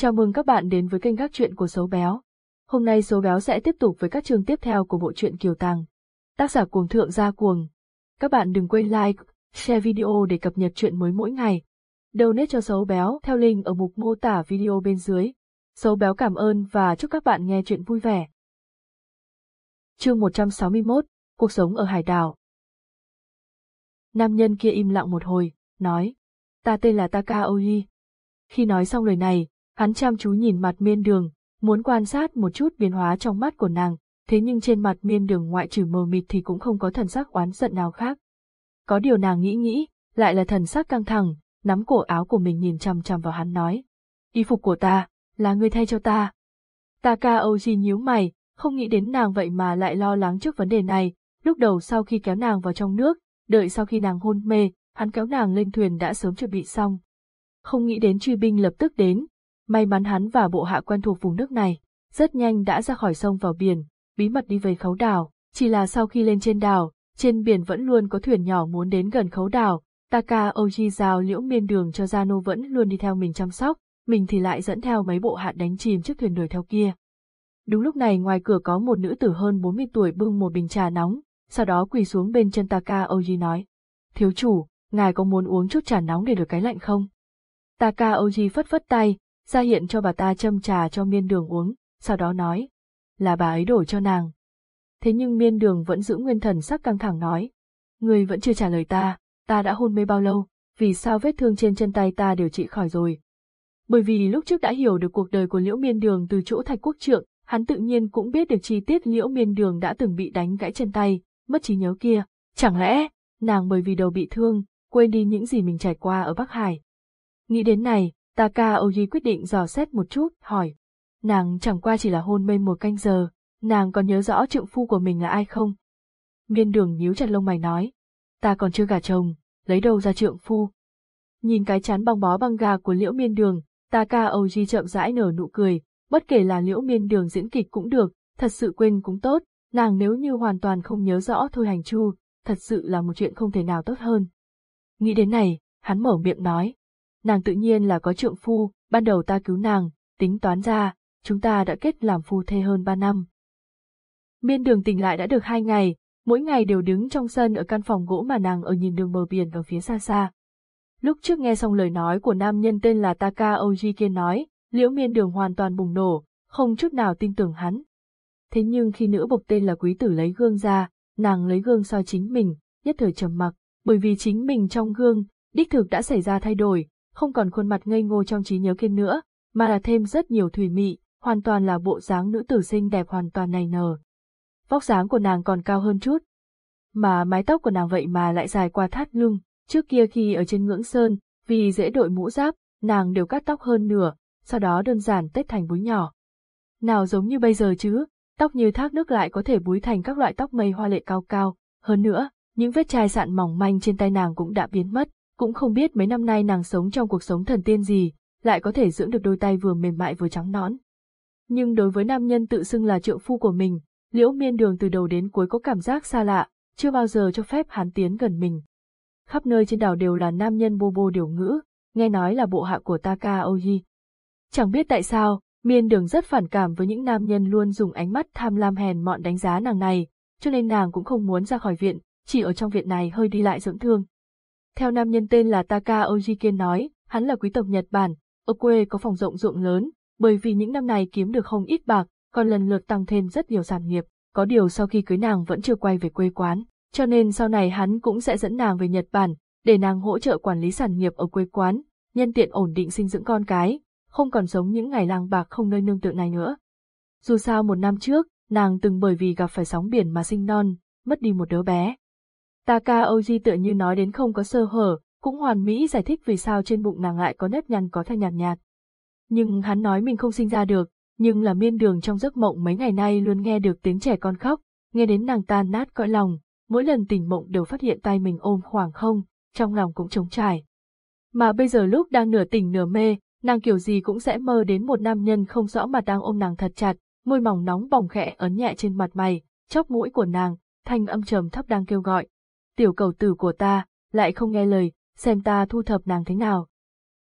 Chào mừng các bạn đến với kênh các truyện của Sấu Béo. Hôm nay Sấu Béo sẽ tiếp tục với các chương tiếp theo của bộ truyện Kiều Tàng. Tác giả cuồng thượng gia cuồng. Các bạn đừng quên like, share video để cập nhật chuyện mới mỗi ngày. Donate cho Sấu Béo theo link ở mục mô tả video bên dưới. Sấu Béo cảm ơn và chúc các bạn nghe chuyện vui vẻ. Chương 161, Cuộc sống ở hải đảo. Nam nhân kia im lặng một hồi, nói. Ta tên là Taka Oji. Khi nói xong lời này, hắn chăm chú nhìn mặt miên đường, muốn quan sát một chút biến hóa trong mắt của nàng, thế nhưng trên mặt miên đường ngoại trừ mờ mịt thì cũng không có thần sắc oán giận nào khác. Có điều nàng nghĩ nghĩ, lại là thần sắc căng thẳng, nắm cổ áo của mình nhìn chằm chằm vào hắn nói. Y phục của ta, là ngươi thay cho ta. Taka Oji nhíu mày, không nghĩ đến nàng vậy mà lại lo lắng trước vấn đề này, lúc đầu sau khi kéo nàng vào trong nước, đợi sau khi nàng hôn mê, hắn kéo nàng lên thuyền đã sớm chuẩn bị xong. Không nghĩ đến truy binh lập tức đến, may mắn hắn và bộ hạ quen thuộc vùng nước này, rất nhanh đã ra khỏi sông vào biển, bí mật đi về khấu đảo, chỉ là sau khi lên trên đảo, trên biển vẫn luôn có thuyền nhỏ muốn đến gần khấu đảo, Taka Oji giao liễu miên đường cho Zano vẫn luôn đi theo mình chăm sóc, mình thì lại dẫn theo mấy bộ hạ đánh chìm chiếc thuyền đuổi theo kia. Đúng lúc này ngoài cửa có một nữ tử hơn 40 tuổi bưng một bình trà nóng, sau đó quỳ xuống bên chân Taka Oji nói. Thiếu chủ, ngài có muốn uống chút trà nóng để được cái lạnh không? Taka Oji phất phất tay, ra hiện cho bà ta châm trà cho miên đường uống, sau đó nói. Là bà ấy đổ cho nàng. Thế nhưng miên đường vẫn giữ nguyên thần sắc căng thẳng nói. Người vẫn chưa trả lời ta, ta đã hôn mê bao lâu, vì sao vết thương trên chân tay ta điều trị khỏi rồi. Bởi vì lúc trước đã hiểu được cuộc đời của Liễu Miên Đường từ chỗ Thạch Quốc Trượng, hắn tự nhiên cũng biết được chi tiết Liễu Miên Đường đã từng bị đánh gãy chân tay, mất trí nhớ kia. Chẳng lẽ, nàng bởi vì đầu bị thương, quên đi những gì mình trải qua ở Bắc Hải. Nghĩ đến này, Taka Oji quyết định dò xét một chút, hỏi. Nàng chẳng qua chỉ là hôn mê một canh giờ, nàng còn nhớ rõ trượng phu của mình là ai không? Miên đường nhíu chặt lông mày nói. Ta còn chưa gả chồng, lấy đâu ra trượng phu? Nhìn cái chán bong bó băng gà của liễu miên đường, Taka Oji chậm rãi nở nụ cười, bất kể là liễu miên đường diễn kịch cũng được, thật sự quên cũng tốt, nàng nếu như hoàn toàn không nhớ rõ thôi hành chu, thật sự là một chuyện không thể nào tốt hơn. Nghĩ đến này, hắn mở miệng nói. Nàng tự nhiên là có trượng phu, ban đầu ta cứu nàng, tính toán ra, chúng ta đã kết làm phu thê hơn ba năm. Miên đường tỉnh lại đã được hai ngày, mỗi ngày đều đứng trong sân ở căn phòng gỗ mà nàng ở nhìn đường bờ biển ở phía xa xa. Lúc trước nghe xong lời nói của nam nhân tên là Taka Oji kia nói, liễu miên đường hoàn toàn bùng nổ, không chút nào tin tưởng hắn. Thế nhưng khi nữ bộc tên là quý tử lấy gương ra, nàng lấy gương soi chính mình, nhất thời trầm mặc, bởi vì chính mình trong gương, đích thực đã xảy ra thay đổi, không còn khuôn mặt ngây ngô trong trí nhớ kia nữa, mà là thêm rất nhiều thủy mị, hoàn toàn là bộ dáng nữ tử xinh đẹp hoàn toàn này nở. Vóc dáng của nàng còn cao hơn chút, mà mái tóc của nàng vậy mà lại dài qua thắt lưng, trước kia khi ở trên ngưỡng sơn, vì dễ đội mũ giáp, nàng đều cắt tóc hơn nửa, sau đó đơn giản tết thành búi nhỏ. Nào giống như bây giờ chứ, tóc như thác nước lại có thể búi thành các loại tóc mây hoa lệ cao cao, hơn nữa, những vết chai sạn mỏng manh trên tay nàng cũng đã biến mất, cũng không biết mấy năm nay nàng sống trong cuộc sống thần tiên gì, lại có thể dưỡng được đôi tay vừa mềm mại vừa trắng nõn. Nhưng đối với nam nhân tự xưng là trượng phu của mình, liễu miên đường từ đầu đến cuối có cảm giác xa lạ, chưa bao giờ cho phép hắn tiến gần mình. Khắp nơi trên đảo đều là nam nhân bô bô điều ngữ, nghe nói là bộ hạ của Taka Oji. Chẳng biết tại sao, miên đường rất phản cảm với những nam nhân luôn dùng ánh mắt tham lam hèn mọn đánh giá nàng này, cho nên nàng cũng không muốn ra khỏi viện, chỉ ở trong viện này hơi đi lại dưỡng thương. Theo nam nhân tên là Taka Ojiken nói, hắn là quý tộc Nhật Bản, ở quê có phòng rộng ruộng lớn, bởi vì những năm này kiếm được không ít bạc, còn lần lượt tăng thêm rất nhiều sản nghiệp, có điều sau khi cưới nàng vẫn chưa quay về quê quán, cho nên sau này hắn cũng sẽ dẫn nàng về Nhật Bản, để nàng hỗ trợ quản lý sản nghiệp ở quê quán, nhân tiện ổn định sinh dưỡng con cái, không còn giống những ngày lang bạc không nơi nương tựa này nữa. Dù sao một năm trước, nàng từng bởi vì gặp phải sóng biển mà sinh non, mất đi một đứa bé. Taka Oji tựa như nói đến không có sơ hở, cũng hoàn mỹ giải thích vì sao trên bụng nàng lại có nếp nhăn có thay nhạt nhạt. Nhưng hắn nói mình không sinh ra được, nhưng là miên đường trong giấc mộng mấy ngày nay luôn nghe được tiếng trẻ con khóc, nghe đến nàng tan nát cõi lòng, mỗi lần tỉnh mộng đều phát hiện tay mình ôm khoảng không, trong lòng cũng trống trải. Mà bây giờ lúc đang nửa tỉnh nửa mê, nàng kiểu gì cũng sẽ mơ đến một nam nhân không rõ mà đang ôm nàng thật chặt, môi mỏng nóng bỏng khẽ ấn nhẹ trên mặt mày, chóc mũi của nàng, thanh âm trầm thấp đang kêu gọi, tiểu cầu tử của ta, lại không nghe lời, xem ta thu thập nàng thế nào.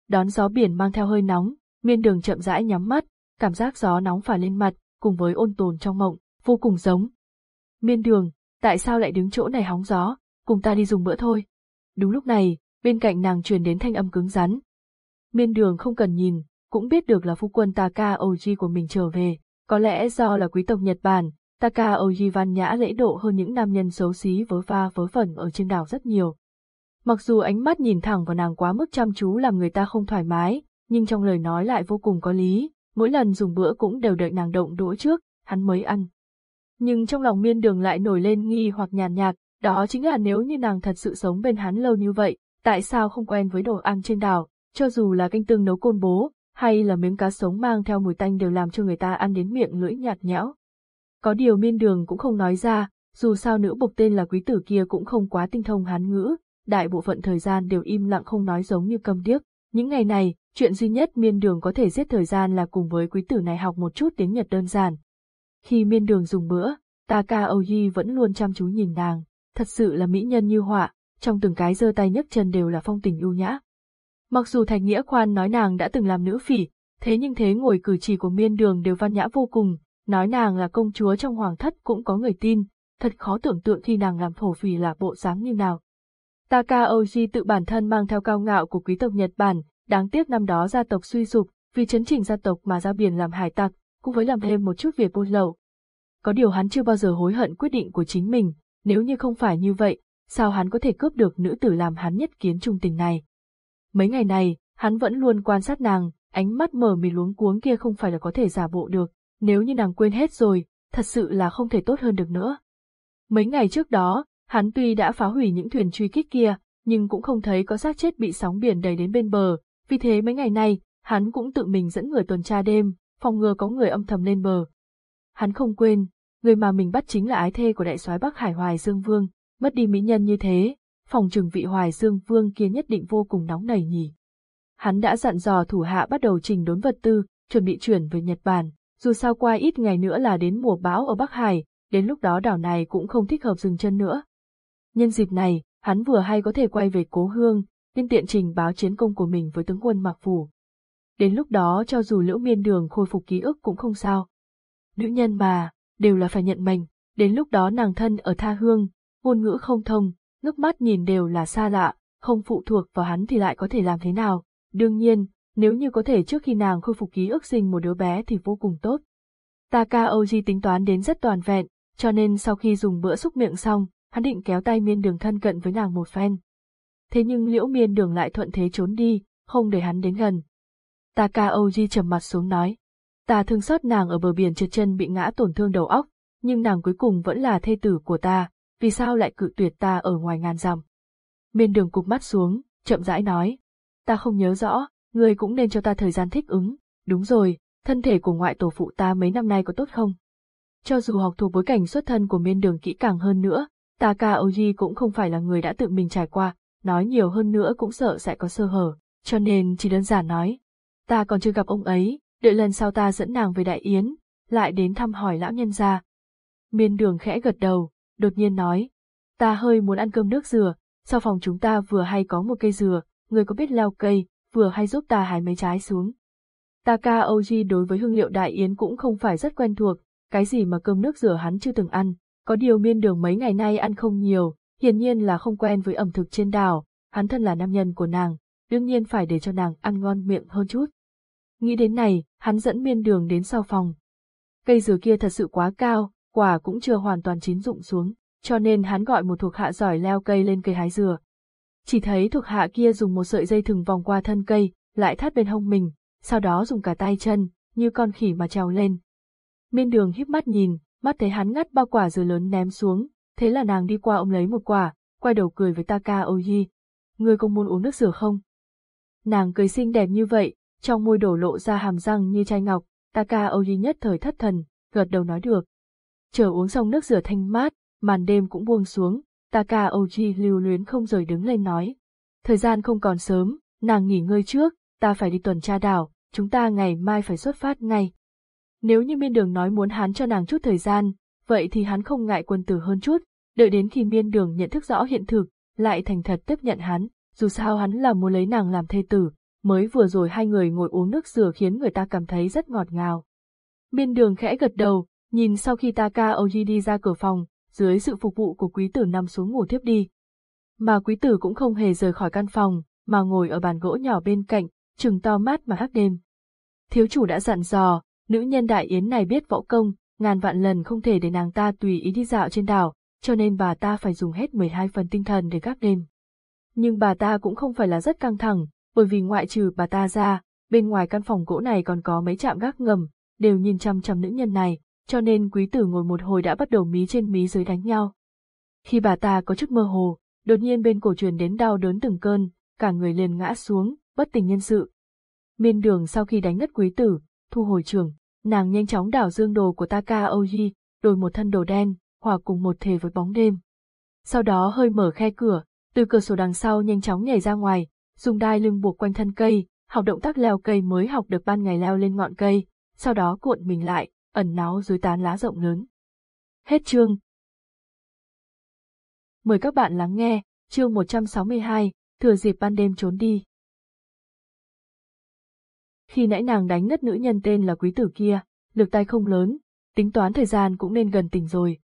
Đón gió biển mang theo hơi nóng, Miên đường chậm rãi nhắm mắt, cảm giác gió nóng phả lên mặt, cùng với ôn tồn trong mộng, vô cùng giống. Miên đường, tại sao lại đứng chỗ này hóng gió, cùng ta đi dùng bữa thôi. Đúng lúc này, bên cạnh nàng truyền đến thanh âm cứng rắn. Miên đường không cần nhìn, cũng biết được là phu quân Taka Oji của mình trở về, có lẽ do là quý tộc Nhật Bản, Taka Oji văn nhã lễ độ hơn những nam nhân xấu xí vớ va vớ vẩn ở trên đảo rất nhiều. Mặc dù ánh mắt nhìn thẳng vào nàng quá mức chăm chú làm người ta không thoải mái, nhưng trong lời nói lại vô cùng có lý, mỗi lần dùng bữa cũng đều đợi nàng động đũa trước, hắn mới ăn. Nhưng trong lòng miên đường lại nổi lên nghi hoặc nhàn nhạt, đó chính là nếu như nàng thật sự sống bên hắn lâu như vậy, tại sao không quen với đồ ăn trên đảo, cho dù là canh tương nấu côn bố, hay là miếng cá sống mang theo mùi tanh đều làm cho người ta ăn đến miệng lưỡi nhạt nhẽo. Có điều miên đường cũng không nói ra, dù sao nữ bộc tên là quý tử kia cũng không quá tinh thông hán ngữ, đại bộ phận thời gian đều im lặng không nói giống như câm điếc. Những ngày này, chuyện duy nhất miên đường có thể giết thời gian là cùng với quý tử này học một chút tiếng Nhật đơn giản. Khi miên đường dùng bữa, Taka Oji vẫn luôn chăm chú nhìn nàng, thật sự là mỹ nhân như họa, trong từng cái giơ tay nhấc chân đều là phong tình ưu nhã. Mặc dù Thạch Nghĩa Khoan nói nàng đã từng làm nữ phỉ, thế nhưng thế ngồi cử chỉ của miên đường đều văn nhã vô cùng, nói nàng là công chúa trong hoàng thất cũng có người tin, thật khó tưởng tượng khi nàng làm thổ phỉ là bộ dáng như nào. Takaoji tự bản thân mang theo cao ngạo của quý tộc Nhật Bản, đáng tiếc năm đó gia tộc suy sụp, vì chấn chỉnh gia tộc mà ra biển làm hải tặc, cũng với làm thêm một chút việc buôn lậu. Có điều hắn chưa bao giờ hối hận quyết định của chính mình, nếu như không phải như vậy, sao hắn có thể cướp được nữ tử làm hắn nhất kiến trung tình này. Mấy ngày này, hắn vẫn luôn quan sát nàng, ánh mắt mở mì luống cuống kia không phải là có thể giả bộ được, nếu như nàng quên hết rồi, thật sự là không thể tốt hơn được nữa. Mấy ngày trước đó, hắn tuy đã phá hủy những thuyền truy kích kia, nhưng cũng không thấy có xác chết bị sóng biển đẩy đến bên bờ, vì thế mấy ngày nay, hắn cũng tự mình dẫn người tuần tra đêm, phòng ngừa có người âm thầm lên bờ. Hắn không quên, người mà mình bắt chính là ái thê của đại soái Bắc Hải Hoài Dương Vương, mất đi mỹ nhân như thế, phòng trừng vị Hoài Dương Vương kia nhất định vô cùng nóng nảy nhỉ. Hắn đã dặn dò thủ hạ bắt đầu trình đốn vật tư, chuẩn bị chuyển về Nhật Bản, dù sao qua ít ngày nữa là đến mùa bão ở Bắc Hải, đến lúc đó đảo này cũng không thích hợp dừng chân nữa. Nhân dịp này, hắn vừa hay có thể quay về cố hương, nhân tiện trình báo chiến công của mình với tướng quân Mạc Phủ. Đến lúc đó cho dù liễu miên đường khôi phục ký ức cũng không sao. Nữ nhân mà, đều là phải nhận mình, đến lúc đó nàng thân ở tha hương, ngôn ngữ không thông, nước mắt nhìn đều là xa lạ, không phụ thuộc vào hắn thì lại có thể làm thế nào. Đương nhiên, nếu như có thể trước khi nàng khôi phục ký ức sinh một đứa bé thì vô cùng tốt. Takaoji tính toán đến rất toàn vẹn, cho nên sau khi dùng bữa xúc miệng xong, hắn định kéo tay miên đường thân cận với nàng một phen. Thế nhưng liễu miên đường lại thuận thế trốn đi, không để hắn đến gần. Takaoji trầm mặt xuống nói, ta thương xót nàng ở bờ biển trượt chân bị ngã tổn thương đầu óc, nhưng nàng cuối cùng vẫn là thê tử của ta, vì sao lại cự tuyệt ta ở ngoài ngàn dặm. Miên đường cục mắt xuống, chậm rãi nói, ta không nhớ rõ, ngươi cũng nên cho ta thời gian thích ứng, đúng rồi, thân thể của ngoại tổ phụ ta mấy năm nay có tốt không? Cho dù học thuộc bối cảnh xuất thân của miên đường kỹ càng hơn nữa, Taka Oji cũng không phải là người đã tự mình trải qua, nói nhiều hơn nữa cũng sợ sẽ có sơ hở, cho nên chỉ đơn giản nói. Ta còn chưa gặp ông ấy, đợi lần sau ta dẫn nàng về Đại Yến, lại đến thăm hỏi lão nhân gia. Miên đường khẽ gật đầu, đột nhiên nói. Ta hơi muốn ăn cơm nước dừa, sau phòng chúng ta vừa hay có một cây dừa, người có biết leo cây, vừa hay giúp ta hái mấy trái xuống. Taka Oji đối với hương liệu đại yến cũng không phải rất quen thuộc, cái gì mà cơm nước rửa hắn chưa từng ăn, có điều miên đường mấy ngày nay ăn không nhiều, hiển nhiên là không quen với ẩm thực trên đảo, hắn thân là nam nhân của nàng, đương nhiên phải để cho nàng ăn ngon miệng hơn chút. Nghĩ đến này, hắn dẫn miên đường đến sau phòng. Cây dừa kia thật sự quá cao, quả cũng chưa hoàn toàn chín rụng xuống, cho nên hắn gọi một thuộc hạ giỏi leo cây lên cây hái dừa. Chỉ thấy thuộc hạ kia dùng một sợi dây thừng vòng qua thân cây, lại thắt bên hông mình, sau đó dùng cả tay chân, như con khỉ mà trèo lên. Miên đường híp mắt nhìn, mắt thấy hắn ngắt bao quả dừa lớn ném xuống, thế là nàng đi qua ôm lấy một quả, quay đầu cười với Taka Oji. Ngươi không muốn uống nước dừa không? Nàng cười xinh đẹp như vậy, trong môi đổ lộ ra hàm răng như chai ngọc, Taka Oji nhất thời thất thần, gật đầu nói được. Chờ uống xong nước rửa thanh mát, màn đêm cũng buông xuống, Taka Oji lưu luyến không rời đứng lên nói. Thời gian không còn sớm, nàng nghỉ ngơi trước, ta phải đi tuần tra đảo, chúng ta ngày mai phải xuất phát ngay. Nếu như miên đường nói muốn hắn cho nàng chút thời gian, vậy thì hắn không ngại quân tử hơn chút, đợi đến khi miên đường nhận thức rõ hiện thực, lại thành thật tiếp nhận hắn, dù sao hắn là muốn lấy nàng làm thê tử, mới vừa rồi hai người ngồi uống nước dừa khiến người ta cảm thấy rất ngọt ngào. Miên đường khẽ gật đầu, nhìn sau khi Taka Oji đi ra cửa phòng, dưới sự phục vụ của quý tử nằm xuống ngủ tiếp đi. Mà quý tử cũng không hề rời khỏi căn phòng, mà ngồi ở bàn gỗ nhỏ bên cạnh, trừng to mắt mà hắc đêm. Thiếu chủ đã dặn dò, nữ nhân đại yến này biết võ công, ngàn vạn lần không thể để nàng ta tùy ý đi dạo trên đảo, cho nên bà ta phải dùng hết 12 phần tinh thần để gác đêm. Nhưng bà ta cũng không phải là rất căng thẳng, bởi vì ngoại trừ bà ta ra, bên ngoài căn phòng gỗ này còn có mấy trạm gác ngầm, đều nhìn chăm chăm nữ nhân này, cho nên quý tử ngồi một hồi đã bắt đầu mí trên mí dưới đánh nhau. Khi bà ta có chút mơ hồ, đột nhiên bên cổ truyền đến đau đớn từng cơn, cả người liền ngã xuống, bất tỉnh nhân sự. Miên đường sau khi đánh ngất quý tử, thu hồi trường, nàng nhanh chóng đảo dương đồ của Taka Oji, đổi một thân đồ đen, hòa cùng một thể với bóng đêm. Sau đó hơi mở khe cửa, từ cửa sổ đằng sau nhanh chóng nhảy ra ngoài, dùng đai lưng buộc quanh thân cây, học động tác leo cây mới học được ban ngày leo lên ngọn cây, sau đó cuộn mình lại, ẩn náu dưới tán lá rộng lớn. Hết chương. Mời các bạn lắng nghe, chương 162, thừa dịp ban đêm trốn đi. Khi nãy nàng đánh ngất nữ nhân tên là quý tử kia, lực tay không lớn, tính toán thời gian cũng nên gần tỉnh rồi.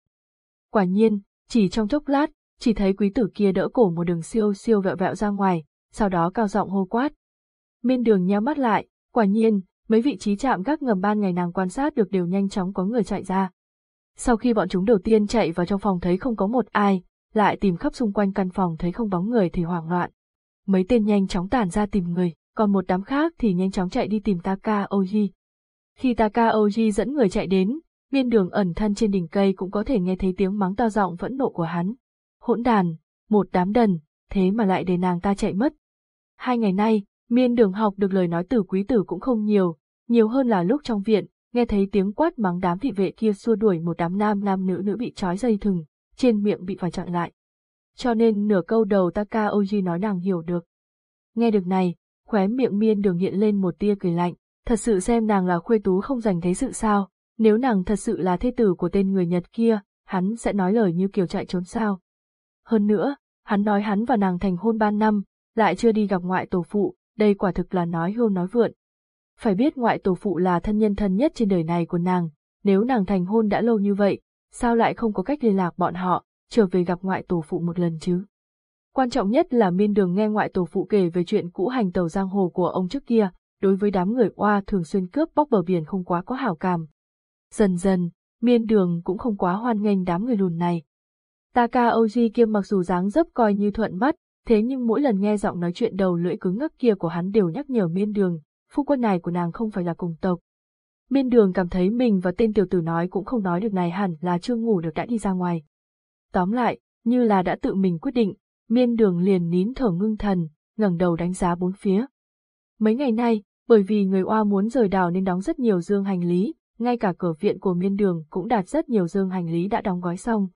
Quả nhiên, chỉ trong chốc lát, chỉ thấy quý tử kia đỡ cổ một đường siêu siêu vẹo vẹo ra ngoài, sau đó cao giọng hô quát. Miên đường nheo mắt lại, quả nhiên, mấy vị trí chạm gác ngầm ban ngày nàng quan sát được đều nhanh chóng có người chạy ra. Sau khi bọn chúng đầu tiên chạy vào trong phòng thấy không có một ai, lại tìm khắp xung quanh căn phòng thấy không bóng người thì hoảng loạn. Mấy tên nhanh chóng tản ra tìm người, còn một đám khác thì nhanh chóng chạy đi tìm Taka Oji. Khi Taka Oji dẫn người chạy đến, miên đường ẩn thân trên đỉnh cây cũng có thể nghe thấy tiếng mắng to giọng phẫn nộ của hắn. Hỗn đàn, một đám đần, thế mà lại để nàng ta chạy mất. Hai ngày nay, miên đường học được lời nói từ quý tử cũng không nhiều, nhiều hơn là lúc trong viện, nghe thấy tiếng quát mắng đám thị vệ kia xua đuổi một đám nam nam nữ nữ bị trói dây thừng, trên miệng bị phải chặn lại. Cho nên nửa câu đầu Taka Oji nói nàng hiểu được. Nghe được này, khóe miệng miên đường hiện lên một tia cười lạnh, thật sự xem nàng là khuê tú không dành thế sự sao, nếu nàng thật sự là thê tử của tên người Nhật kia, hắn sẽ nói lời như kiểu chạy trốn sao. Hơn nữa, hắn nói hắn và nàng thành hôn ban năm, lại chưa đi gặp ngoại tổ phụ, đây quả thực là nói hưu nói vượn. Phải biết ngoại tổ phụ là thân nhân thân nhất trên đời này của nàng, nếu nàng thành hôn đã lâu như vậy, sao lại không có cách liên lạc bọn họ, trở về gặp ngoại tổ phụ một lần chứ? Quan trọng nhất là miên đường nghe ngoại tổ phụ kể về chuyện cũ hành tàu giang hồ của ông trước kia, đối với đám người oa thường xuyên cướp bóc bờ biển không quá có hảo cảm. Dần dần, miên đường cũng không quá hoan nghênh đám người lùn này. Taka Oji kia mặc dù dáng dấp coi như thuận mắt, thế nhưng mỗi lần nghe giọng nói chuyện đầu lưỡi cứng ngắc kia của hắn đều nhắc nhở miên đường, phu quân này của nàng không phải là cùng tộc. Miên đường cảm thấy mình và tên tiểu tử nói cũng không nói được này hẳn là chưa ngủ được đã đi ra ngoài. Tóm lại, như là đã tự mình quyết định, miên đường liền nín thở ngưng thần, ngẩng đầu đánh giá bốn phía. Mấy ngày nay, bởi vì người oa muốn rời đảo nên đóng rất nhiều dương hành lý, ngay cả cửa viện của miên đường cũng đạt rất nhiều dương hành lý đã đóng gói xong.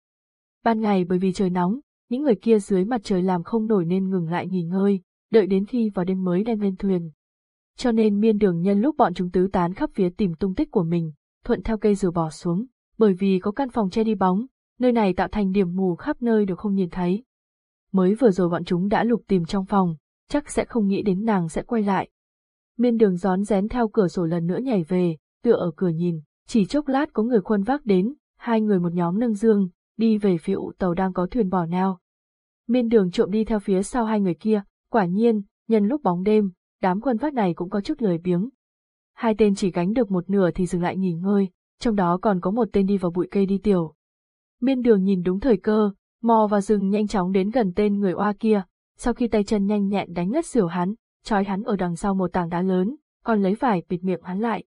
Ban ngày bởi vì trời nóng, những người kia dưới mặt trời làm không nổi nên ngừng lại nghỉ ngơi, đợi đến khi vào đêm mới đem lên thuyền. Cho nên miên đường nhân lúc bọn chúng tứ tán khắp phía tìm tung tích của mình, thuận theo cây rửa bỏ xuống, bởi vì có căn phòng che đi bóng, nơi này tạo thành điểm mù khắp nơi đều không nhìn thấy. Mới vừa rồi bọn chúng đã lục tìm trong phòng, chắc sẽ không nghĩ đến nàng sẽ quay lại. Miên đường gión rén theo cửa sổ lần nữa nhảy về, tựa ở cửa nhìn, chỉ chốc lát có người khuân vác đến, hai người một nhóm nâng dương, đi về phía ụ tàu đang có thuyền bỏ neo. Miên đường trộm đi theo phía sau hai người kia, quả nhiên, nhân lúc bóng đêm, đám quân phát này cũng có chút lười biếng. Hai tên chỉ gánh được một nửa thì dừng lại nghỉ ngơi, trong đó còn có một tên đi vào bụi cây đi tiểu. Miên đường nhìn đúng thời cơ, mò vào rừng nhanh chóng đến gần tên người oa kia, sau khi tay chân nhanh nhẹn đánh ngất xỉu hắn, trói hắn ở đằng sau một tảng đá lớn, còn lấy vải bịt miệng hắn lại.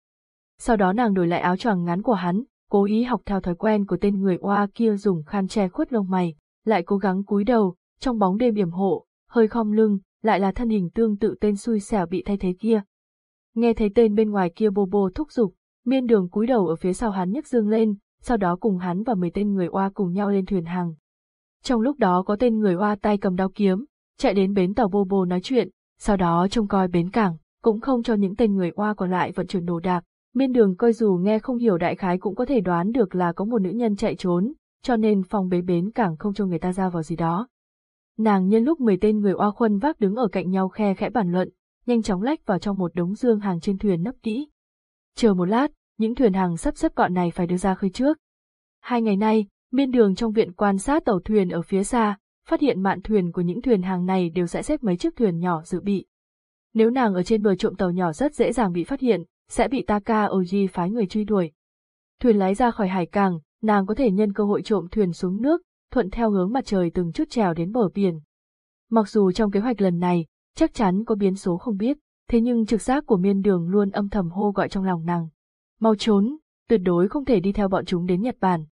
Sau đó nàng đổi lại áo choàng ngắn của hắn, cố ý học theo thói quen của tên người oa kia dùng khăn che khuất lông mày, lại cố gắng cúi đầu, trong bóng đêm yểm hộ, hơi khom lưng, lại là thân hình tương tự tên xui xẻo bị thay thế kia. Nghe thấy tên bên ngoài kia bô bô thúc giục, miên đường cúi đầu ở phía sau hắn nhấc dương lên, sau đó cùng hắn và mấy tên người oa cùng nhau lên thuyền hàng. Trong lúc đó có tên người oa tay cầm đao kiếm, chạy đến bến tàu bô bô nói chuyện, sau đó trông coi bến cảng, cũng không cho những tên người oa còn lại vận chuyển đồ đạc. Miên đường coi dù nghe không hiểu đại khái cũng có thể đoán được là có một nữ nhân chạy trốn, cho nên phòng bế bến cảng không cho người ta ra vào gì đó. Nàng nhân lúc mười tên người oa khuân vác đứng ở cạnh nhau khe khẽ bàn luận, nhanh chóng lách vào trong một đống dương hàng trên thuyền nấp kỹ. Chờ một lát, những thuyền hàng sắp xếp gọn này phải đưa ra khơi trước. Hai ngày nay, miên đường trong viện quan sát tàu thuyền ở phía xa, phát hiện mạn thuyền của những thuyền hàng này đều sẽ xếp mấy chiếc thuyền nhỏ dự bị. Nếu nàng ở trên bờ trộm tàu nhỏ rất dễ dàng bị phát hiện, sẽ bị Taka Oji phái người truy đuổi. Thuyền lái ra khỏi hải cảng, nàng có thể nhân cơ hội trộm thuyền xuống nước, thuận theo hướng mặt trời từng chút trèo đến bờ biển. Mặc dù trong kế hoạch lần này, chắc chắn có biến số không biết, thế nhưng trực giác của miên đường luôn âm thầm hô gọi trong lòng nàng. Mau trốn, tuyệt đối không thể đi theo bọn chúng đến Nhật Bản.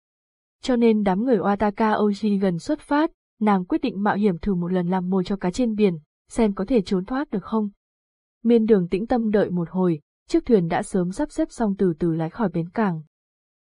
Cho nên đám người Wataka Oji gần xuất phát, nàng quyết định mạo hiểm thử một lần làm mồi cho cá trên biển, xem có thể trốn thoát được không. Miên đường tĩnh tâm đợi một hồi, chiếc thuyền đã sớm sắp xếp xong từ từ lái khỏi bến cảng.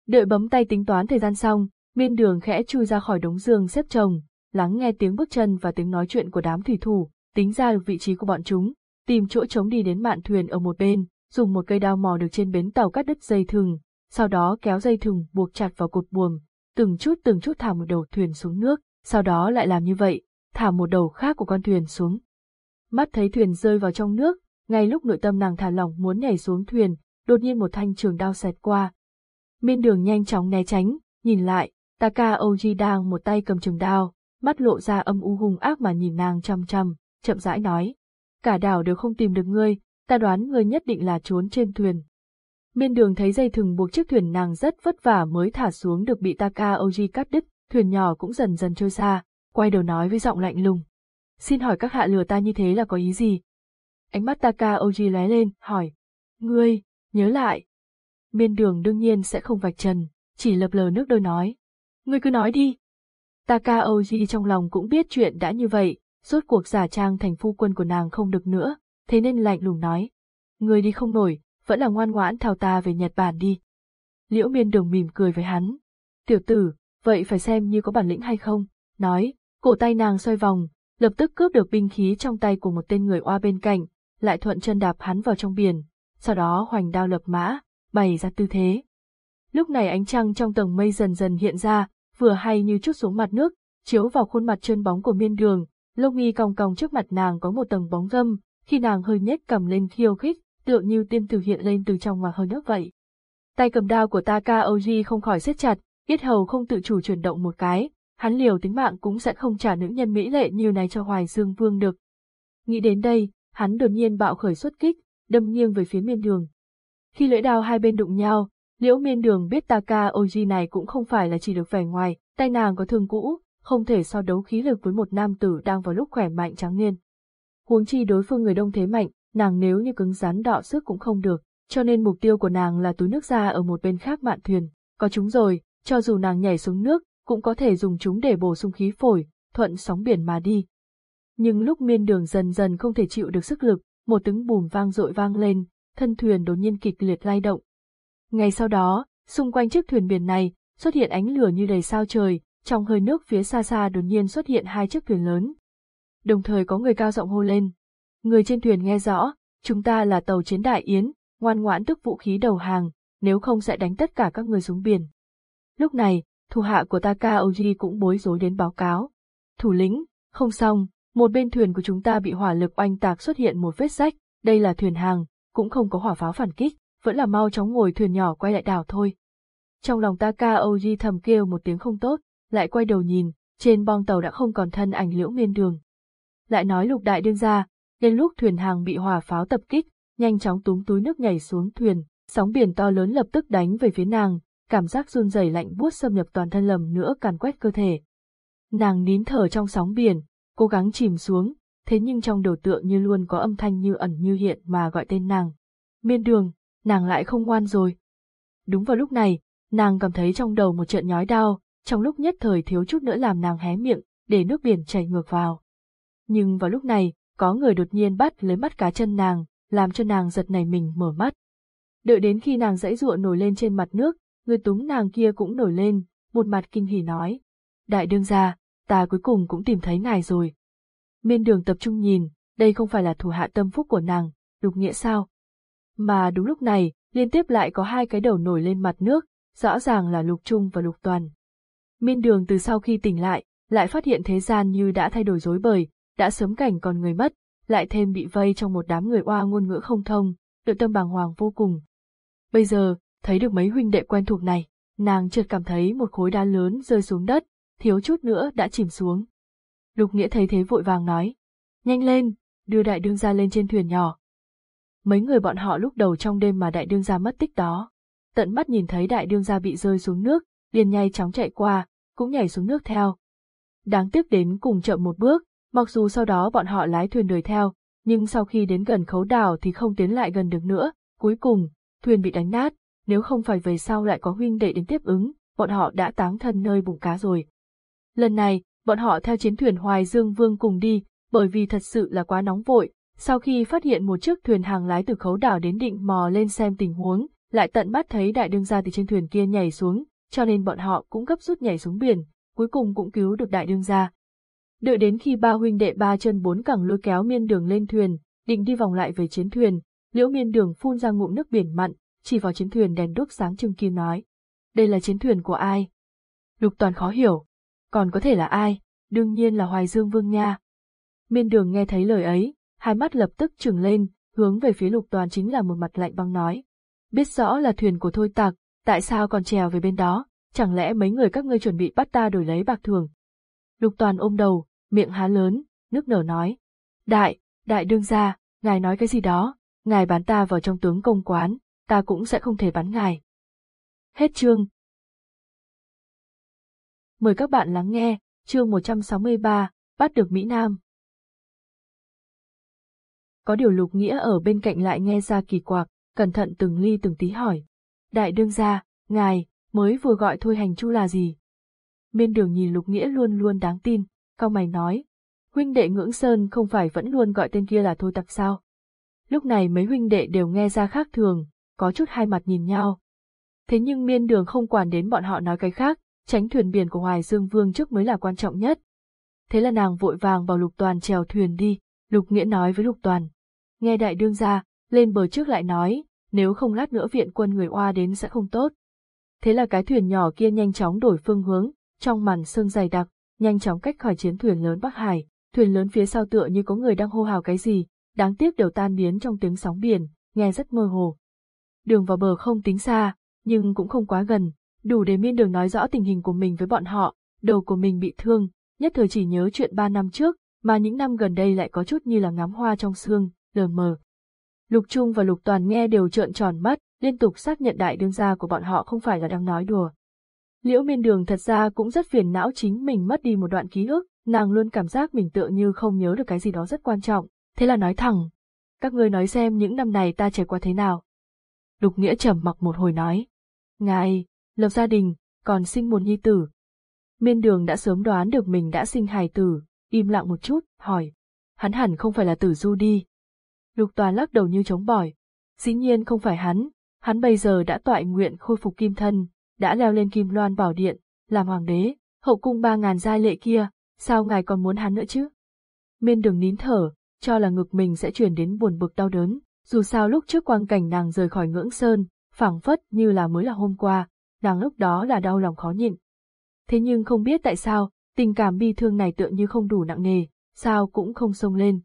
Đợi bấm tay tính toán thời gian xong, miên đường khẽ chui ra khỏi đống giường xếp chồng, lắng nghe tiếng bước chân và tiếng nói chuyện của đám thủy thủ, tính ra được vị trí của bọn chúng, tìm chỗ trống đi đến mạn thuyền ở một bên, dùng một cây đao mò được trên bến tàu cắt đứt dây thừng, sau đó kéo dây thừng buộc chặt vào cột buồm, từng chút từng chút thả một đầu thuyền xuống nước, sau đó lại làm như vậy, thả một đầu khác của con thuyền xuống. Mắt thấy thuyền rơi vào trong nước, ngay lúc nội tâm nàng thả lỏng muốn nhảy xuống thuyền, đột nhiên một thanh trường đao xẹt qua. Miên đường nhanh chóng né tránh, nhìn lại, Taka Oji đang một tay cầm trường đao, mắt lộ ra âm u hung ác mà nhìn nàng chăm chăm, chậm rãi nói. Cả đảo đều không tìm được ngươi, ta đoán ngươi nhất định là trốn trên thuyền. Miên đường thấy dây thừng buộc chiếc thuyền nàng rất vất vả mới thả xuống được bị Taka Oji cắt đứt, thuyền nhỏ cũng dần dần trôi xa, quay đầu nói với giọng lạnh lùng. Xin hỏi các hạ lừa ta như thế là có ý gì? Ánh mắt Taka Oji lóe lên, hỏi. Ngươi, nhớ lại. Miên đường đương nhiên sẽ không vạch trần, chỉ lập lờ nước đôi nói. Ngươi cứ nói đi. Taka Oji trong lòng cũng biết chuyện đã như vậy, rốt cuộc giả trang thành phu quân của nàng không được nữa, thế nên lạnh lùng nói. Ngươi đi không nổi, vẫn là ngoan ngoãn thao ta về Nhật Bản đi. Liễu miên đường mỉm cười với hắn. Tiểu tử, vậy phải xem như có bản lĩnh hay không, nói, cổ tay nàng xoay vòng, lập tức cướp được binh khí trong tay của một tên người oa bên cạnh, lại thuận chân đạp hắn vào trong biển, sau đó hoành đao lập mã, bày ra tư thế. Lúc này ánh trăng trong tầng mây dần dần hiện ra, vừa hay như chút xuống mặt nước, chiếu vào khuôn mặt trơn bóng của miên đường, lông mi cong cong trước mặt nàng có một tầng bóng râm, khi nàng hơi nhếch cầm lên khiêu khích, tựa như tiên tử hiện lên từ trong mà hơi nước vậy. Tay cầm đao của Taka Oji không khỏi siết chặt, yết hầu không tự chủ chuyển động một cái, hắn liều tính mạng cũng sẽ không trả nữ nhân mỹ lệ như này cho Hoài Dương Vương được. Nghĩ đến đây, hắn đột nhiên bạo khởi xuất kích, đâm nghiêng về phía miên đường. Khi lưỡi đao hai bên đụng nhau, liễu miên đường biết Taka Oji này cũng không phải là chỉ được vẻ ngoài, tay nàng có thương cũ, không thể so đấu khí lực với một nam tử đang vào lúc khỏe mạnh trắng niên. Huống chi đối phương người đông thế mạnh, nàng nếu như cứng rắn đọ sức cũng không được, cho nên mục tiêu của nàng là túi nước ra ở một bên khác mạn thuyền, có chúng rồi, cho dù nàng nhảy xuống nước, cũng có thể dùng chúng để bổ sung khí phổi, thuận sóng biển mà đi. Nhưng lúc miên đường dần dần không thể chịu được sức lực, một tiếng bùm vang dội vang lên, thân thuyền đột nhiên kịch liệt lay động. Ngay sau đó, xung quanh chiếc thuyền biển này, xuất hiện ánh lửa như đầy sao trời, trong hơi nước phía xa xa đột nhiên xuất hiện hai chiếc thuyền lớn. Đồng thời có người cao giọng hô lên. Người trên thuyền nghe rõ, chúng ta là tàu chiến đại yến, ngoan ngoãn tức vũ khí đầu hàng, nếu không sẽ đánh tất cả các người xuống biển. Lúc này, thủ hạ của Taka Oji cũng bối rối đến báo cáo. Thủ lĩnh, không xong, một bên thuyền của chúng ta bị hỏa lực oanh tạc xuất hiện một vết rách, đây là thuyền hàng, cũng không có hỏa pháo phản kích, vẫn là mau chóng ngồi thuyền nhỏ quay lại đảo thôi. Trong lòng Taka Oji thầm kêu một tiếng không tốt, lại quay đầu nhìn, trên bong tàu đã không còn thân ảnh liễu miên đường. Lại nói lục đại đương ra, nên lúc thuyền hàng bị hỏa pháo tập kích, nhanh chóng túm túi nước nhảy xuống thuyền, sóng biển to lớn lập tức đánh về phía nàng, cảm giác run rẩy lạnh buốt xâm nhập toàn thân lầm nữa càn quét cơ thể. Nàng nín thở trong sóng biển, cố gắng chìm xuống, thế nhưng trong đầu tượng như luôn có âm thanh như ẩn như hiện mà gọi tên nàng. Miên đường, nàng lại không ngoan rồi. Đúng vào lúc này, nàng cảm thấy trong đầu một trận nhói đau, trong lúc nhất thời thiếu chút nữa làm nàng hé miệng, để nước biển chảy ngược vào. Nhưng vào lúc này, có người đột nhiên bắt lấy mắt cá chân nàng, làm cho nàng giật nảy mình mở mắt. Đợi đến khi nàng dãy ruộng nổi lên trên mặt nước, người túng nàng kia cũng nổi lên, một mặt kinh hỉ nói. Đại đương gia, ta cuối cùng cũng tìm thấy ngài rồi. Miên đường tập trung nhìn, đây không phải là thủ hạ tâm phúc của nàng, đục nghĩa sao? Mà đúng lúc này, liên tiếp lại có hai cái đầu nổi lên mặt nước, rõ ràng là lục trung và lục toàn. Miên đường từ sau khi tỉnh lại, lại phát hiện thế gian như đã thay đổi rối bời, đã sớm cảnh còn người mất, lại thêm bị vây trong một đám người oa ngôn ngữ không thông, nội tâm bàng hoàng vô cùng. Bây giờ, thấy được mấy huynh đệ quen thuộc này, nàng chợt cảm thấy một khối đá lớn rơi xuống đất, thiếu chút nữa đã chìm xuống. Lục Nghĩa thấy thế vội vàng nói, nhanh lên, đưa đại đương ra lên trên thuyền nhỏ. Mấy người bọn họ lúc đầu trong đêm mà đại đương gia mất tích đó, tận mắt nhìn thấy đại đương gia bị rơi xuống nước, liền nhanh chóng chạy qua, cũng nhảy xuống nước theo. Đáng tiếc đến cùng chậm một bước, mặc dù sau đó bọn họ lái thuyền đuổi theo, nhưng sau khi đến gần khấu đảo thì không tiến lại gần được nữa, cuối cùng, thuyền bị đánh nát, nếu không phải về sau lại có huynh đệ đến tiếp ứng, bọn họ đã táng thân nơi bụng cá rồi. Lần này, bọn họ theo chiến thuyền Hoài Dương Vương cùng đi, bởi vì thật sự là quá nóng vội, sau khi phát hiện một chiếc thuyền hàng lái từ khấu đảo đến định mò lên xem tình huống, lại tận mắt thấy đại đương gia từ trên thuyền kia nhảy xuống, cho nên bọn họ cũng gấp rút nhảy xuống biển, cuối cùng cũng cứu được đại đương gia. Đợi đến khi ba huynh đệ ba chân bốn cẳng lôi kéo miên đường lên thuyền, định đi vòng lại về chiến thuyền, liễu miên đường phun ra ngụm nước biển mặn, chỉ vào chiến thuyền đèn đuốc sáng trưng kia nói. Đây là chiến thuyền của ai? Lục toàn khó hiểu. Còn có thể là ai? Đương nhiên là Hoài Dương Vương nha. Miên đường nghe thấy lời ấy, hai mắt lập tức trừng lên, hướng về phía lục toàn chính là một mặt lạnh băng nói. Biết rõ là thuyền của thôi tặc, tại sao còn trèo về bên đó, chẳng lẽ mấy người các ngươi chuẩn bị bắt ta đổi lấy bạc thường. Lục toàn ôm đầu, miệng há lớn, nước nở nói. Đại, đại đương gia, ngài nói cái gì đó, ngài bán ta vào trong tướng công quán, ta cũng sẽ không thể bán ngài. Hết chương. Mời các bạn lắng nghe, chương 163, bắt được Mỹ Nam. Có điều lục nghĩa ở bên cạnh lại nghe ra kỳ quặc, cẩn thận từng ly từng tí hỏi. Đại đương gia, ngài, mới vừa gọi thôi hành chu là gì? Miên đường nhìn lục nghĩa luôn luôn đáng tin, cao mày nói. Huynh đệ ngưỡng sơn không phải vẫn luôn gọi tên kia là thôi tặc sao? Lúc này mấy huynh đệ đều nghe ra khác thường, có chút hai mặt nhìn nhau. Thế nhưng miên đường không quản đến bọn họ nói cái khác, tránh thuyền biển của Hoài Dương Vương trước mới là quan trọng nhất. Thế là nàng vội vàng bảo Lục Toàn trèo thuyền đi, Lục Nghĩa nói với Lục Toàn. Nghe đại đương ra, lên bờ trước lại nói, nếu không lát nữa viện quân người oa đến sẽ không tốt. Thế là cái thuyền nhỏ kia nhanh chóng đổi phương hướng, trong màn sương dày đặc, nhanh chóng cách khỏi chiến thuyền lớn Bắc Hải, thuyền lớn phía sau tựa như có người đang hô hào cái gì, đáng tiếc đều tan biến trong tiếng sóng biển, nghe rất mơ hồ. Đường vào bờ không tính xa, nhưng cũng không quá gần, đủ để miên đường nói rõ tình hình của mình với bọn họ, đầu của mình bị thương, nhất thời chỉ nhớ chuyện ba năm trước, mà những năm gần đây lại có chút như là ngắm hoa trong sương, lờ mờ. Lục Trung và Lục Toàn nghe đều trợn tròn mắt, liên tục xác nhận đại đương gia của bọn họ không phải là đang nói đùa. Liễu miên đường thật ra cũng rất phiền não chính mình mất đi một đoạn ký ức, nàng luôn cảm giác mình tựa như không nhớ được cái gì đó rất quan trọng, thế là nói thẳng. Các ngươi nói xem những năm này ta trải qua thế nào. Lục Nghĩa trầm mặc một hồi nói. Ngài, lập gia đình, còn sinh một nhi tử. Miên đường đã sớm đoán được mình đã sinh hài tử, im lặng một chút, hỏi. Hắn hẳn không phải là tử du đi. Lục Toàn lắc đầu như chống bỏi. Dĩ nhiên không phải hắn, hắn bây giờ đã toại nguyện khôi phục kim thân, đã leo lên kim loan bảo điện, làm hoàng đế, hậu cung ba ngàn giai lệ kia, sao ngài còn muốn hắn nữa chứ? Miên đường nín thở, cho là ngực mình sẽ truyền đến buồn bực đau đớn, dù sao lúc trước quang cảnh nàng rời khỏi ngưỡng sơn, phảng phất như là mới là hôm qua, nàng lúc đó là đau lòng khó nhịn. Thế nhưng không biết tại sao, tình cảm bi thương này tựa như không đủ nặng nề, sao cũng không sông lên.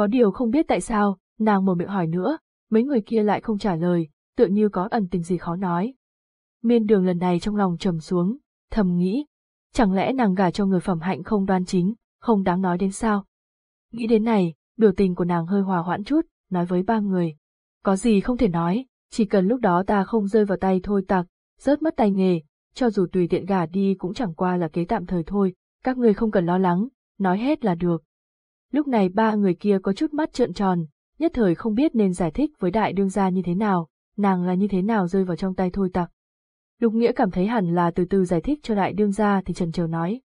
Có điều không biết tại sao, nàng mở miệng hỏi nữa, mấy người kia lại không trả lời, tựa như có ẩn tình gì khó nói. Miên đường lần này trong lòng trầm xuống, thầm nghĩ, chẳng lẽ nàng gả cho người phẩm hạnh không đoan chính, không đáng nói đến sao? Nghĩ đến này, biểu tình của nàng hơi hòa hoãn chút, nói với ba người. Có gì không thể nói, chỉ cần lúc đó ta không rơi vào tay thôi tặc, rớt mất tay nghề, cho dù tùy tiện gả đi cũng chẳng qua là kế tạm thời thôi, các người không cần lo lắng, nói hết là được. Lúc này ba người kia có chút mắt trợn tròn, nhất thời không biết nên giải thích với đại đương gia như thế nào, nàng là như thế nào rơi vào trong tay thôi tặc. Lục Nghĩa cảm thấy hẳn là từ từ giải thích cho đại đương gia thì trần chờ nói.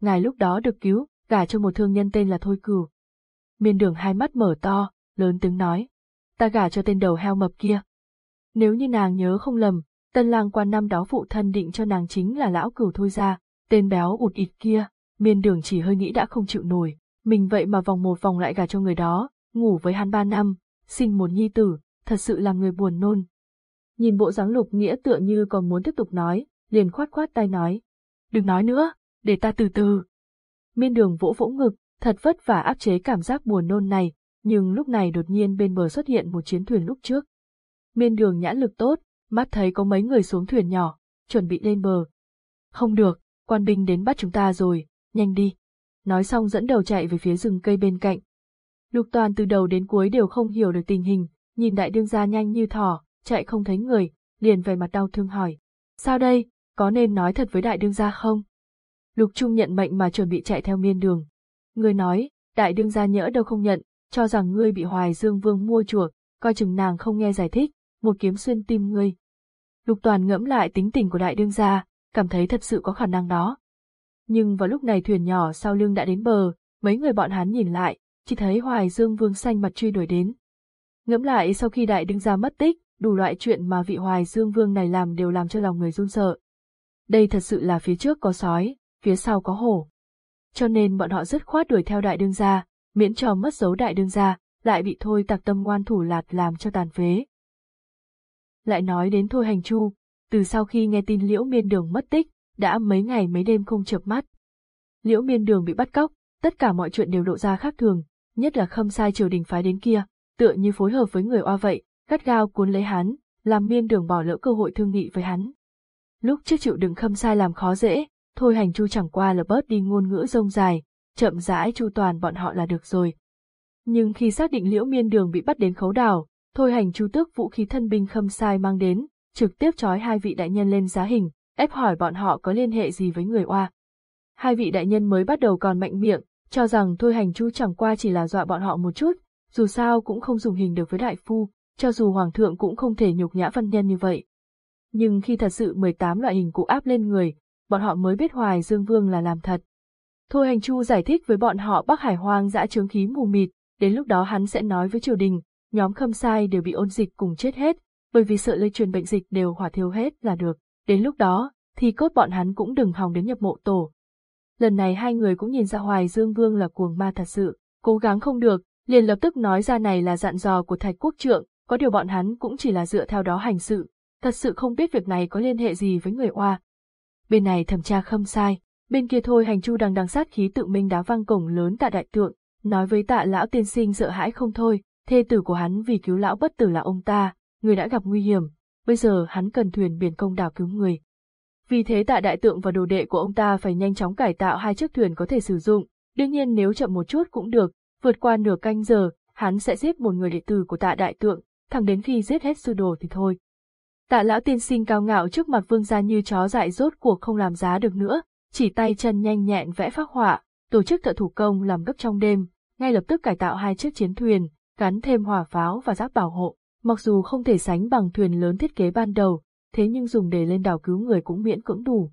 Ngài lúc đó được cứu, gả cho một thương nhân tên là Thôi Cửu. Miên đường hai mắt mở to, lớn tiếng nói. Ta gả cho tên đầu heo mập kia. Nếu như nàng nhớ không lầm, tân lang quan năm đó phụ thân định cho nàng chính là lão cửu thôi ra, tên béo ụt ịt kia, miên đường chỉ hơi nghĩ đã không chịu nổi, mình vậy mà vòng một vòng lại gả cho người đó, ngủ với hắn ba năm, sinh một nhi tử, thật sự làm người buồn nôn. Nhìn bộ dáng lục nghĩa tựa như còn muốn tiếp tục nói, liền khoát khoát tay nói. Đừng nói nữa, để ta từ từ. Miên đường vỗ vỗ ngực, thật vất vả áp chế cảm giác buồn nôn này, nhưng lúc này đột nhiên bên bờ xuất hiện một chiến thuyền lúc trước. Miên đường nhãn lực tốt, mắt thấy có mấy người xuống thuyền nhỏ, chuẩn bị lên bờ. Không được, quan binh đến bắt chúng ta rồi, nhanh đi. Nói xong dẫn đầu chạy về phía rừng cây bên cạnh. Lục toàn từ đầu đến cuối đều không hiểu được tình hình, nhìn đại đương gia nhanh như thỏ, chạy không thấy người, liền về mặt đau thương hỏi. Sao đây, có nên nói thật với đại đương gia không? Lục Trung nhận mệnh mà chuẩn bị chạy theo miên đường. Người nói, đại đương gia nhỡ đâu không nhận, cho rằng ngươi bị Hoài Dương Vương mua chuộc, coi chừng nàng không nghe giải thích, một kiếm xuyên tim ngươi. Lục Toàn ngẫm lại tính tình của đại đương gia, cảm thấy thật sự có khả năng đó. Nhưng vào lúc này thuyền nhỏ sau lưng đã đến bờ, mấy người bọn hắn nhìn lại, chỉ thấy Hoài Dương Vương xanh mặt truy đuổi đến. Ngẫm lại sau khi đại đương gia mất tích, đủ loại chuyện mà vị Hoài Dương Vương này làm đều làm cho lòng người run sợ. Đây thật sự là phía trước có sói, phía sau có hổ. Cho nên bọn họ dứt khoát đuổi theo đại đương gia, miễn cho mất dấu đại đương gia, lại bị thôi tạc tâm ngoan thủ lạt làm cho tàn phế. Lại nói đến thôi hành chu, từ sau khi nghe tin liễu miên đường mất tích, đã mấy ngày mấy đêm không chợp mắt. Liễu miên đường bị bắt cóc, tất cả mọi chuyện đều lộ ra khác thường, nhất là khâm sai triều đình phái đến kia, tựa như phối hợp với người oa vậy, gắt gao cuốn lấy hắn, làm miên đường bỏ lỡ cơ hội thương nghị với hắn. Lúc trước chịu đựng khâm sai làm khó dễ, thôi hành chu chẳng qua là bớt đi ngôn ngữ rông dài, chậm rãi chu toàn bọn họ là được rồi. Nhưng khi xác định liễu miên đường bị bắt đến khấu đảo, thôi hành chu tước vũ khí thân binh khâm sai mang đến, trực tiếp trói hai vị đại nhân lên giá hình, ép hỏi bọn họ có liên hệ gì với người oa. Hai vị đại nhân mới bắt đầu còn mạnh miệng, cho rằng thôi hành chu chẳng qua chỉ là dọa bọn họ một chút, dù sao cũng không dùng hình được với đại phu, cho dù hoàng thượng cũng không thể nhục nhã văn nhân như vậy. Nhưng khi thật sự 18 loại hình cụ áp lên người, bọn họ mới biết Hoài Dương Vương là làm thật. Thôi hành chu giải thích với bọn họ Bắc Hải hoang dã trướng khí mù mịt, đến lúc đó hắn sẽ nói với triều đình, nhóm khâm sai đều bị ôn dịch cùng chết hết, bởi vì sợ lây truyền bệnh dịch đều hỏa thiêu hết là được. Đến lúc đó, thì cốt bọn hắn cũng đừng hòng đến nhập mộ tổ. Lần này hai người cũng nhìn ra Hoài Dương Vương là cuồng ma thật sự, cố gắng không được, liền lập tức nói ra này là dặn dò của Thạch Quốc Trượng, có điều bọn hắn cũng chỉ là dựa theo đó hành sự, thật sự không biết việc này có liên hệ gì với người oa. Bên này thẩm tra khâm sai, bên kia thôi hành chu đang đằng sát khí tự minh đá văng cổng lớn tạ đại tượng, nói với tạ lão tiên sinh sợ hãi không thôi, thê tử của hắn vì cứu lão bất tử là ông ta, người đã gặp nguy hiểm, bây giờ hắn cần thuyền biển công đảo cứu người. Vì thế tạ đại tượng và đồ đệ của ông ta phải nhanh chóng cải tạo hai chiếc thuyền có thể sử dụng, đương nhiên nếu chậm một chút cũng được, vượt qua nửa canh giờ, hắn sẽ giết một người đệ tử của tạ đại tượng, thẳng đến khi giết hết sư đồ thì thôi. Tạ lão tiên sinh cao ngạo trước mặt vương gia như chó dại rốt cuộc không làm giá được nữa, chỉ tay chân nhanh nhẹn vẽ phác họa, tổ chức thợ thủ công làm gấp trong đêm, ngay lập tức cải tạo hai chiếc chiến thuyền, gắn thêm hỏa pháo và giáp bảo hộ. Mặc dù không thể sánh bằng thuyền lớn thiết kế ban đầu, thế nhưng dùng để lên đảo cứu người cũng miễn cưỡng đủ.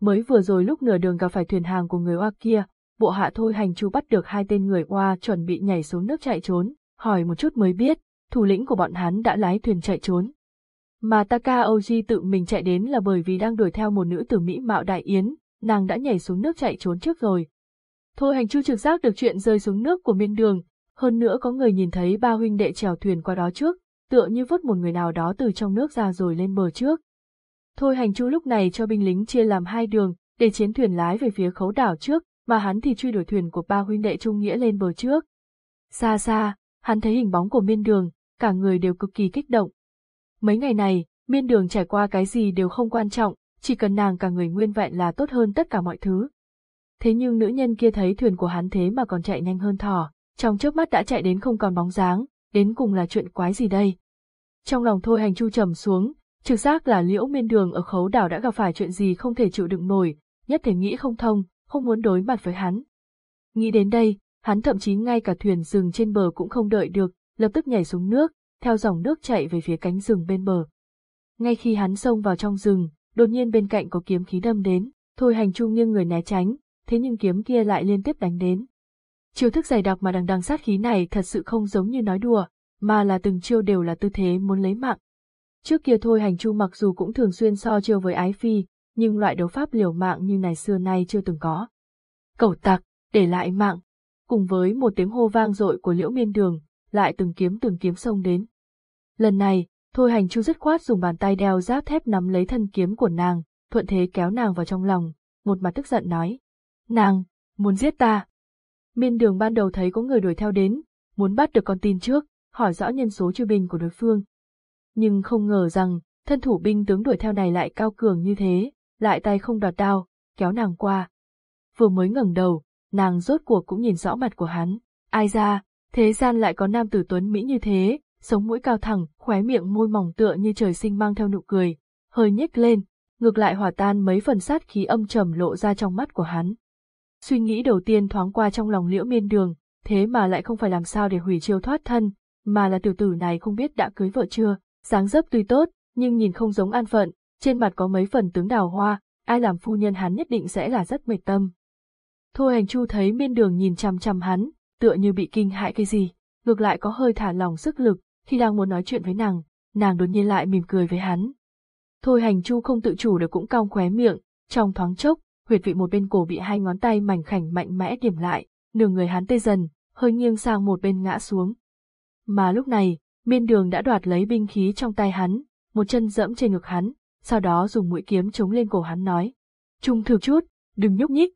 Mới vừa rồi lúc nửa đường gặp phải thuyền hàng của người Oa kia, bộ hạ thôi hành chu bắt được hai tên người Oa chuẩn bị nhảy xuống nước chạy trốn, hỏi một chút mới biết, thủ lĩnh của bọn hắn đã lái thuyền chạy trốn. Mà Taka Oji tự mình chạy đến là bởi vì đang đuổi theo một nữ tử Mỹ mạo đại yến, nàng đã nhảy xuống nước chạy trốn trước rồi. Thôi hành chu trực giác được chuyện rơi xuống nước của miên đường, hơn nữa có người nhìn thấy ba huynh đệ trèo thuyền qua đó trước, tựa như vớt một người nào đó từ trong nước ra rồi lên bờ trước. Thôi hành chu lúc này cho binh lính chia làm hai đường, để chiến thuyền lái về phía khấu đảo trước, mà hắn thì truy đuổi thuyền của ba huynh đệ trung nghĩa lên bờ trước. Xa xa, hắn thấy hình bóng của miên đường, cả người đều cực kỳ kích động. Mấy ngày này, miên đường trải qua cái gì đều không quan trọng, chỉ cần nàng cả người nguyên vẹn là tốt hơn tất cả mọi thứ. Thế nhưng nữ nhân kia thấy thuyền của hắn thế mà còn chạy nhanh hơn thỏ, trong chớp mắt đã chạy đến không còn bóng dáng, đến cùng là chuyện quái gì đây? Trong lòng thôi hành chu trầm xuống, trực giác là liễu miên đường ở khấu đảo đã gặp phải chuyện gì không thể chịu đựng nổi, nhất thể nghĩ không thông, không muốn đối mặt với hắn. Nghĩ đến đây, hắn thậm chí ngay cả thuyền rừng trên bờ cũng không đợi được, lập tức nhảy xuống nước, theo dòng nước chạy về phía cánh rừng bên bờ. Ngay khi hắn xông vào trong rừng, đột nhiên bên cạnh có kiếm khí đâm đến, thôi hành Chu nghiêng người né tránh, thế nhưng kiếm kia lại liên tiếp đánh đến. Chiêu thức dày đặc mà đằng đằng sát khí này thật sự không giống như nói đùa, mà là từng chiêu đều là tư thế muốn lấy mạng. Trước kia thôi hành chu mặc dù cũng thường xuyên so chiêu với ái phi, nhưng loại đấu pháp liều mạng như này xưa nay chưa từng có. Cẩu tặc, để lại mạng, cùng với một tiếng hô vang dội của liễu miên đường, lại từng kiếm từng kiếm xông đến. Lần này, thôi hành chu dứt khoát dùng bàn tay đeo giáp thép nắm lấy thân kiếm của nàng, thuận thế kéo nàng vào trong lòng, một mặt tức giận nói. Nàng, muốn giết ta. Miên đường ban đầu thấy có người đuổi theo đến, muốn bắt được con tin trước, hỏi rõ nhân số truy binh của đối phương. Nhưng không ngờ rằng, thân thủ binh tướng đuổi theo này lại cao cường như thế, lại tay không đoạt đao, kéo nàng qua. Vừa mới ngẩng đầu, nàng rốt cuộc cũng nhìn rõ mặt của hắn. Ai ra, thế gian lại có nam tử tuấn Mỹ như thế, sống mũi cao thẳng, khóe miệng môi mỏng tựa như trời sinh mang theo nụ cười, hơi nhếch lên, ngược lại hòa tan mấy phần sát khí âm trầm lộ ra trong mắt của hắn. Suy nghĩ đầu tiên thoáng qua trong lòng liễu miên đường, thế mà lại không phải làm sao để hủy chiêu thoát thân, mà là tiểu tử này không biết đã cưới vợ chưa, dáng dấp tuy tốt, nhưng nhìn không giống an phận, trên mặt có mấy phần tướng đào hoa, ai làm phu nhân hắn nhất định sẽ là rất mệt tâm. Thôi hành chu thấy miên đường nhìn chằm chằm hắn, tựa như bị kinh hại cái gì, ngược lại có hơi thả lòng sức lực, khi đang muốn nói chuyện với nàng, nàng đột nhiên lại mỉm cười với hắn. Thôi hành chu không tự chủ được cũng cong khóe miệng, trong thoáng chốc, huyệt vị một bên cổ bị hai ngón tay mảnh khảnh mạnh mẽ điểm lại, nửa người hắn tê dần, hơi nghiêng sang một bên ngã xuống. Mà lúc này, miên đường đã đoạt lấy binh khí trong tay hắn, một chân dẫm trên ngực hắn, sau đó dùng mũi kiếm chống lên cổ hắn nói. Trung thực chút, đừng nhúc nhích.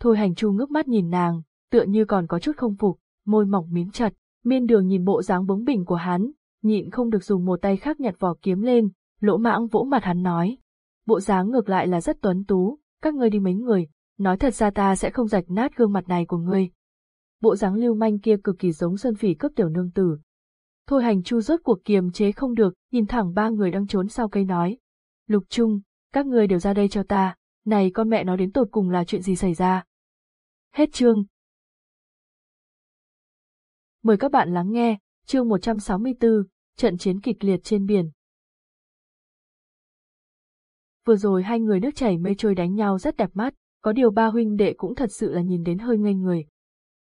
Thôi hành chu ngước mắt nhìn nàng, tựa như còn có chút không phục, môi mỏng miếng chặt, miên đường nhìn bộ dáng bướng bỉnh của hắn, nhịn không được dùng một tay khác nhặt vỏ kiếm lên, lỗ mãng vỗ mặt hắn nói. Bộ dáng ngược lại là rất tuấn tú, các ngươi đi mấy người, nói thật ra ta sẽ không rạch nát gương mặt này của ngươi. Bộ dáng lưu manh kia cực kỳ giống sơn phỉ cấp tiểu nương tử. Thôi hành chu rốt cuộc kiềm chế không được, nhìn thẳng ba người đang trốn sau cây nói. Lục Trung, các ngươi đều ra đây cho ta, này con mẹ nó đến tột cùng là chuyện gì xảy ra. Hết chương. Mời các bạn lắng nghe, chương 164, trận chiến kịch liệt trên biển. Vừa rồi hai người nước chảy mây trôi đánh nhau rất đẹp mắt, có điều ba huynh đệ cũng thật sự là nhìn đến hơi ngây người.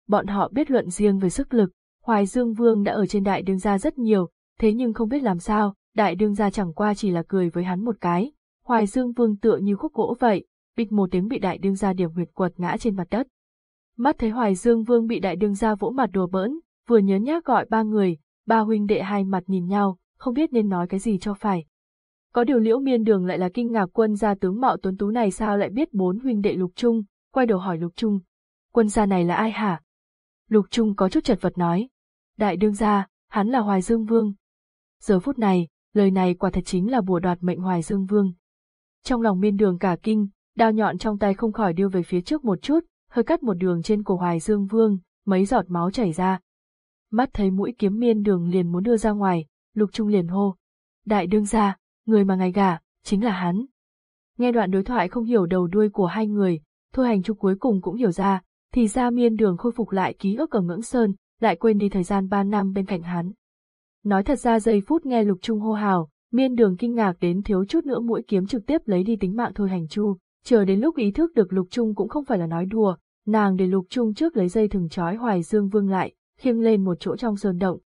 Bọn họ biết luận riêng về sức lực, Hoài Dương Vương đã ở trên đại đương gia rất nhiều, thế nhưng không biết làm sao, đại đương gia chẳng qua chỉ là cười với hắn một cái. Hoài Dương Vương tựa như khúc gỗ vậy, bịch một tiếng bị đại đương gia điểm huyệt quật ngã trên mặt đất. Mắt thấy Hoài Dương Vương bị đại đương gia vỗ mặt đùa bỡn, vừa nhớ nhác gọi ba người, ba huynh đệ hai mặt nhìn nhau, không biết nên nói cái gì cho phải. Có điều liễu miên đường lại là kinh ngạc quân gia tướng mạo tuấn tú này sao lại biết bốn huynh đệ lục trung, quay đầu hỏi lục trung. Quân gia này là ai hả? Lục trung có chút chật vật nói. Đại đương gia, hắn là Hoài Dương Vương. Giờ phút này, lời này quả thật chính là bùa đoạt mệnh Hoài Dương Vương. Trong lòng miên đường cả kinh, đao nhọn trong tay không khỏi đưa về phía trước một chút, hơi cắt một đường trên cổ Hoài Dương Vương, mấy giọt máu chảy ra. Mắt thấy mũi kiếm miên đường liền muốn đưa ra ngoài, lục trung liền hô. Đại đương gia, người mà ngài gả, chính là hắn. Nghe đoạn đối thoại không hiểu đầu đuôi của hai người, thôi hành chu cuối cùng cũng hiểu ra, thì ra miên đường khôi phục lại ký ức ở ngưỡng sơn, lại quên đi thời gian ba năm bên cạnh hắn. Nói thật ra giây phút nghe lục trung hô hào, miên đường kinh ngạc đến thiếu chút nữa mũi kiếm trực tiếp lấy đi tính mạng thôi hành chu, chờ đến lúc ý thức được lục trung cũng không phải là nói đùa, nàng để lục trung trước lấy dây thừng trói hoài dương vương lại, khiêng lên một chỗ trong sơn động,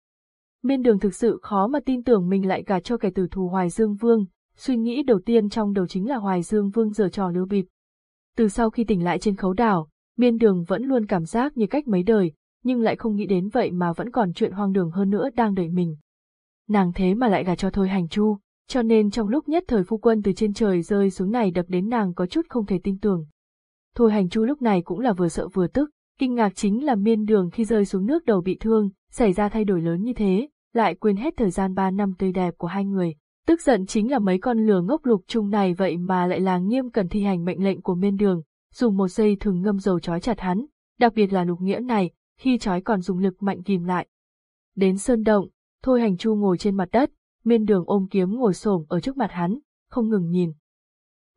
Miên đường thực sự khó mà tin tưởng mình lại gả cho kẻ tử thù Hoài Dương Vương, suy nghĩ đầu tiên trong đầu chính là Hoài Dương Vương giờ trò lưu bịp. Từ sau khi tỉnh lại trên khấu đảo, miên đường vẫn luôn cảm giác như cách mấy đời, nhưng lại không nghĩ đến vậy mà vẫn còn chuyện hoang đường hơn nữa đang đợi mình. Nàng thế mà lại gả cho Thôi Hành Chu, cho nên trong lúc nhất thời phu quân từ trên trời rơi xuống này đập đến nàng có chút không thể tin tưởng. Thôi Hành Chu lúc này cũng là vừa sợ vừa tức, kinh ngạc chính là miên đường khi rơi xuống nước đầu bị thương, xảy ra thay đổi lớn như thế, lại quên hết thời gian ba năm tươi đẹp của hai người. Tức giận chính là mấy con lừa ngốc lục chung này vậy mà lại là nghiêm cần thi hành mệnh lệnh của miên đường, dùng một dây thừng ngâm dầu trói chặt hắn, đặc biệt là lục nghĩa này, khi trói còn dùng lực mạnh kìm lại. Đến sơn động, thôi hành chu ngồi trên mặt đất, miên đường ôm kiếm ngồi xổm ở trước mặt hắn, không ngừng nhìn.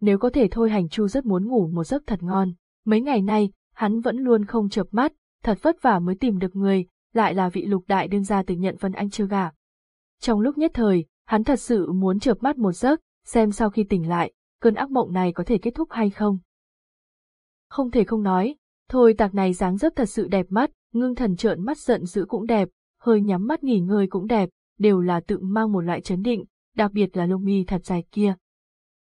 Nếu có thể thôi hành chu rất muốn ngủ một giấc thật ngon, mấy ngày nay, hắn vẫn luôn không chợp mắt, thật vất vả mới tìm được người, lại là vị lục đại đương gia từng nhận Vân Anh chưa gả. Trong lúc nhất thời, hắn thật sự muốn chợp mắt một giấc, xem sau khi tỉnh lại, cơn ác mộng này có thể kết thúc hay không. Không thể không nói, thôi tạc này dáng dấp thật sự đẹp mắt, ngưng thần trợn mắt giận dữ cũng đẹp, hơi nhắm mắt nghỉ ngơi cũng đẹp, đều là tự mang một loại chấn định, đặc biệt là lông mi thật dài kia.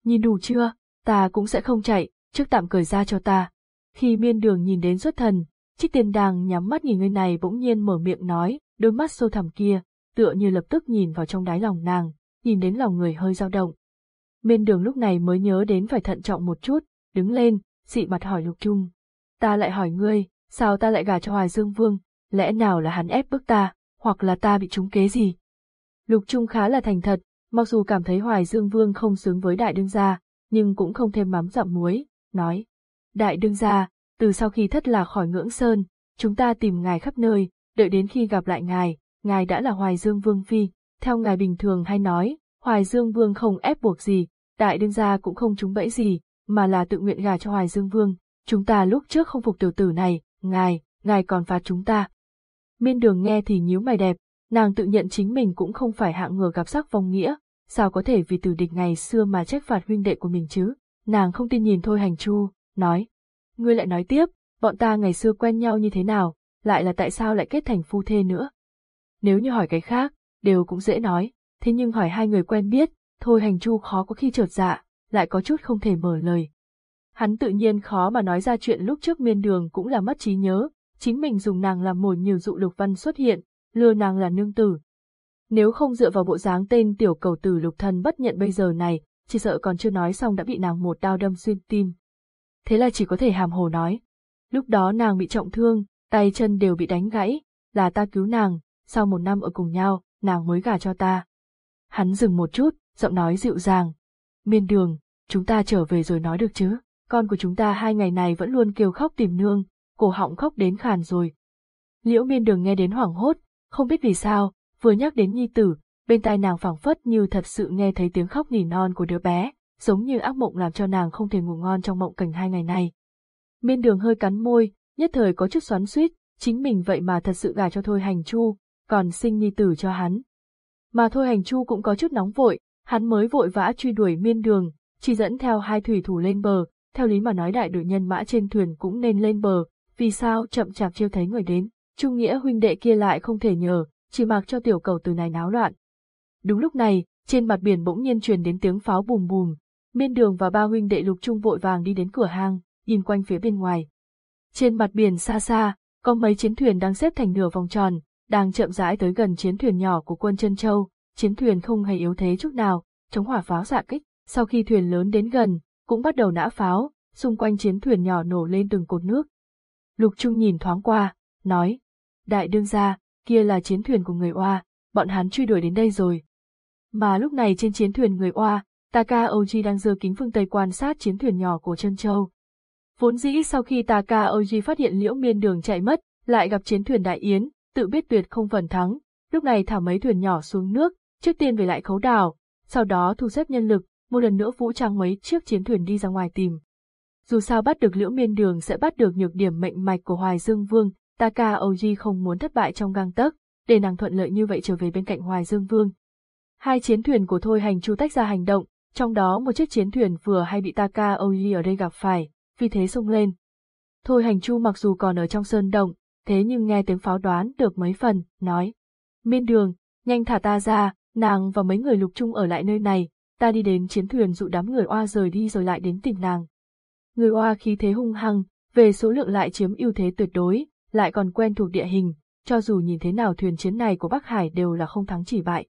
Nhìn đủ chưa, ta cũng sẽ không chạy, trước tạm cởi ra cho ta. Khi miên đường nhìn đến xuất thần, Trích tiền đàng nhắm mắt nhìn người này bỗng nhiên mở miệng nói, đôi mắt sâu thẳm kia, tựa như lập tức nhìn vào trong đáy lòng nàng, nhìn đến lòng người hơi dao động. Miên đường lúc này mới nhớ đến phải thận trọng một chút, đứng lên, dị mặt hỏi lục trung. Ta lại hỏi ngươi, sao ta lại gả cho Hoài Dương Vương, lẽ nào là hắn ép bức ta? hoặc là ta bị trúng kế gì. Lục Trung khá là thành thật, mặc dù cảm thấy Hoài Dương Vương không xứng với đại đương gia, nhưng cũng không thêm mắm dặm muối, nói. Đại đương gia, từ sau khi thất lạc khỏi ngưỡng sơn, chúng ta tìm ngài khắp nơi, đợi đến khi gặp lại ngài, ngài đã là Hoài Dương Vương Phi, theo ngài bình thường hay nói, Hoài Dương Vương không ép buộc gì, đại đương gia cũng không trúng bẫy gì, mà là tự nguyện gả cho Hoài Dương Vương, chúng ta lúc trước không phục tiểu tử này, ngài, ngài còn phạt chúng ta. Miên đường nghe thì nhíu mày đẹp, nàng tự nhận chính mình cũng không phải hạng ngừa gặp sắc vong nghĩa, sao có thể vì tử địch ngày xưa mà trách phạt huynh đệ của mình chứ, nàng không tin nhìn thôi hành chu, nói. Ngươi lại nói tiếp, bọn ta ngày xưa quen nhau như thế nào, lại là tại sao lại kết thành phu thê nữa. Nếu như hỏi cái khác, đều cũng dễ nói, thế nhưng hỏi hai người quen biết, thôi hành chu khó có khi trượt dạ, lại có chút không thể mở lời. Hắn tự nhiên khó mà nói ra chuyện lúc trước miên đường cũng là mất trí nhớ, chính mình dùng nàng làm mồi nhiều dụ lục văn xuất hiện, lừa nàng là nương tử. Nếu không dựa vào bộ dáng tên tiểu cầu tử lục thân bất nhận bây giờ này, chỉ sợ còn chưa nói xong đã bị nàng một đao đâm xuyên tim. Thế là chỉ có thể hàm hồ nói. Lúc đó nàng bị trọng thương, tay chân đều bị đánh gãy, là ta cứu nàng, sau một năm ở cùng nhau, nàng mới gả cho ta. Hắn dừng một chút, giọng nói dịu dàng. Miên đường, chúng ta trở về rồi nói được chứ, con của chúng ta hai ngày này vẫn luôn kêu khóc tìm nương, cổ họng khóc đến khàn rồi. Liễu miên đường nghe đến hoảng hốt, không biết vì sao, vừa nhắc đến nhi tử, bên tai nàng phảng phất như thật sự nghe thấy tiếng khóc nỉ non của đứa bé, giống như ác mộng làm cho nàng không thể ngủ ngon trong mộng cảnh hai ngày này. Miên đường hơi cắn môi, nhất thời có chút xoắn suýt, chính mình vậy mà thật sự gả cho Thôi Hành Chu, còn sinh nhi tử cho hắn. Mà Thôi Hành Chu cũng có chút nóng vội, hắn mới vội vã truy đuổi miên đường, chỉ dẫn theo hai thủy thủ lên bờ, theo lý mà nói đại đội nhân mã trên thuyền cũng nên lên bờ, vì sao chậm chạp chưa thấy người đến, Trung Nghĩa huynh đệ kia lại không thể nhờ, chỉ mặc cho tiểu cầu từ này náo loạn. Đúng lúc này, trên mặt biển bỗng nhiên truyền đến tiếng pháo bùm bùm, miên đường và ba huynh đệ lục trung vội vàng đi đến cửa hang, nhìn quanh phía bên ngoài. Trên mặt biển xa xa, có mấy chiến thuyền đang xếp thành nửa vòng tròn, đang chậm rãi tới gần chiến thuyền nhỏ của quân chân châu, chiến thuyền không hề yếu thế chút nào, chống hỏa pháo xạ kích, sau khi thuyền lớn đến gần, cũng bắt đầu nã pháo, xung quanh chiến thuyền nhỏ nổ lên từng cột nước. Lục Trung nhìn thoáng qua, nói, đại đương gia, kia là chiến thuyền của người Oa, bọn hắn truy đuổi đến đây rồi. Mà lúc này trên chiến thuyền người Oa, Taka Oji đang giơ kính phương Tây quan sát chiến thuyền nhỏ của Trân châu. Vốn dĩ sau khi Taka Oji phát hiện liễu miên đường chạy mất, lại gặp chiến thuyền đại yến, tự biết tuyệt không phần thắng, lúc này thả mấy thuyền nhỏ xuống nước, trước tiên về lại khấu đảo, sau đó thu xếp nhân lực, một lần nữa vũ trang mấy chiếc chiến thuyền đi ra ngoài tìm. Dù sao bắt được liễu miên đường sẽ bắt được nhược điểm mệnh mạch của Hoài Dương Vương, Taka Oji không muốn thất bại trong gang tấc, để nàng thuận lợi như vậy trở về bên cạnh Hoài Dương Vương. Hai chiến thuyền của Thôi Hành Chu tách ra hành động, trong đó một chiếc chiến thuyền vừa hay bị Taka Oji ở đây gặp phải, vì thế xông lên. Thôi Hành Chu mặc dù còn ở trong sơn động, thế nhưng nghe tiếng pháo đoán được mấy phần, nói. Miên đường, nhanh thả ta ra, nàng và mấy người lục trung ở lại nơi này, ta đi đến chiến thuyền dụ đám người oa rời đi rồi lại đến tìm nàng. Người oa khí thế hung hăng, về số lượng lại chiếm ưu thế tuyệt đối, lại còn quen thuộc địa hình, cho dù nhìn thế nào thuyền chiến này của Bắc Hải đều là không thắng chỉ bại.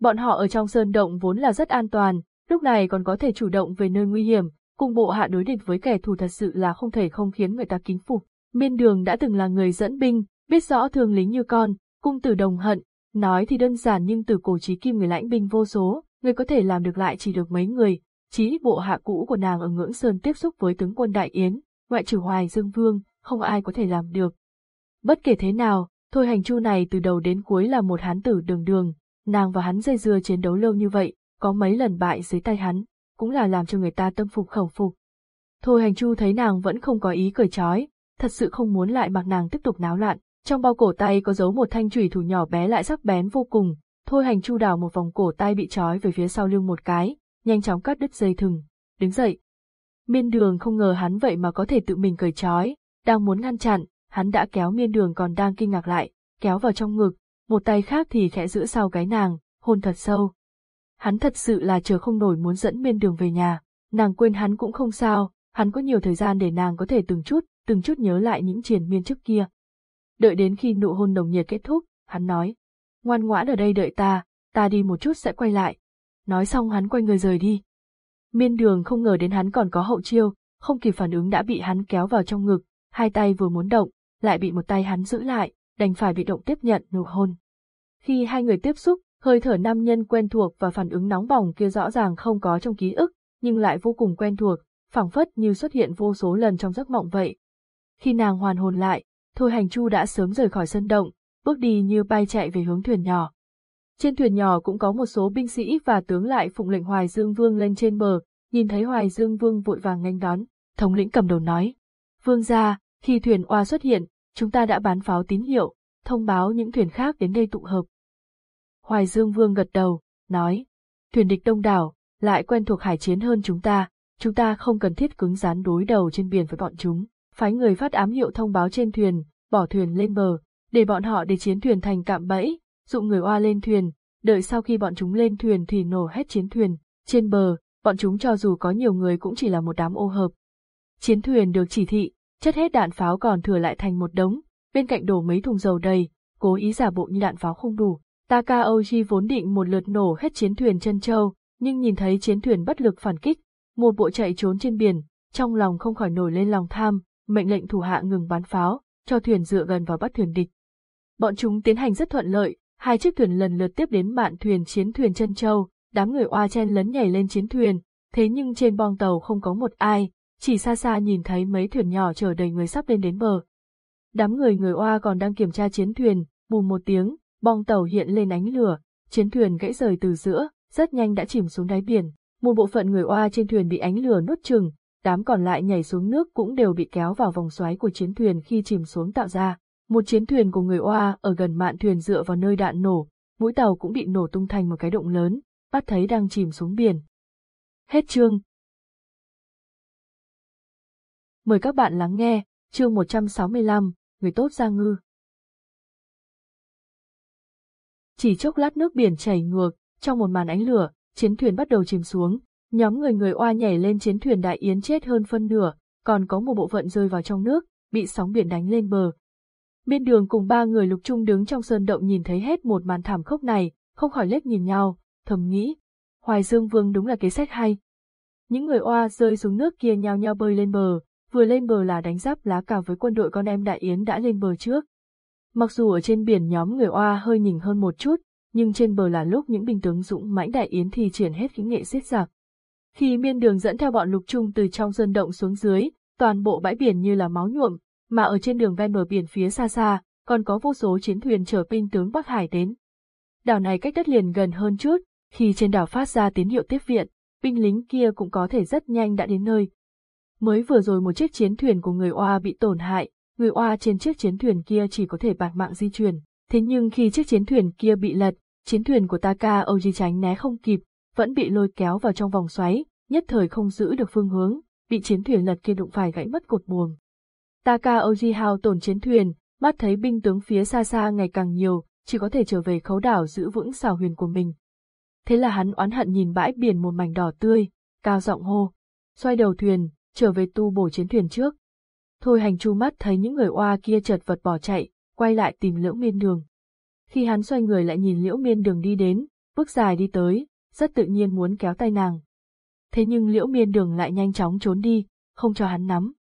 Bọn họ ở trong sơn động vốn là rất an toàn, lúc này còn có thể chủ động về nơi nguy hiểm, cùng bộ hạ đối địch với kẻ thù thật sự là không thể không khiến người ta kính phục. Miên đường đã từng là người dẫn binh, biết rõ thương lính như con, cung tử đồng hận, nói thì đơn giản nhưng từ cổ trí kim người lãnh binh vô số, người có thể làm được lại chỉ được mấy người, chí bộ hạ cũ của nàng ở ngưỡng sơn tiếp xúc với tướng quân Đại Yến, ngoại trừ Hoài Dương Vương, không ai có thể làm được. Bất kể thế nào, thôi hành chu này từ đầu đến cuối là một hán tử đường đường, nàng và hắn dây dưa chiến đấu lâu như vậy, có mấy lần bại dưới tay hắn, cũng là làm cho người ta tâm phục khẩu phục. Thôi hành chu thấy nàng vẫn không có ý cười chói, thật sự không muốn lại mặc nàng tiếp tục náo loạn, trong bao cổ tay có giấu một thanh chủy thủ nhỏ bé lại sắc bén vô cùng, thôi hành chu đào một vòng cổ tay bị trói về phía sau lưng một cái, nhanh chóng cắt đứt dây thừng, đứng dậy. Miên đường không ngờ hắn vậy mà có thể tự mình cởi trói, đang muốn ngăn chặn, hắn đã kéo miên đường còn đang kinh ngạc lại, kéo vào trong ngực, một tay khác thì khẽ giữ sau cái nàng, hôn thật sâu. Hắn thật sự là chờ không nổi muốn dẫn miên đường về nhà, nàng quên hắn cũng không sao, hắn có nhiều thời gian để nàng có thể từng chút, từng chút nhớ lại những triền miên trước kia. Đợi đến khi nụ hôn nồng nhiệt kết thúc, hắn nói, ngoan ngoãn ở đây đợi ta, ta đi một chút sẽ quay lại. Nói xong hắn quay người rời đi. Miên đường không ngờ đến hắn còn có hậu chiêu, không kịp phản ứng đã bị hắn kéo vào trong ngực, hai tay vừa muốn động, lại bị một tay hắn giữ lại, đành phải bị động tiếp nhận nụ hôn. Khi hai người tiếp xúc, hơi thở nam nhân quen thuộc và phản ứng nóng bỏng kia rõ ràng không có trong ký ức, nhưng lại vô cùng quen thuộc, phảng phất như xuất hiện vô số lần trong giấc mộng vậy. Khi nàng hoàn hồn lại, Thôi Hành Chu đã sớm rời khỏi sân động, bước đi như bay chạy về hướng thuyền nhỏ. Trên thuyền nhỏ cũng có một số binh sĩ và tướng lại phụng lệnh Hoài Dương Vương lên trên bờ, nhìn thấy Hoài Dương Vương vội vàng nghênh đón, thống lĩnh cầm đầu nói. Vương gia, khi thuyền oa xuất hiện, chúng ta đã bán pháo tín hiệu, thông báo những thuyền khác đến đây tụ hợp. Hoài Dương Vương gật đầu, nói, thuyền địch đông đảo, lại quen thuộc hải chiến hơn chúng ta, chúng ta không cần thiết cứng rắn đối đầu trên biển với bọn chúng, phái người phát ám hiệu thông báo trên thuyền, bỏ thuyền lên bờ, để bọn họ để chiến thuyền thành cạm bẫy, dụ người oa lên thuyền, đợi sau khi bọn chúng lên thuyền thì nổ hết chiến thuyền, trên bờ, bọn chúng cho dù có nhiều người cũng chỉ là một đám ô hợp. Chiến thuyền được chỉ thị, chất hết đạn pháo còn thừa lại thành một đống, bên cạnh đổ mấy thùng dầu đầy, cố ý giả bộ như đạn pháo không đủ. Takaoji vốn định một lượt nổ hết chiến thuyền chân châu, nhưng nhìn thấy chiến thuyền bất lực phản kích, một bộ chạy trốn trên biển, trong lòng không khỏi nổi lên lòng tham, mệnh lệnh thủ hạ ngừng bắn pháo, cho thuyền dựa gần vào bắt thuyền địch. Bọn chúng tiến hành rất thuận lợi, hai chiếc thuyền lần lượt tiếp đến mạn thuyền chiến thuyền chân châu, đám người oa chen lấn nhảy lên chiến thuyền, thế nhưng trên bong tàu không có một ai, chỉ xa xa nhìn thấy mấy thuyền nhỏ chở đầy người sắp lên đến bờ. Đám người người oa còn đang kiểm tra chiến thuyền, bùm một tiếng, bong tàu hiện lên ánh lửa, chiến thuyền gãy rời từ giữa, rất nhanh đã chìm xuống đáy biển. Một bộ phận người oa trên thuyền bị ánh lửa nuốt chừng, đám còn lại nhảy xuống nước cũng đều bị kéo vào vòng xoáy của chiến thuyền khi chìm xuống tạo ra. Một chiến thuyền của người oa ở gần mạn thuyền dựa vào nơi đạn nổ, mũi tàu cũng bị nổ tung thành một cái động lớn, bắt thấy đang chìm xuống biển. Hết chương. Mời các bạn lắng nghe, chương 165, Người tốt ra ngư. Chỉ chốc lát nước biển chảy ngược, trong một màn ánh lửa, chiến thuyền bắt đầu chìm xuống, nhóm người người oa nhảy lên chiến thuyền đại yến chết hơn phân nửa, còn có một bộ phận rơi vào trong nước, bị sóng biển đánh lên bờ. bên đường cùng ba người lục trung đứng trong sơn động nhìn thấy hết một màn thảm khốc này, không khỏi lết nhìn nhau, thầm nghĩ, Hoài Dương Vương đúng là kế sách hay. Những người oa rơi xuống nước kia nhao nhao bơi lên bờ, vừa lên bờ là đánh giáp lá cả với quân đội con em Đại Yến đã lên bờ trước. Mặc dù ở trên biển nhóm người oa hơi nhỉnh hơn một chút, nhưng trên bờ là lúc những binh tướng dũng mãnh Đại Yến thì triển hết kỹ nghệ giết giặc. Khi miên đường dẫn theo bọn lục trung từ trong dân động xuống dưới, toàn bộ bãi biển như là máu nhuộm, mà ở trên đường ven bờ biển phía xa xa, còn có vô số chiến thuyền chở binh tướng Bắc Hải đến. Đảo này cách đất liền gần hơn chút, khi trên đảo phát ra tín hiệu tiếp viện, binh lính kia cũng có thể rất nhanh đã đến nơi. Mới vừa rồi một chiếc chiến thuyền của người Oa bị tổn hại, người Oa trên chiếc chiến thuyền kia chỉ có thể bạt mạng di chuyển. Thế nhưng khi chiếc chiến thuyền kia bị lật, chiến thuyền của Taka Oji tránh né không kịp, vẫn bị lôi kéo vào trong vòng xoáy, nhất thời không giữ được phương hướng, bị chiến thuyền lật kia đụng phải gãy mất cột buồm. Taka Oji hao tổn chiến thuyền, mắt thấy binh tướng phía xa xa ngày càng nhiều, chỉ có thể trở về khấu đảo giữ vững xào huyền của mình. Thế là hắn oán hận nhìn bãi biển một mảnh đỏ tươi, cao giọng hô, xoay đầu thuyền, trở về tu bổ chiến thuyền trước. Thôi hành chu mắt thấy những người oa kia chợt vật bỏ chạy, quay lại tìm liễu miên đường. Khi hắn xoay người lại nhìn liễu miên đường đi đến, bước dài đi tới, rất tự nhiên muốn kéo tay nàng. Thế nhưng liễu miên đường lại nhanh chóng trốn đi, không cho hắn nắm.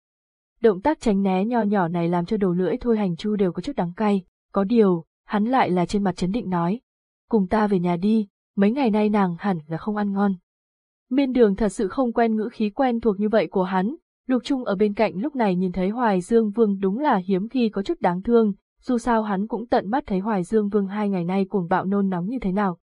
Động tác tránh né nho nhỏ này làm cho đầu lưỡi thôi hành chu đều có chút đắng cay, có điều, hắn lại là trên mặt chấn định nói. Cùng ta về nhà đi, mấy ngày nay nàng hẳn là không ăn ngon. Miên đường thật sự không quen ngữ khí quen thuộc như vậy của hắn, Lục Trung ở bên cạnh lúc này nhìn thấy Hoài Dương Vương đúng là hiếm khi có chút đáng thương, dù sao hắn cũng tận mắt thấy Hoài Dương Vương hai ngày nay cuồng bạo nôn nóng như thế nào.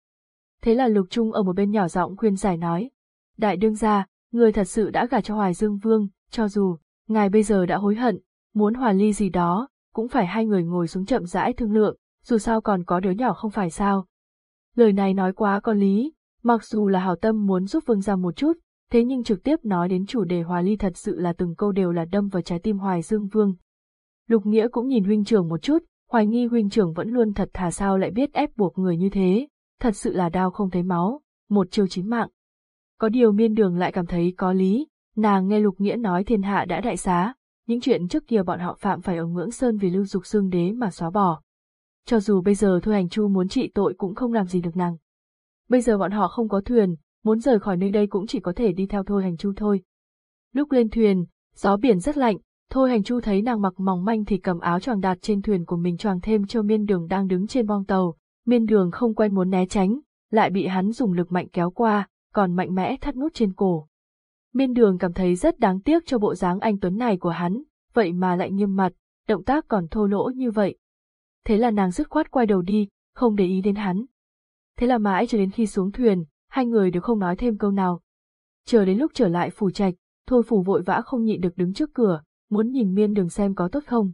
Thế là Lục Trung ở một bên nhỏ giọng khuyên giải nói, Đại đương gia, người thật sự đã gả cho Hoài Dương Vương, cho dù, ngài bây giờ đã hối hận, muốn hòa ly gì đó, cũng phải hai người ngồi xuống chậm rãi thương lượng, dù sao còn có đứa nhỏ không phải sao. Lời này nói quá có lý, mặc dù là hảo tâm muốn giúp Vương gia một chút, thế nhưng trực tiếp nói đến chủ đề hòa ly thật sự là từng câu đều là đâm vào trái tim Hoài Dương Vương. Lục Nghĩa cũng nhìn huynh trưởng một chút, hoài nghi huynh trưởng vẫn luôn thật thà sao lại biết ép buộc người như thế, thật sự là đau không thấy máu, một chiêu chín mạng. Có điều miên đường lại cảm thấy có lý, nàng nghe Lục Nghĩa nói thiên hạ đã đại xá, những chuyện trước kia bọn họ phạm phải ở ngưỡng sơn vì lưu dục xương đế mà xóa bỏ. Cho dù bây giờ Thôi Hành Chu muốn trị tội cũng không làm gì được nàng. Bây giờ bọn họ không có thuyền, muốn rời khỏi nơi đây cũng chỉ có thể đi theo Thôi Hành Chu thôi. Lúc lên thuyền, gió biển rất lạnh, Thôi Hành Chu thấy nàng mặc mỏng manh thì cầm áo choàng đặt trên thuyền của mình choàng thêm cho miên đường đang đứng trên bong tàu, Miên đường không quen muốn né tránh, lại bị hắn dùng lực mạnh kéo qua, còn mạnh mẽ thắt nút trên cổ. Miên đường cảm thấy rất đáng tiếc cho bộ dáng anh Tuấn này của hắn, vậy mà lại nghiêm mặt, động tác còn thô lỗ như vậy. Thế là nàng dứt khoát quay đầu đi, không để ý đến hắn. Thế là mãi cho đến khi xuống thuyền, hai người đều không nói thêm câu nào. Chờ đến lúc trở lại phủ trạch, thôi phủ vội vã không nhịn được đứng trước cửa, muốn nhìn miên đường xem có tốt không.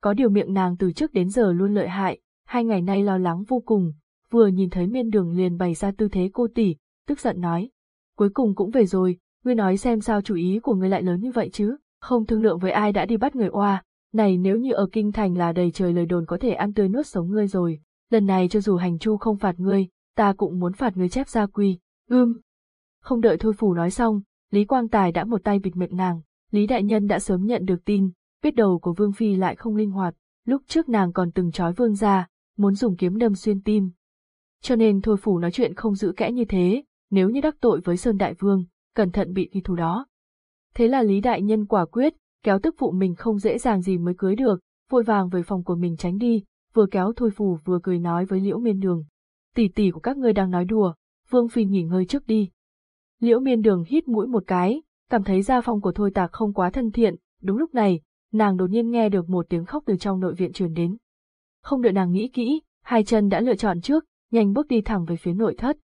Có điều miệng nàng từ trước đến giờ luôn lợi hại, hai ngày nay lo lắng vô cùng, vừa nhìn thấy miên đường liền bày ra tư thế cô tỷ, tức giận nói. Cuối cùng cũng về rồi, ngươi nói xem sao chủ ý của ngươi lại lớn như vậy chứ, không thương lượng với ai đã đi bắt người oa, này nếu như ở kinh thành là đầy trời lời đồn có thể ăn tươi nuốt sống ngươi rồi, lần này cho dù hành chu không phạt ngươi, ta cũng muốn phạt người chép gia quy, ưm. Không đợi thôi phủ nói xong, Lý Quang Tài đã một tay bịt miệng nàng, Lý Đại Nhân đã sớm nhận được tin, biết đầu của Vương Phi lại không linh hoạt, lúc trước nàng còn từng trói Vương ra, muốn dùng kiếm đâm xuyên tim. Cho nên thôi phủ nói chuyện không giữ kẽ như thế, nếu như đắc tội với Sơn Đại Vương, cẩn thận bị ghi thù đó. Thế là Lý Đại Nhân quả quyết, kéo tức phụ mình không dễ dàng gì mới cưới được, vội vàng về phòng của mình tránh đi, vừa kéo thôi phủ vừa cười nói với Liễu Miên Đường. Tỷ tỷ của các ngươi đang nói đùa, Vương Phi nghỉ ngơi trước đi. Liễu Miên Đường hít mũi một cái, cảm thấy gia phong của Thôi Tạc không quá thân thiện, đúng lúc này, nàng đột nhiên nghe được một tiếng khóc từ trong nội viện truyền đến. Không đợi nàng nghĩ kỹ, hai chân đã lựa chọn trước, nhanh bước đi thẳng về phía nội thất.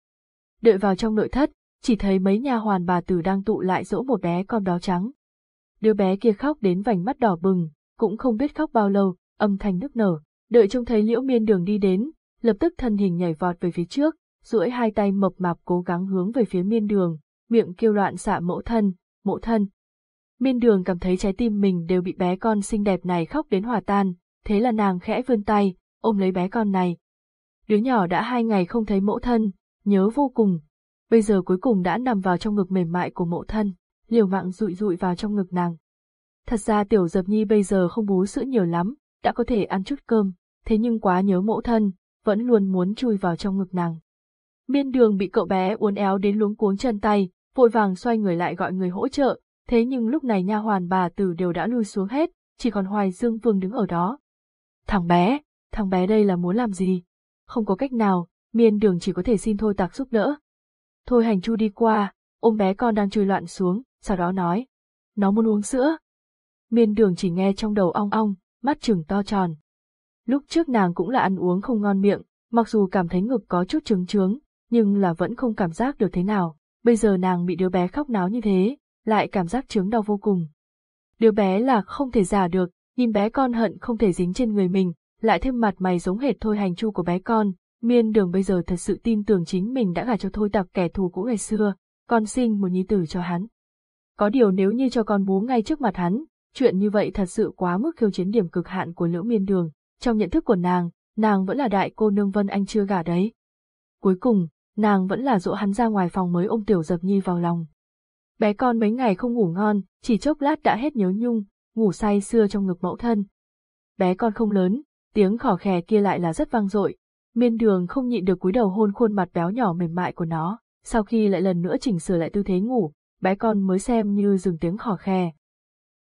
Đợi vào trong nội thất, chỉ thấy mấy nha hoàn bà tử đang tụ lại dỗ một bé con báo trắng. Đứa bé kia khóc đến vành mắt đỏ bừng, cũng không biết khóc bao lâu, âm thanh nức nở, đợi trông thấy liễu miên đường đi đến, lập tức thân hình nhảy vọt về phía trước, duỗi hai tay mập mạp cố gắng hướng về phía miên đường, miệng kêu loạn xạ mẫu thân, mẫu thân. Miên đường cảm thấy trái tim mình đều bị bé con xinh đẹp này khóc đến hòa tan, thế là nàng khẽ vươn tay, ôm lấy bé con này. Đứa nhỏ đã hai ngày không thấy mẫu thân, nhớ vô cùng, bây giờ cuối cùng đã nằm vào trong ngực mềm mại của mẫu thân, liều mạng rụi rụi vào trong ngực nàng. Thật ra tiểu dập nhi bây giờ không bú sữa nhiều lắm, đã có thể ăn chút cơm, thế nhưng quá nhớ mẫu thân, vẫn luôn muốn chui vào trong ngực nàng. Miên đường bị cậu bé uốn éo đến luống cuống chân tay, vội vàng xoay người lại gọi người hỗ trợ, thế nhưng lúc này nha hoàn bà tử đều đã lui xuống hết, chỉ còn Hoài Dương Vương đứng ở đó. Thằng bé, thằng bé đây là muốn làm gì? Không có cách nào, miên đường chỉ có thể xin thôi tạc giúp đỡ. Thôi hành chu đi qua, ôm bé con đang chui loạn xuống, sau đó nói. Nó muốn uống sữa. Miên đường chỉ nghe trong đầu ong ong, mắt trừng to tròn. Lúc trước nàng cũng là ăn uống không ngon miệng, mặc dù cảm thấy ngực có chút trứng trướng, nhưng là vẫn không cảm giác được thế nào. Bây giờ nàng bị đứa bé khóc náo như thế, lại cảm giác trướng đau vô cùng. Đứa bé là không thể giả được, nhìn bé con hận không thể dính trên người mình, lại thêm mặt mày giống hệt thôi hành chu của bé con, miên đường bây giờ thật sự tin tưởng chính mình đã gả cho thôi tặc kẻ thù cũ ngày xưa, con sinh một nhi tử cho hắn. Có điều nếu như cho con bú ngay trước mặt hắn, chuyện như vậy thật sự quá mức khiêu chiến điểm cực hạn của lưỡng miên đường, trong nhận thức của nàng, nàng vẫn là đại cô nương Vân Anh chưa gả đấy. Cuối cùng, nàng vẫn là dỗ hắn ra ngoài phòng mới ôm tiểu dập nhi vào lòng. Bé con mấy ngày không ngủ ngon, chỉ chốc lát đã hết nhớ nhung, ngủ say sưa trong ngực mẫu thân. Bé con không lớn, tiếng khỏ khè kia lại là rất vang dội. Miên đường không nhịn được cúi đầu hôn khuôn mặt béo nhỏ mềm mại của nó, sau khi lại lần nữa chỉnh sửa lại tư thế ngủ, bé con mới xem như dừng tiếng khỏ khè.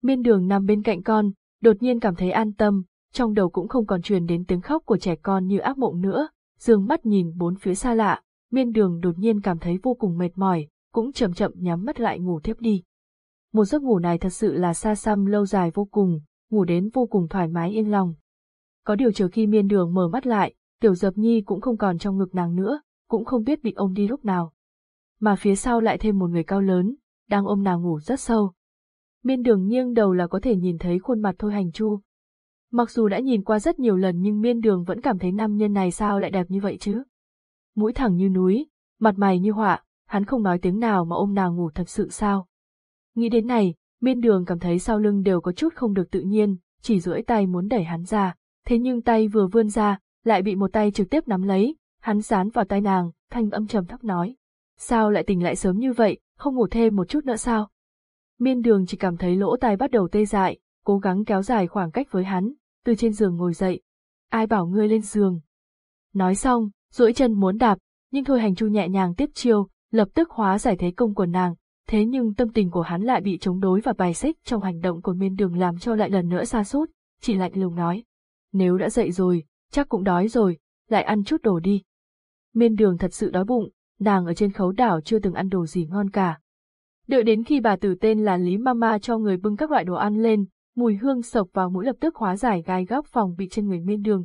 Miên đường nằm bên cạnh con, đột nhiên cảm thấy an tâm, trong đầu cũng không còn truyền đến tiếng khóc của trẻ con như ác mộng nữa, dương mắt nhìn bốn phía xa lạ, miên đường đột nhiên cảm thấy vô cùng mệt mỏi, cũng chậm chậm nhắm mắt lại ngủ tiếp đi. Một giấc ngủ này thật sự là xa xăm lâu dài vô cùng, ngủ đến vô cùng thoải mái yên lòng. Có điều chờ khi miên đường mở mắt lại, tiểu dập nhi cũng không còn trong ngực nàng nữa, cũng không biết bị ôm đi lúc nào. Mà phía sau lại thêm một người cao lớn, đang ôm nàng ngủ rất sâu. Miên đường nghiêng đầu là có thể nhìn thấy khuôn mặt thôi hành chu. Mặc dù đã nhìn qua rất nhiều lần nhưng miên đường vẫn cảm thấy nam nhân này sao lại đẹp như vậy chứ. Mũi thẳng như núi, mặt mày như họa, hắn không nói tiếng nào mà ôm nàng ngủ thật sự sao. Nghĩ đến này, miên đường cảm thấy sau lưng đều có chút không được tự nhiên, chỉ duỗi tay muốn đẩy hắn ra, thế nhưng tay vừa vươn ra, lại bị một tay trực tiếp nắm lấy, hắn dán vào tay nàng, thanh âm trầm thấp nói. Sao lại tỉnh lại sớm như vậy, không ngủ thêm một chút nữa sao? Miên đường chỉ cảm thấy lỗ tai bắt đầu tê dại, cố gắng kéo dài khoảng cách với hắn, từ trên giường ngồi dậy. Ai bảo ngươi lên giường? Nói xong, duỗi chân muốn đạp, nhưng thôi hành chu nhẹ nhàng tiếp chiêu, lập tức hóa giải thế công của nàng, thế nhưng tâm tình của hắn lại bị chống đối và bài xích trong hành động của miên đường làm cho lại lần nữa xa sút chỉ lạnh lùng nói. Nếu đã dậy rồi, chắc cũng đói rồi, lại ăn chút đồ đi. Miên đường thật sự đói bụng, nàng ở trên khấu đảo chưa từng ăn đồ gì ngon cả. Đợi đến khi bà tử tên là Lý Mama cho người bưng các loại đồ ăn lên, mùi hương sộc vào mũi lập tức hóa giải gai góc phòng bị trên người miên đường.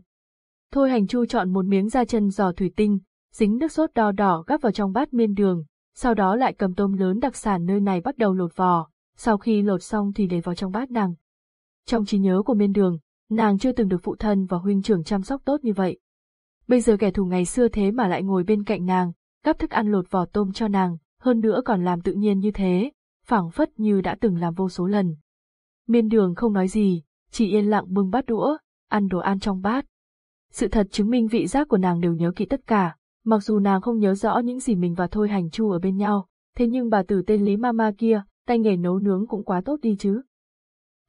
Thôi hành chu chọn một miếng da chân giò thủy tinh, dính nước sốt đỏ đỏ gắp vào trong bát miên đường, sau đó lại cầm tôm lớn đặc sản nơi này bắt đầu lột vỏ, sau khi lột xong thì để vào trong bát nàng. Trong trí nhớ của miên đường, nàng chưa từng được phụ thân và huynh trưởng chăm sóc tốt như vậy. Bây giờ kẻ thù ngày xưa thế mà lại ngồi bên cạnh nàng, gắp thức ăn lột vỏ tôm cho nàng, hơn nữa còn làm tự nhiên như thế, phảng phất như đã từng làm vô số lần. Miên đường không nói gì, chỉ yên lặng bưng bát đũa, ăn đồ ăn trong bát. Sự thật chứng minh vị giác của nàng đều nhớ kỹ tất cả, mặc dù nàng không nhớ rõ những gì mình và Thôi Hành Chu ở bên nhau, thế nhưng bà tử tên Lý Mama kia, tay nghề nấu nướng cũng quá tốt đi chứ.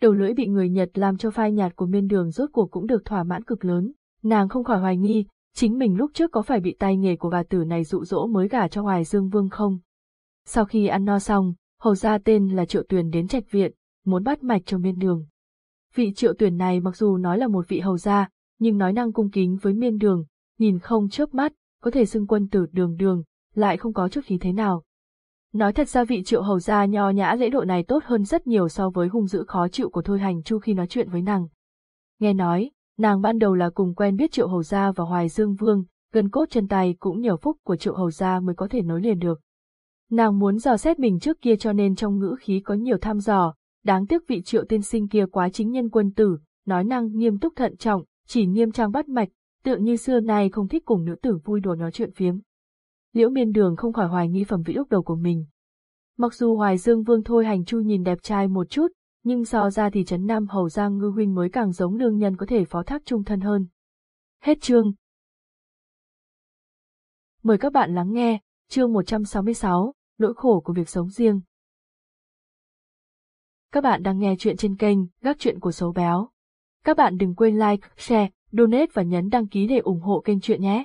Đầu lưỡi bị người Nhật làm cho phai nhạt của miên đường rốt cuộc cũng được thỏa mãn cực lớn, nàng không khỏi hoài nghi, chính mình lúc trước có phải bị tay nghề của bà tử này dụ dỗ mới gả cho Hoài Dương Vương không? Sau khi ăn no xong, hầu gia tên là Triệu Tuyền đến trạch viện, muốn bắt mạch cho miên đường. Vị Triệu tuyển này mặc dù nói là một vị hầu gia, nhưng nói năng cung kính với miên đường, nhìn không chớp mắt, có thể xưng quân tử đường đường, lại không có chút khí thế nào. Nói thật ra vị triệu hầu gia nho nhã lễ độ này tốt hơn rất nhiều so với hung dữ khó chịu của Thôi Hành Chu khi nói chuyện với nàng. Nghe nói, nàng ban đầu là cùng quen biết triệu hầu gia và Hoài Dương Vương, gần cốt chân tay cũng nhờ phúc của triệu hầu gia mới có thể nối liền được. Nàng muốn dò xét mình trước kia cho nên trong ngữ khí có nhiều tham dò, đáng tiếc vị triệu tiên sinh kia quá chính nhân quân tử, nói năng nghiêm túc thận trọng, chỉ nghiêm trang bắt mạch, tựa như xưa nay không thích cùng nữ tử vui đùa nói chuyện phiếm. Liễu miên đường không khỏi hoài nghi phẩm vị lúc đầu của mình. Mặc dù Hoài Dương Vương thôi hành chu nhìn đẹp trai một chút, nhưng so ra thì Trấn Nam Hầu Giang Ngư Huynh mới càng giống lương nhân có thể phó thác trung thân hơn. Hết chương. Mời các bạn lắng nghe, chương 166, nỗi khổ của việc sống riêng. Các bạn đang nghe chuyện trên kênh Gác Chuyện của Xấu Béo. Các bạn đừng quên like, share, donate và nhấn đăng ký để ủng hộ kênh chuyện nhé.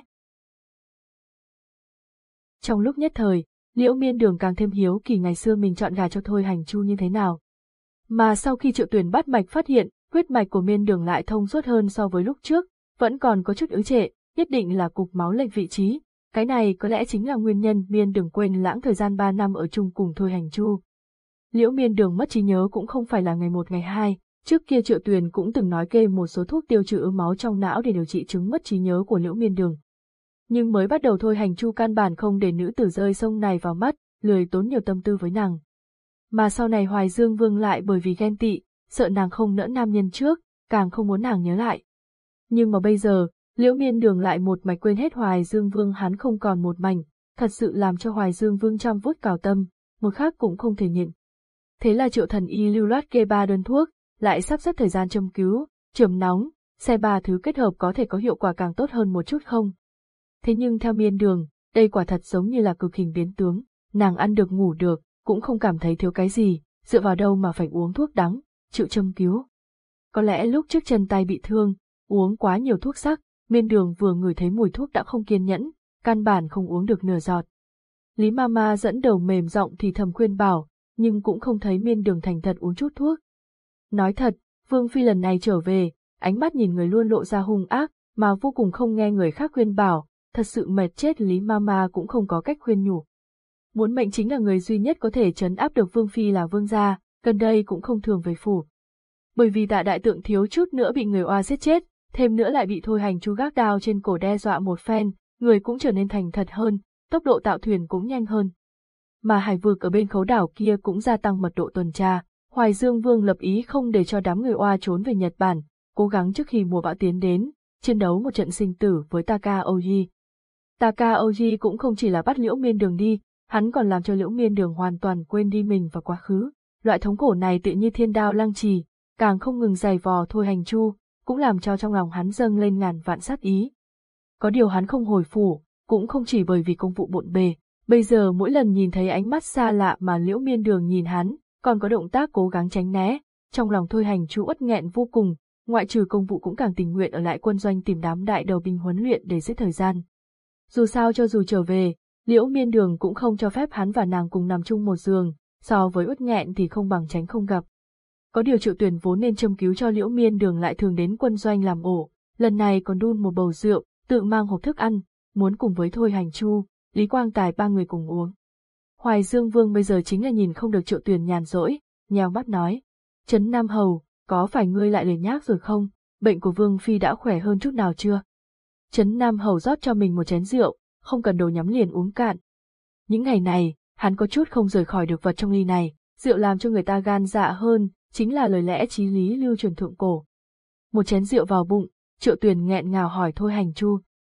Trong lúc nhất thời, Liễu Miên Đường càng thêm hiếu kỳ ngày xưa mình chọn gà cho Thôi Hành Chu như thế nào. Mà sau khi triệu tuyển bắt mạch phát hiện, huyết mạch của Miên Đường lại thông suốt hơn so với lúc trước, vẫn còn có chút ứ trệ, nhất định là cục máu lệch vị trí. Cái này có lẽ chính là nguyên nhân Miên Đường quên lãng thời gian 3 năm ở chung cùng Thôi Hành Chu. Liễu Miên Đường mất trí nhớ cũng không phải là ngày một ngày hai, trước kia Triệu Tuyền cũng từng nói kê một số thuốc tiêu trừ máu trong não để điều trị chứng mất trí nhớ của Liễu Miên Đường nhưng mới bắt đầu thôi hành chu căn bản không để nữ tử rơi sông này vào mắt, lười tốn nhiều tâm tư với nàng. Mà sau này Hoài Dương Vương lại bởi vì ghen tị, sợ nàng không nỡ nam nhân trước, càng không muốn nàng nhớ lại. Nhưng mà bây giờ, Liễu Miên Đường lại một mạch quên hết Hoài Dương Vương hắn không còn một mảnh, thật sự làm cho Hoài Dương Vương trăm vút cào tâm, một khác cũng không thể nhịn. Thế là triệu thần y lưu loát kê ba đơn thuốc, lại sắp xếp thời gian châm cứu, trường nóng, xe ba thứ kết hợp có thể có hiệu quả càng tốt hơn một chút không? Thế nhưng theo miên đường, đây quả thật giống như là cực hình biến tướng, nàng ăn được ngủ được, cũng không cảm thấy thiếu cái gì, dựa vào đâu mà phải uống thuốc đắng, chịu châm cứu. Có lẽ lúc trước chân tay bị thương, uống quá nhiều thuốc sắc, miên đường vừa ngửi thấy mùi thuốc đã không kiên nhẫn, căn bản không uống được nửa giọt. Lý Mama dẫn đầu mềm giọng thì thầm khuyên bảo, nhưng cũng không thấy miên đường thành thật uống chút thuốc. Nói thật, Vương Phi lần này trở về, ánh mắt nhìn người luôn lộ ra hung ác, mà vô cùng không nghe người khác khuyên bảo, thật sự mệt chết Lý Mama cũng không có cách khuyên nhủ. Muốn mệnh chính là người duy nhất có thể chấn áp được Vương Phi là Vương gia, gần đây cũng không thường về phủ. Bởi vì tạ đại tượng thiếu chút nữa bị người oa giết chết, thêm nữa lại bị thôi hành chú gác đao trên cổ đe dọa một phen, người cũng trở nên thành thật hơn, tốc độ tạo thuyền cũng nhanh hơn. Mà hải vực ở bên khấu đảo kia cũng gia tăng mật độ tuần tra, Hoài Dương Vương lập ý không để cho đám người oa trốn về Nhật Bản, cố gắng trước khi mùa bão tiến đến, chiến đấu một trận sinh tử với Taka Oji. Taka Oji cũng không chỉ là bắt Liễu Miên Đường đi, hắn còn làm cho Liễu Miên Đường hoàn toàn quên đi mình và quá khứ. Loại thống khổ này tự như thiên đao lăng trì, càng không ngừng giày vò thôi hành chu, cũng làm cho trong lòng hắn dâng lên ngàn vạn sát ý. Có điều hắn không hồi phủ, cũng không chỉ bởi vì công vụ bộn bề, bây giờ mỗi lần nhìn thấy ánh mắt xa lạ mà Liễu Miên Đường nhìn hắn, còn có động tác cố gắng tránh né, trong lòng thôi hành chu uất nghẹn vô cùng, ngoại trừ công vụ cũng càng tình nguyện ở lại quân doanh tìm đám đại đầu binh huấn luyện để giết thời gian. Dù sao cho dù trở về, liễu miên đường cũng không cho phép hắn và nàng cùng nằm chung một giường, so với uất nghẹn thì không bằng tránh không gặp. Có điều triệu tuyển vốn nên châm cứu cho liễu miên đường lại thường đến quân doanh làm ổ, lần này còn đun một bầu rượu, tự mang hộp thức ăn, muốn cùng với Thôi Hành Chu, Lý Quang Tài ba người cùng uống. Hoài Dương Vương bây giờ chính là nhìn không được triệu tuyền nhàn rỗi, nheo mắt nói. Trấn Nam Hầu, có phải ngươi lại lời nhác rồi không? Bệnh của Vương Phi đã khỏe hơn chút nào chưa? Trấn Nam Hầu rót cho mình một chén rượu, không cần đồ nhắm liền uống cạn. Những ngày này, hắn có chút không rời khỏi được vật trong ly này, rượu làm cho người ta gan dạ hơn, chính là lời lẽ trí lý lưu truyền thượng cổ. Một chén rượu vào bụng, triệu tuyền nghẹn ngào hỏi thôi hành chu.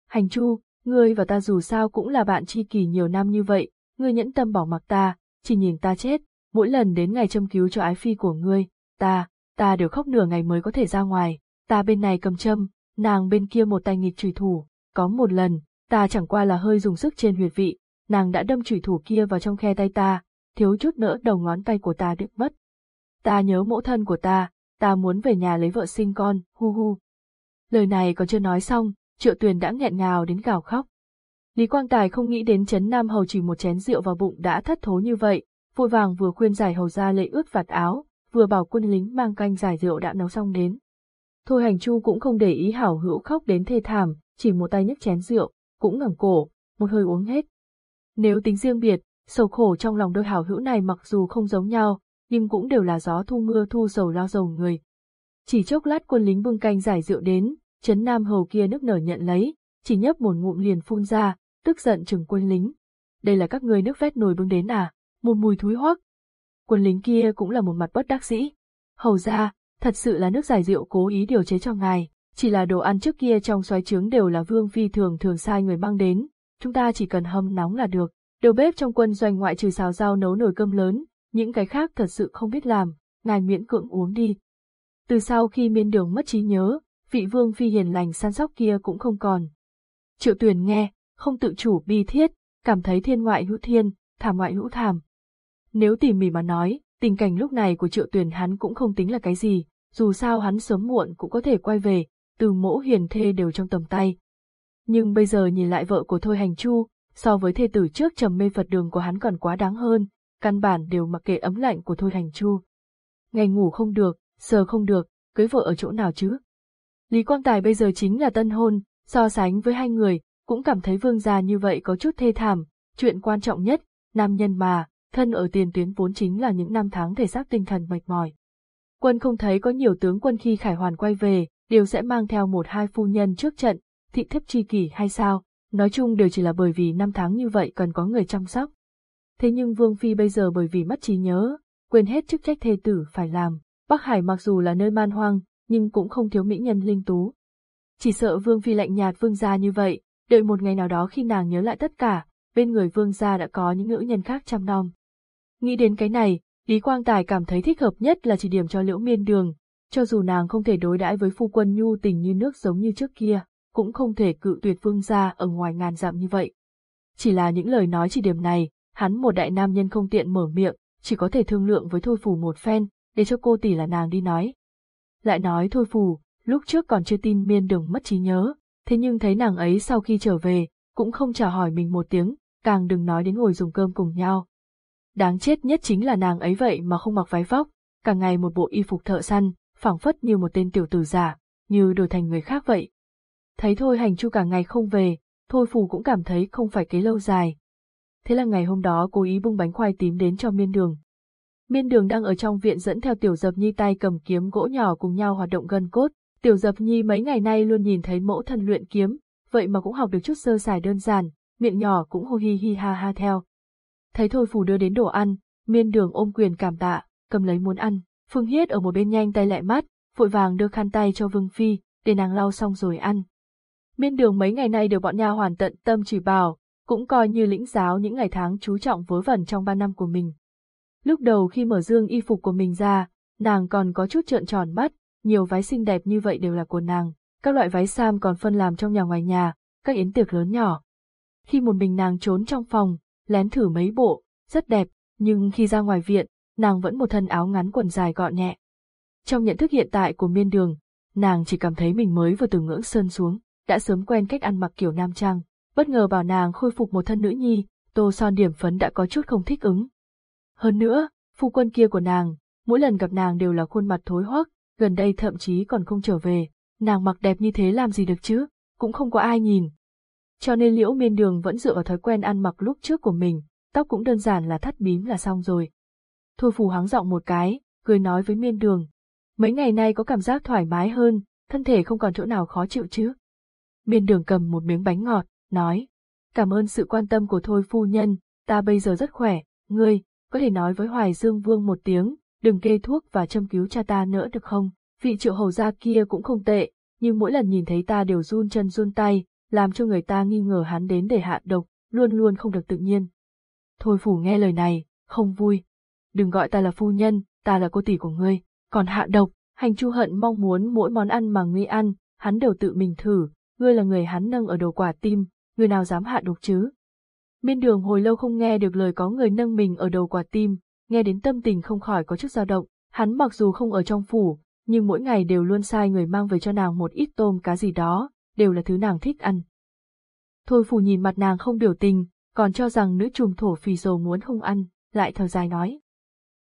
Hành chu, ngươi và ta dù sao cũng là bạn tri kỷ nhiều năm như vậy, ngươi nhẫn tâm bỏ mặc ta, chỉ nhìn ta chết, mỗi lần đến ngày châm cứu cho ái phi của ngươi, ta, ta đều khóc nửa ngày mới có thể ra ngoài, ta bên này cầm châm, nàng bên kia một tay nghịch trùy thủ, có một lần, ta chẳng qua là hơi dùng sức trên huyệt vị, nàng đã đâm trùy thủ kia vào trong khe tay ta, thiếu chút nữa đầu ngón tay của ta đứt mất. Ta nhớ mẫu thân của ta, ta muốn về nhà lấy vợ sinh con, hu hu. Lời này còn chưa nói xong, triệu tuyền đã nghẹn ngào đến gào khóc. Lý Quang Tài không nghĩ đến chấn Nam Hầu chỉ một chén rượu vào bụng đã thất thố như vậy, vội vàng vừa khuyên giải hầu ra lệ ướt vạt áo, vừa bảo quân lính mang canh giải rượu đã nấu xong đến. Thôi hành chu cũng không để ý hảo hữu khóc đến thê thảm, chỉ một tay nhấc chén rượu, cũng ngẩng cổ, một hơi uống hết. Nếu tính riêng biệt, sầu khổ trong lòng đôi hảo hữu này mặc dù không giống nhau, nhưng cũng đều là gió thu mưa thu sầu lao dầu người. Chỉ chốc lát quân lính bưng canh giải rượu đến, chấn nam hầu kia nức nở nhận lấy, chỉ nhấp một ngụm liền phun ra, tức giận chừng quân lính. Đây là các người nước vét nồi bưng đến à, một mùi thúi hoắc. Quân lính kia cũng là một mặt bất đắc dĩ. Hầu ra, thật sự là nước giải rượu cố ý điều chế cho ngài, chỉ là đồ ăn trước kia trong xoáy trướng đều là vương phi thường thường sai người mang đến, chúng ta chỉ cần hâm nóng là được. Đầu bếp trong quân doanh ngoại trừ xào rau nấu nồi cơm lớn, những cái khác thật sự không biết làm, ngài miễn cưỡng uống đi. Từ sau khi miên đường mất trí nhớ, vị vương phi hiền lành săn sóc kia cũng không còn. Triệu tuyển nghe, không tự chủ bi thiết, cảm thấy thiên ngoại hữu thiên, thảm ngoại hữu thảm. Nếu tỉ mỉ mà nói, tình cảnh lúc này của triệu tuyển hắn cũng không tính là cái gì, dù sao hắn sớm muộn cũng có thể quay về, từ mỗ hiền thê đều trong tầm tay. Nhưng bây giờ nhìn lại vợ của Thôi Hành Chu, so với thê tử trước trầm mê Phật đường của hắn còn quá đáng hơn, căn bản đều mặc kệ ấm lạnh của Thôi Hành Chu. Ngày ngủ không được, sờ không được, cưới vợ ở chỗ nào chứ? Lý Quang Tài bây giờ chính là tân hôn, so sánh với hai người, cũng cảm thấy vương gia như vậy có chút thê thảm, chuyện quan trọng nhất, nam nhân mà, thân ở tiền tuyến vốn chính là những năm tháng thể xác tinh thần mệt mỏi. Quân không thấy có nhiều tướng quân khi Khải Hoàn quay về, đều sẽ mang theo một hai phu nhân trước trận, thị thiếp chi kỷ hay sao, nói chung đều chỉ là bởi vì năm tháng như vậy cần có người chăm sóc. Thế nhưng Vương Phi bây giờ bởi vì mất trí nhớ, quên hết chức trách thê tử phải làm, Bắc Hải mặc dù là nơi man hoang, nhưng cũng không thiếu mỹ nhân linh tú. Chỉ sợ Vương Phi lạnh nhạt Vương gia như vậy, đợi một ngày nào đó khi nàng nhớ lại tất cả, bên người Vương gia đã có những nữ nhân khác chăm nom. Nghĩ đến cái này, Lý Quang Tài cảm thấy thích hợp nhất là chỉ điểm cho Liễu Miên Đường, cho dù nàng không thể đối đãi với phu quân nhu tình như nước giống như trước kia, cũng không thể cự tuyệt vương gia ở ngoài ngàn dặm như vậy. Chỉ là những lời nói chỉ điểm này, hắn một đại nam nhân không tiện mở miệng, chỉ có thể thương lượng với Thôi Phủ một phen, để cho cô tỷ là nàng đi nói. Lại nói Thôi phù lúc trước còn chưa tin miên đường mất trí nhớ, thế nhưng thấy nàng ấy sau khi trở về, cũng không trả hỏi mình một tiếng, càng đừng nói đến ngồi dùng cơm cùng nhau. Đáng chết nhất chính là nàng ấy vậy mà không mặc váy vóc, cả ngày một bộ y phục thợ săn, phảng phất như một tên tiểu tử giả, như đổi thành người khác vậy. Thấy thôi hành chu cả ngày không về, thôi phù cũng cảm thấy không phải kế lâu dài. Thế là ngày hôm đó cố ý bung bánh khoai tím đến cho miên đường. Miên đường đang ở trong viện dẫn theo tiểu dập nhi tay cầm kiếm gỗ nhỏ cùng nhau hoạt động gân cốt, tiểu dập nhi mấy ngày nay luôn nhìn thấy mẫu thân luyện kiếm, vậy mà cũng học được chút sơ sài đơn giản, miệng nhỏ cũng hô hi hi ha ha theo. Thấy thôi phủ đưa đến đồ ăn, miên đường ôm quyền cảm tạ, cầm lấy muốn ăn. Phương Hiết ở một bên nhanh tay lại mắt, vội vàng đưa khăn tay cho Vương Phi, để nàng lau xong rồi ăn. Miên đường mấy ngày nay đều bọn nha hoàn tận tâm chỉ bảo, cũng coi như lĩnh giáo những ngày tháng chú trọng vớ vẩn trong ba năm của mình. Lúc đầu khi mở dương y phục của mình ra, nàng còn có chút trợn tròn mắt, nhiều váy xinh đẹp như vậy đều là của nàng, các loại váy sam còn phân làm trong nhà ngoài nhà, các yến tiệc lớn nhỏ. Khi một mình nàng trốn trong phòng, lén thử mấy bộ, rất đẹp, nhưng khi ra ngoài viện, nàng vẫn một thân áo ngắn quần dài gọn nhẹ. Trong nhận thức hiện tại của miên đường, nàng chỉ cảm thấy mình mới vừa từ ngưỡng sơn xuống, đã sớm quen cách ăn mặc kiểu nam trang, bất ngờ bảo nàng khôi phục một thân nữ nhi, tô son điểm phấn đã có chút không thích ứng. Hơn nữa, phu quân kia của nàng, mỗi lần gặp nàng đều là khuôn mặt thối hoắc, gần đây thậm chí còn không trở về, nàng mặc đẹp như thế làm gì được chứ, cũng không có ai nhìn. Cho nên liễu miên đường vẫn dựa vào thói quen ăn mặc lúc trước của mình, tóc cũng đơn giản là thắt bím là xong rồi. Thôi phù hắng giọng một cái, cười nói với miên đường. Mấy ngày nay có cảm giác thoải mái hơn, thân thể không còn chỗ nào khó chịu chứ. Miên đường cầm một miếng bánh ngọt, nói. Cảm ơn sự quan tâm của thôi phu nhân, ta bây giờ rất khỏe, ngươi, có thể nói với Hoài Dương Vương một tiếng, đừng kê thuốc và châm cứu cha ta nữa được không? Vị triệu hầu gia kia cũng không tệ, nhưng mỗi lần nhìn thấy ta đều run chân run tay, làm cho người ta nghi ngờ hắn đến để hạ độc, luôn luôn không được tự nhiên. Thôi phủ nghe lời này, không vui. Đừng gọi ta là phu nhân, ta là cô tỷ của ngươi, còn hạ độc, hành chu hận mong muốn mỗi món ăn mà ngươi ăn, hắn đều tự mình thử, ngươi là người hắn nâng ở đầu quả tim, người nào dám hạ độc chứ? Miên đường hồi lâu không nghe được lời có người nâng mình ở đầu quả tim, nghe đến tâm tình không khỏi có chút dao động, hắn mặc dù không ở trong phủ, nhưng mỗi ngày đều luôn sai người mang về cho nàng một ít tôm cá gì đó, đều là thứ nàng thích ăn. Thôi phủ nhìn mặt nàng không biểu tình, còn cho rằng nữ trùng thổ phì dầu muốn không ăn, lại thở dài nói.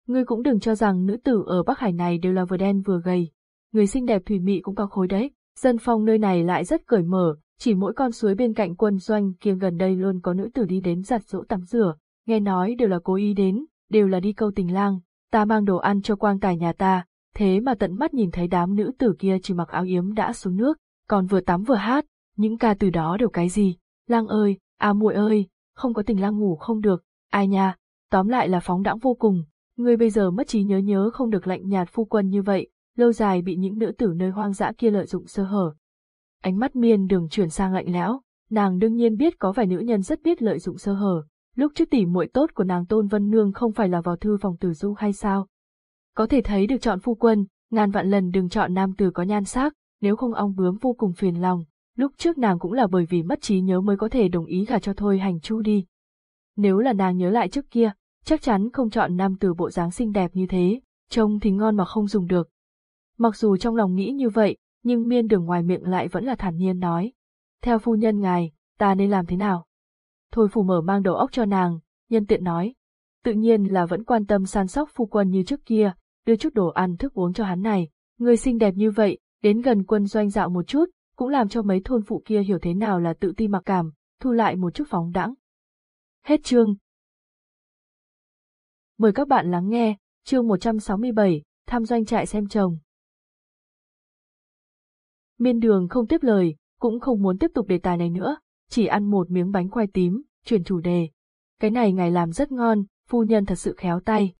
Ngươi cũng đừng cho rằng nữ tử ở Bắc Hải này đều là vừa đen vừa gầy. Người xinh đẹp thủy mị cũng cao khối đấy, dân phong nơi này lại rất cởi mở, chỉ mỗi con suối bên cạnh quân doanh kia gần đây luôn có nữ tử đi đến giặt rỗ tắm rửa, nghe nói đều là cố ý đến, đều là đi câu tình lang, ta mang đồ ăn cho quang tài nhà ta, thế mà tận mắt nhìn thấy đám nữ tử kia chỉ mặc áo yếm đã xuống nước, còn vừa tắm vừa hát, những ca từ đó đều cái gì, lang ơi, à muội ơi, không có tình lang ngủ không được, ai nha, tóm lại là phóng đãng vô cùng, ngươi bây giờ mất trí nhớ nhớ không được lạnh nhạt phu quân như vậy, lâu dài bị những nữ tử nơi hoang dã kia lợi dụng sơ hở. Ánh mắt miên đường chuyển sang lạnh lẽo, nàng đương nhiên biết có vài nữ nhân rất biết lợi dụng sơ hở, lúc trước tỉ muội tốt của nàng Tôn Vân Nương không phải là vào thư phòng tử du hay sao? Có thể thấy được chọn phu quân, ngàn vạn lần đừng chọn nam tử có nhan sắc, nếu không ong bướm vô cùng phiền lòng, lúc trước nàng cũng là bởi vì mất trí nhớ mới có thể đồng ý gả cho thôi hành chu đi. Nếu là nàng nhớ lại trước kia, chắc chắn không chọn nam tử bộ dáng xinh đẹp như thế, trông thì ngon mà không dùng được. Mặc dù trong lòng nghĩ như vậy, nhưng miên đường ngoài miệng lại vẫn là thản nhiên nói. Theo phu nhân ngài, ta nên làm thế nào? Thôi phù mở mang đầu óc cho nàng, nhân tiện nói. Tự nhiên là vẫn quan tâm săn sóc phu quân như trước kia, đưa chút đồ ăn thức uống cho hắn này. Người xinh đẹp như vậy, đến gần quân doanh dạo một chút, cũng làm cho mấy thôn phụ kia hiểu thế nào là tự ti mặc cảm, thu lại một chút phóng đãng. Hết chương. Mời các bạn lắng nghe, chương 167, tham doanh trại xem chồng. Miên đường không tiếp lời, cũng không muốn tiếp tục đề tài này nữa, chỉ ăn một miếng bánh khoai tím, chuyển chủ đề. Cái này ngài làm rất ngon, phu nhân thật sự khéo tay.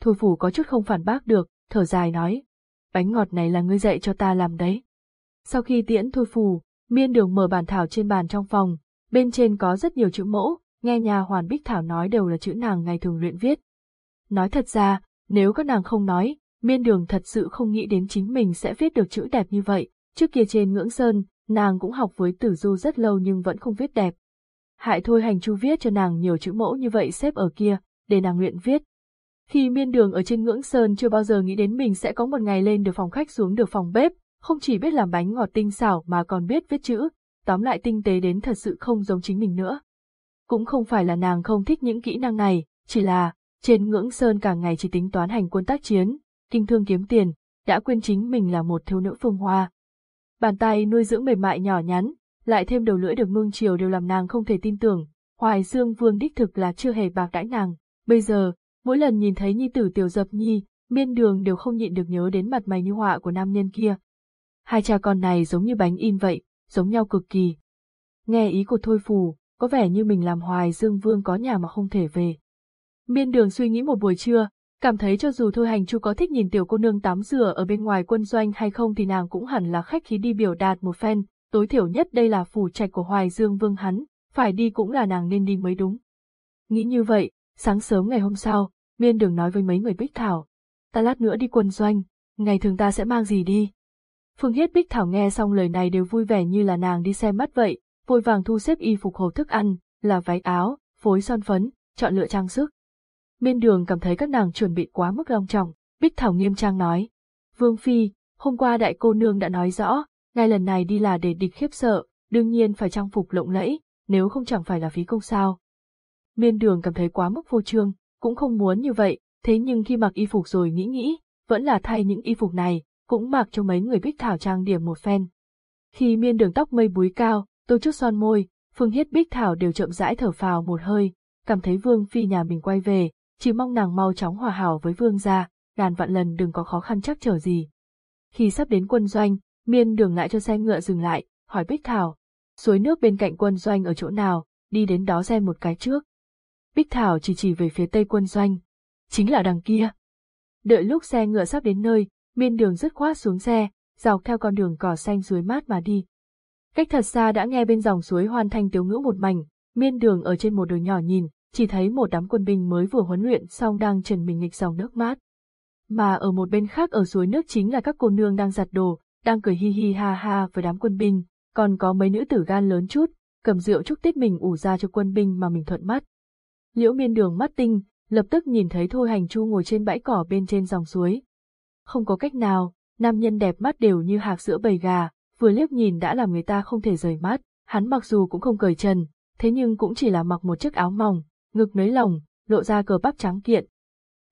Thôi phủ có chút không phản bác được, thở dài nói. Bánh ngọt này là ngươi dạy cho ta làm đấy. Sau khi tiễn thôi phủ, miên đường mở bàn thảo trên bàn trong phòng, bên trên có rất nhiều chữ mẫu, nghe nhà hoàn bích thảo nói đều là chữ nàng ngày thường luyện viết. Nói thật ra, nếu các nàng không nói, miên đường thật sự không nghĩ đến chính mình sẽ viết được chữ đẹp như vậy, trước kia trên ngưỡng sơn, nàng cũng học với tử du rất lâu nhưng vẫn không viết đẹp. Hại thôi hành chu viết cho nàng nhiều chữ mẫu như vậy xếp ở kia, để nàng luyện viết. Khi miên đường ở trên ngưỡng sơn chưa bao giờ nghĩ đến mình sẽ có một ngày lên được phòng khách xuống được phòng bếp, không chỉ biết làm bánh ngọt tinh xảo mà còn biết viết chữ, tóm lại tinh tế đến thật sự không giống chính mình nữa. Cũng không phải là nàng không thích những kỹ năng này, chỉ là, trên ngưỡng sơn cả ngày chỉ tính toán hành quân tác chiến, kinh thương kiếm tiền, đã quên chính mình là một thiếu nữ phương hoa. Bàn tay nuôi dưỡng mềm mại nhỏ nhắn, lại thêm đầu lưỡi được nuông chiều đều làm nàng không thể tin tưởng, Hoài Dương Vương đích thực là chưa hề bạc đãi nàng. Bây giờ, mỗi lần nhìn thấy nhi tử tiểu dập nhi, miên đường đều không nhịn được nhớ đến mặt mày như họa của nam nhân kia. Hai cha con này giống như bánh in vậy, giống nhau cực kỳ. Nghe ý của Thôi Phù, có vẻ như mình làm Hoài Dương Vương có nhà mà không thể về. Miên đường suy nghĩ một buổi trưa, cảm thấy cho dù Thôi Hành Chu có thích nhìn tiểu cô nương tắm rửa ở bên ngoài quân doanh hay không thì nàng cũng hẳn là khách khí đi biểu đạt một phen, tối thiểu nhất đây là phủ trạch của Hoài Dương Vương hắn, phải đi cũng là nàng nên đi mới đúng. Nghĩ như vậy, sáng sớm ngày hôm sau, Miên đường nói với mấy người Bích Thảo, ta lát nữa đi quân doanh, ngày thường ta sẽ mang gì đi. Phương Hiết Bích Thảo nghe xong lời này đều vui vẻ như là nàng đi xem mắt vậy, vội vàng thu xếp y phục hồ thức ăn, là váy áo, phối son phấn, chọn lựa trang sức. Miên đường cảm thấy các nàng chuẩn bị quá mức long trọng, Bích Thảo nghiêm trang nói. Vương Phi, hôm qua đại cô nương đã nói rõ, ngay lần này đi là để địch khiếp sợ, đương nhiên phải trang phục lộng lẫy, nếu không chẳng phải là phí công sao. Miên đường cảm thấy quá mức vô trương, cũng không muốn như vậy, thế nhưng khi mặc y phục rồi nghĩ nghĩ, vẫn là thay những y phục này, cũng mặc cho mấy người Bích Thảo trang điểm một phen. Khi miên đường tóc mây búi cao, tô chút son môi, Phương Hiết Bích Thảo đều chậm rãi thở phào một hơi, cảm thấy Vương Phi nhà mình quay về, chỉ mong nàng mau chóng hòa hảo với Vương gia, ngàn vạn lần đừng có khó khăn chắc trở gì. Khi sắp đến quân doanh, miên đường lại cho xe ngựa dừng lại, hỏi Bích Thảo, suối nước bên cạnh quân doanh ở chỗ nào, đi đến đó xem một cái trước. Bích Thảo chỉ chỉ về phía tây quân doanh, chính là đằng kia. Đợi lúc xe ngựa sắp đến nơi, miên đường dứt khoát xuống xe, dọc theo con đường cỏ xanh dưới mát mà đi. Cách thật xa đã nghe bên dòng suối hoàn thành tiếu ngữ một mảnh, miên đường ở trên một đồi nhỏ nhìn, chỉ thấy một đám quân binh mới vừa huấn luyện xong đang trần mình nghịch dòng nước mát. Mà ở một bên khác ở suối nước chính là các cô nương đang giặt đồ, đang cười hi hi ha ha với đám quân binh, còn có mấy nữ tử gan lớn chút, cầm rượu chúc tết mình ủ ra cho quân binh mà mình thuận mắt. Liễu miên đường mắt tinh, lập tức nhìn thấy Thôi Hành Chu ngồi trên bãi cỏ bên trên dòng suối. Không có cách nào, nam nhân đẹp mắt đều như hạc sữa bầy gà, vừa liếc nhìn đã làm người ta không thể rời mắt, hắn mặc dù cũng không cởi trần, thế nhưng cũng chỉ là mặc một chiếc áo mỏng, ngực nới lỏng, lộ ra cờ bắp trắng kiện.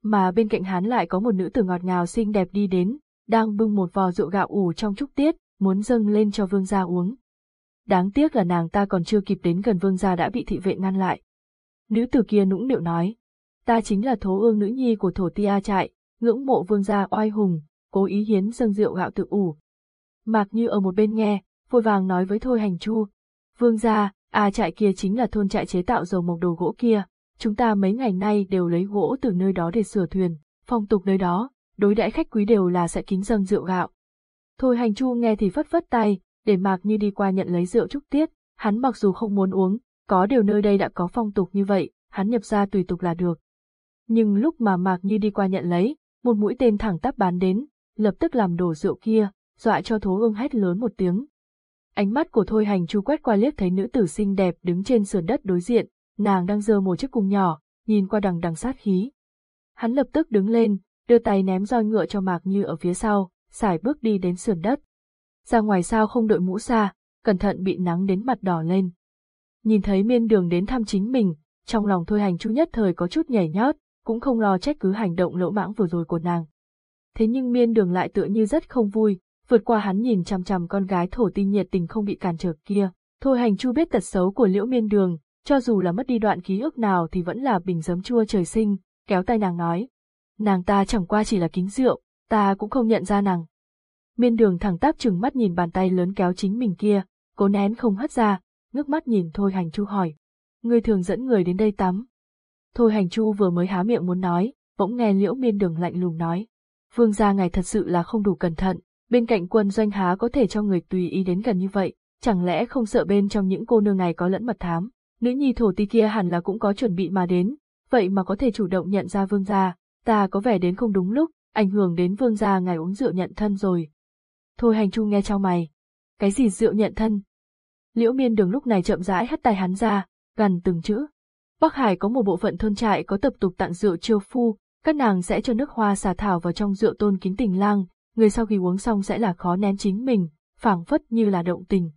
Mà bên cạnh hắn lại có một nữ tử ngọt ngào xinh đẹp đi đến, đang bưng một vò rượu gạo ủ trong chúc tiết, muốn dâng lên cho vương gia uống. Đáng tiếc là nàng ta còn chưa kịp đến gần vương gia đã bị thị vệ ngăn lại. Nữ tử kia nũng nịu nói, ta chính là thố ương nữ nhi của thổ tia trại, ngưỡng mộ vương gia oai hùng, cố ý hiến dâng rượu gạo tự ủ. Mạc Như ở một bên nghe, vội vàng nói với Thôi Hành Chu, vương gia, a trại kia chính là thôn trại chế tạo dầu mộc đồ gỗ kia, chúng ta mấy ngày nay đều lấy gỗ từ nơi đó để sửa thuyền, phong tục nơi đó, đối đãi khách quý đều là sẽ kính dâng rượu gạo. Thôi Hành Chu nghe thì phất phất tay, để Mạc Như đi qua nhận lấy rượu chúc tiết, hắn mặc dù không muốn uống, có điều nơi đây đã có phong tục như vậy, hắn nhập ra tùy tục là được. Nhưng lúc mà Mạc Như đi qua nhận lấy, một mũi tên thẳng tắp bán đến, lập tức làm đổ rượu kia, dọa cho thố ương hét lớn một tiếng. Ánh mắt của Thôi Hành Chu quét qua liếc thấy nữ tử xinh đẹp đứng trên sườn đất đối diện, nàng đang giơ một chiếc cung nhỏ, nhìn qua đằng đằng sát khí. Hắn lập tức đứng lên, đưa tay ném roi ngựa cho Mạc Như ở phía sau, xài bước đi đến sườn đất. Ra ngoài sao không đội mũ xa, cẩn thận bị nắng đến mặt đỏ lên. Nhìn thấy miên đường đến thăm chính mình, trong lòng Thôi Hành Chu nhất thời có chút nhảy nhót, cũng không lo trách cứ hành động lỗ mãng vừa rồi của nàng. Thế nhưng miên đường lại tựa như rất không vui, vượt qua hắn nhìn chằm chằm con gái thổ tinh nhiệt tình không bị cản trở kia. Thôi hành chu biết tật xấu của liễu miên đường, cho dù là mất đi đoạn ký ức nào thì vẫn là bình giấm chua trời sinh, kéo tay nàng nói. Nàng ta chẳng qua chỉ là kính rượu, ta cũng không nhận ra nàng. Miên đường thẳng tắp chừng mắt nhìn bàn tay lớn kéo chính mình kia, cố nén không hất ra, ngước mắt nhìn thôi hành chu hỏi. Ngươi thường dẫn người đến đây tắm. Thôi hành chu vừa mới há miệng muốn nói, bỗng nghe liễu miên đường lạnh lùng nói. Vương gia ngài thật sự là không đủ cẩn thận, bên cạnh quân doanh há có thể cho người tùy ý đến gần như vậy, chẳng lẽ không sợ bên trong những cô nương này có lẫn mật thám, nữ nhi thổ ti kia hẳn là cũng có chuẩn bị mà đến, vậy mà có thể chủ động nhận ra vương gia, ta có vẻ đến không đúng lúc, ảnh hưởng đến vương gia ngài uống rượu nhận thân rồi. Thôi hành trung nghe trao mày, cái gì rượu nhận thân? Liễu miên đường lúc này chậm rãi hất tay hắn ra, gần từng chữ. Bắc Hải có một bộ phận thôn trại có tập tục tặng rượu chiêu phu, các nàng sẽ cho nước hoa xà thảo vào trong rượu tôn kính tình lang, người sau khi uống xong sẽ là khó nén chính mình, phảng phất như là động tình.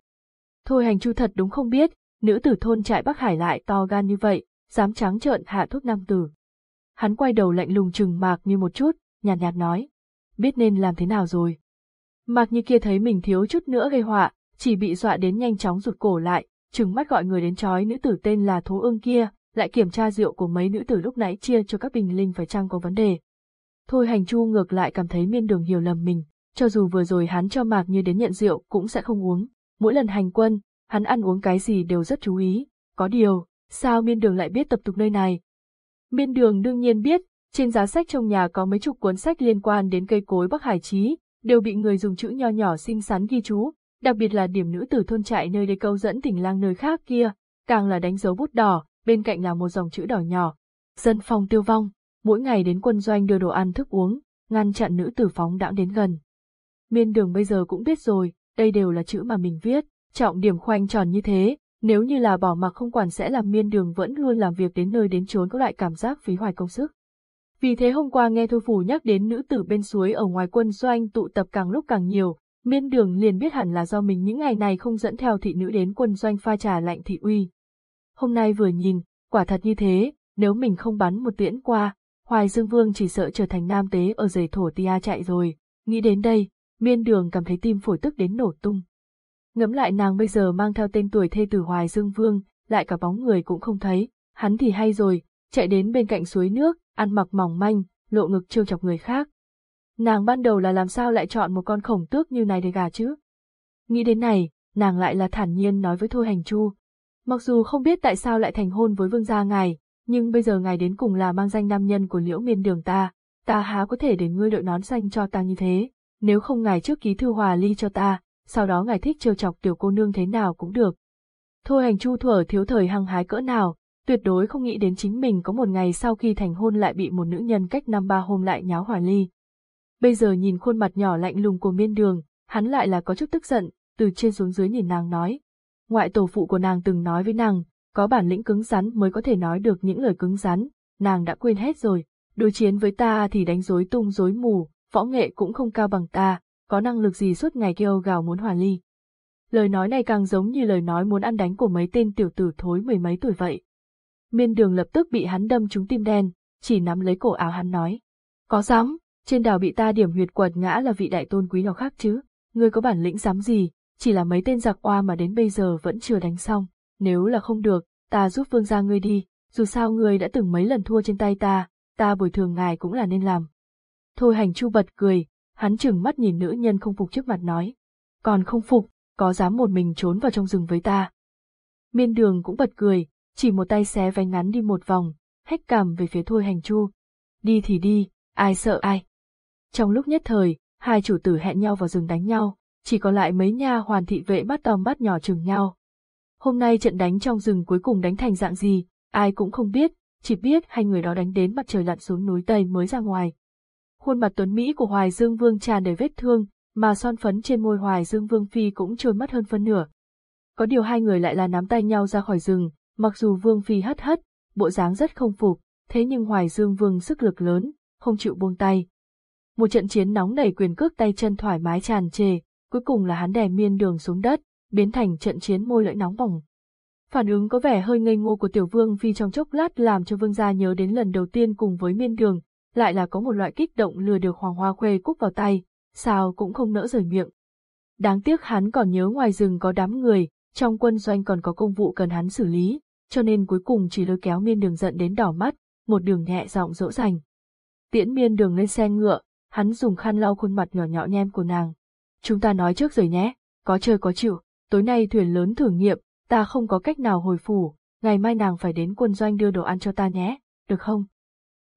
Thôi hành chu thật đúng không biết, nữ tử thôn trại Bắc Hải lại to gan như vậy, dám trắng trợn hạ thuốc nam tử. Hắn quay đầu lạnh lùng chừng mạc như một chút, nhạt nhạt nói, biết nên làm thế nào rồi. Mạc như kia thấy mình thiếu chút nữa gây họa, chỉ bị dọa đến nhanh chóng rụt cổ lại, chừng mắt gọi người đến trói nữ tử tên là Thố ương kia, lại kiểm tra rượu của mấy nữ tử lúc nãy chia cho các bình linh phải chăng có vấn đề. Thôi hành chu ngược lại cảm thấy miên đường hiểu lầm mình, cho dù vừa rồi hắn cho mạc như đến nhận rượu cũng sẽ không uống. Mỗi lần hành quân, hắn ăn uống cái gì đều rất chú ý, có điều, sao miên đường lại biết tập tục nơi này? Miên đường đương nhiên biết, trên giá sách trong nhà có mấy chục cuốn sách liên quan đến cây cối Bắc Hải Chí, đều bị người dùng chữ nho nhỏ xinh xắn ghi chú, đặc biệt là điểm nữ tử thôn trại nơi đây câu dẫn tỉnh lang nơi khác kia, càng là đánh dấu bút đỏ, bên cạnh là một dòng chữ đỏ nhỏ. Dân phòng tiêu vong, mỗi ngày đến quân doanh đưa đồ ăn thức uống, ngăn chặn nữ tử phóng đãng đến gần. Miên đường bây giờ cũng biết rồi, đây đều là chữ mà mình viết, trọng điểm khoanh tròn như thế, nếu như là bỏ mặc không quản sẽ làm miên đường vẫn luôn làm việc đến nơi đến chốn có loại cảm giác phí hoài công sức. Vì thế hôm qua nghe Thôi Phủ nhắc đến nữ tử bên suối ở ngoài quân doanh tụ tập càng lúc càng nhiều, miên đường liền biết hẳn là do mình những ngày này không dẫn theo thị nữ đến quân doanh pha trà lạnh thị uy. Hôm nay vừa nhìn, quả thật như thế, nếu mình không bắn một tiễn qua, Hoài Dương Vương chỉ sợ trở thành nam tế ở giày thổ tia chạy rồi, nghĩ đến đây, miên đường cảm thấy tim phổi tức đến nổ tung. Ngẫm lại nàng bây giờ mang theo tên tuổi thê tử Hoài Dương Vương, lại cả bóng người cũng không thấy, hắn thì hay rồi, chạy đến bên cạnh suối nước, ăn mặc mỏng manh, lộ ngực trêu chọc người khác. Nàng ban đầu là làm sao lại chọn một con khổng tước như này để gà chứ? Nghĩ đến này, nàng lại là thản nhiên nói với Thôi Hành Chu. Mặc dù không biết tại sao lại thành hôn với vương gia ngài, nhưng bây giờ ngài đến cùng là mang danh nam nhân của liễu miên đường ta, ta há có thể để ngươi đội nón xanh cho ta như thế, nếu không ngài trước ký thư hòa ly cho ta, sau đó ngài thích trêu chọc tiểu cô nương thế nào cũng được. Thôi hành chu thuở thiếu thời hăng hái cỡ nào, tuyệt đối không nghĩ đến chính mình có một ngày sau khi thành hôn lại bị một nữ nhân cách năm ba hôm lại nháo hòa ly. Bây giờ nhìn khuôn mặt nhỏ lạnh lùng của miên đường, hắn lại là có chút tức giận, từ trên xuống dưới nhìn nàng nói. Ngoại tổ phụ của nàng từng nói với nàng, có bản lĩnh cứng rắn mới có thể nói được những lời cứng rắn, nàng đã quên hết rồi, đối chiến với ta thì đánh rối tung rối mù, võ nghệ cũng không cao bằng ta, có năng lực gì suốt ngày kêu gào muốn hòa ly. Lời nói này càng giống như lời nói muốn ăn đánh của mấy tên tiểu tử thối mười mấy tuổi vậy. Miên đường lập tức bị hắn đâm trúng tim đen, chỉ nắm lấy cổ áo hắn nói. Có dám, trên đảo bị ta điểm huyệt quật ngã là vị đại tôn quý nào khác chứ, ngươi có bản lĩnh dám gì, chỉ là mấy tên giặc oa mà đến bây giờ vẫn chưa đánh xong, nếu là không được, ta giúp vương gia ngươi đi, dù sao ngươi đã từng mấy lần thua trên tay ta, ta bồi thường ngài cũng là nên làm. Thôi hành chu bật cười, hắn chừng mắt nhìn nữ nhân không phục trước mặt nói. Còn không phục, có dám một mình trốn vào trong rừng với ta. Miên đường cũng bật cười, chỉ một tay xé váy ngắn đi một vòng, hét cằm về phía thôi hành chu. Đi thì đi, ai sợ ai. Trong lúc nhất thời, hai chủ tử hẹn nhau vào rừng đánh nhau, chỉ còn lại mấy nha hoàn thị vệ bắt tòm bắt nhỏ chừng nhau. Hôm nay trận đánh trong rừng cuối cùng đánh thành dạng gì, ai cũng không biết, chỉ biết hai người đó đánh đến mặt trời lặn xuống núi Tây mới ra ngoài. Khuôn mặt tuấn Mỹ của Hoài Dương Vương tràn đầy vết thương, mà son phấn trên môi Hoài Dương Vương Phi cũng trôi mất hơn phân nửa. Có điều hai người lại là nắm tay nhau ra khỏi rừng, mặc dù Vương Phi hất hất, bộ dáng rất không phục, thế nhưng Hoài Dương Vương sức lực lớn, không chịu buông tay. Một trận chiến nóng nảy quyền cước tay chân thoải mái tràn trề, cuối cùng là hắn đè miên đường xuống đất, biến thành trận chiến môi lưỡi nóng bỏng. Phản ứng có vẻ hơi ngây ngô của tiểu vương phi trong chốc lát làm cho vương gia nhớ đến lần đầu tiên cùng với miên đường, lại là có một loại kích động lừa được hoàng hoa khuê cúc vào tay, sao cũng không nỡ rời miệng. Đáng tiếc hắn còn nhớ ngoài rừng có đám người, trong quân doanh còn có công vụ cần hắn xử lý, cho nên cuối cùng chỉ lôi kéo miên đường giận đến đỏ mắt, một đường nhẹ giọng dỗ dành. Tiễn miên đường lên xe ngựa, hắn dùng khăn lau khuôn mặt nhỏ nhỏ nhem của nàng. Chúng ta nói trước rồi nhé, có chơi có chịu, tối nay thuyền lớn thử nghiệm, ta không có cách nào hồi phủ, ngày mai nàng phải đến quân doanh đưa đồ ăn cho ta nhé, được không?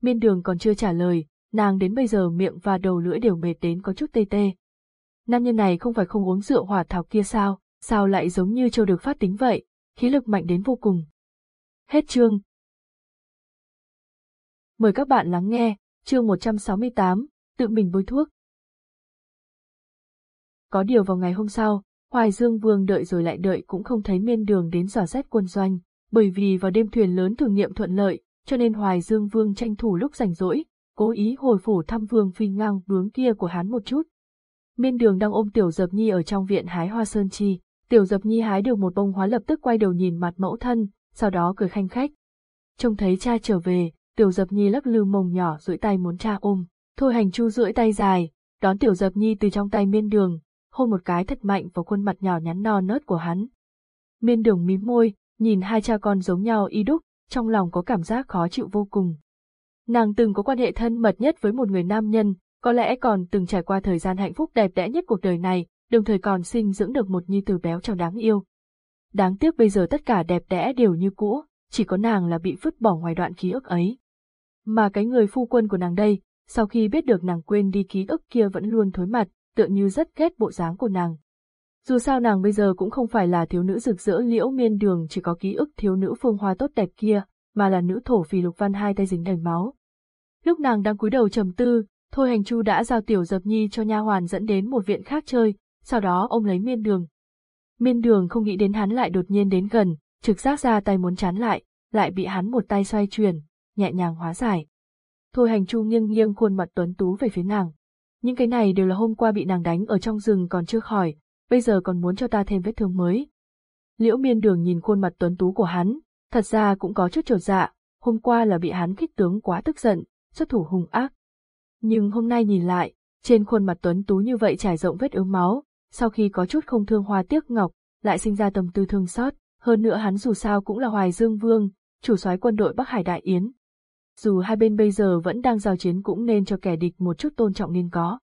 Miên đường còn chưa trả lời, nàng đến bây giờ miệng và đầu lưỡi đều mệt đến có chút tê tê. Nam nhân này không phải không uống rượu hỏa thảo kia sao, sao lại giống như châu được phát tính vậy, khí lực mạnh đến vô cùng. Hết chương. Mời các bạn lắng nghe, chương 168, tự mình bôi thuốc. Có điều vào ngày hôm sau, Hoài Dương Vương đợi rồi lại đợi cũng không thấy miên đường đến dò xét quân doanh, bởi vì vào đêm thuyền lớn thử nghiệm thuận lợi, cho nên Hoài Dương Vương tranh thủ lúc rảnh rỗi, cố ý hồi phủ thăm Vương phi ngang bướng kia của hắn một chút. Miên đường đang ôm Tiểu Dập Nhi ở trong viện hái hoa sơn chi, Tiểu Dập Nhi hái được một bông hoa lập tức quay đầu nhìn mặt mẫu thân, sau đó cười khanh khách. Trông thấy cha trở về, Tiểu Dập Nhi lắc lư mông nhỏ duỗi tay muốn cha ôm, thôi hành chu duỗi tay dài, đón Tiểu Dập Nhi từ trong tay miên đường, hôn một cái thật mạnh vào khuôn mặt nhỏ nhắn no nớt của hắn. Miên đường mím môi, nhìn hai cha con giống nhau y đúc, trong lòng có cảm giác khó chịu vô cùng. Nàng từng có quan hệ thân mật nhất với một người nam nhân, có lẽ còn từng trải qua thời gian hạnh phúc đẹp đẽ nhất cuộc đời này, đồng thời còn sinh dưỡng được một nhi tử béo tròn đáng yêu. Đáng tiếc bây giờ tất cả đẹp đẽ đều như cũ, chỉ có nàng là bị vứt bỏ ngoài đoạn ký ức ấy. Mà cái người phu quân của nàng đây, sau khi biết được nàng quên đi ký ức kia vẫn luôn thối mặt, tựa như rất ghét bộ dáng của nàng. Dù sao nàng bây giờ cũng không phải là thiếu nữ rực rỡ liễu miên đường chỉ có ký ức thiếu nữ phương hoa tốt đẹp kia, mà là nữ thổ phì lục văn hai tay dính đầy máu. Lúc nàng đang cúi đầu trầm tư, Thôi Hành Chu đã giao tiểu dập nhi cho nha hoàn dẫn đến một viện khác chơi, sau đó ông lấy miên đường. Miên đường không nghĩ đến hắn lại đột nhiên đến gần, trực giác ra tay muốn chán lại, lại bị hắn một tay xoay chuyển, nhẹ nhàng hóa giải. Thôi Hành Chu nghiêng nghiêng khuôn mặt tuấn tú về phía nàng. Những cái này đều là hôm qua bị nàng đánh ở trong rừng còn chưa khỏi, bây giờ còn muốn cho ta thêm vết thương mới. Liễu miên đường nhìn khuôn mặt tuấn tú của hắn, thật ra cũng có chút trột dạ, hôm qua là bị hắn kích tướng quá tức giận, xuất thủ hung ác. Nhưng hôm nay nhìn lại, trên khuôn mặt tuấn tú như vậy trải rộng vết ướm máu, sau khi có chút không thương hoa tiếc ngọc, lại sinh ra tâm tư thương xót, hơn nữa hắn dù sao cũng là Hoài Dương Vương, chủ soái quân đội Bắc Hải Đại Yến. Dù hai bên bây giờ vẫn đang giao chiến cũng nên cho kẻ địch một chút tôn trọng nên có.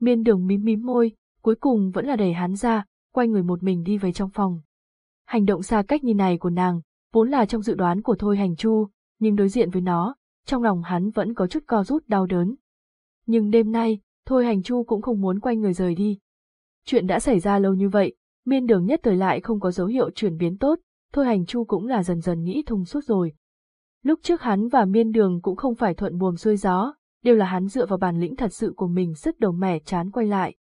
Miên đường mím mím môi, cuối cùng vẫn là đẩy hắn ra, quay người một mình đi về trong phòng. Hành động xa cách như này của nàng, vốn là trong dự đoán của Thôi Hành Chu, nhưng đối diện với nó, trong lòng hắn vẫn có chút co rút đau đớn. Nhưng đêm nay, Thôi Hành Chu cũng không muốn quay người rời đi. Chuyện đã xảy ra lâu như vậy, miên đường nhất thời lại không có dấu hiệu chuyển biến tốt, Thôi Hành Chu cũng là dần dần nghĩ thông suốt rồi. Lúc trước hắn và miên đường cũng không phải thuận buồm xuôi gió, đều là hắn dựa vào bản lĩnh thật sự của mình sức đầu mẻ chán quay lại.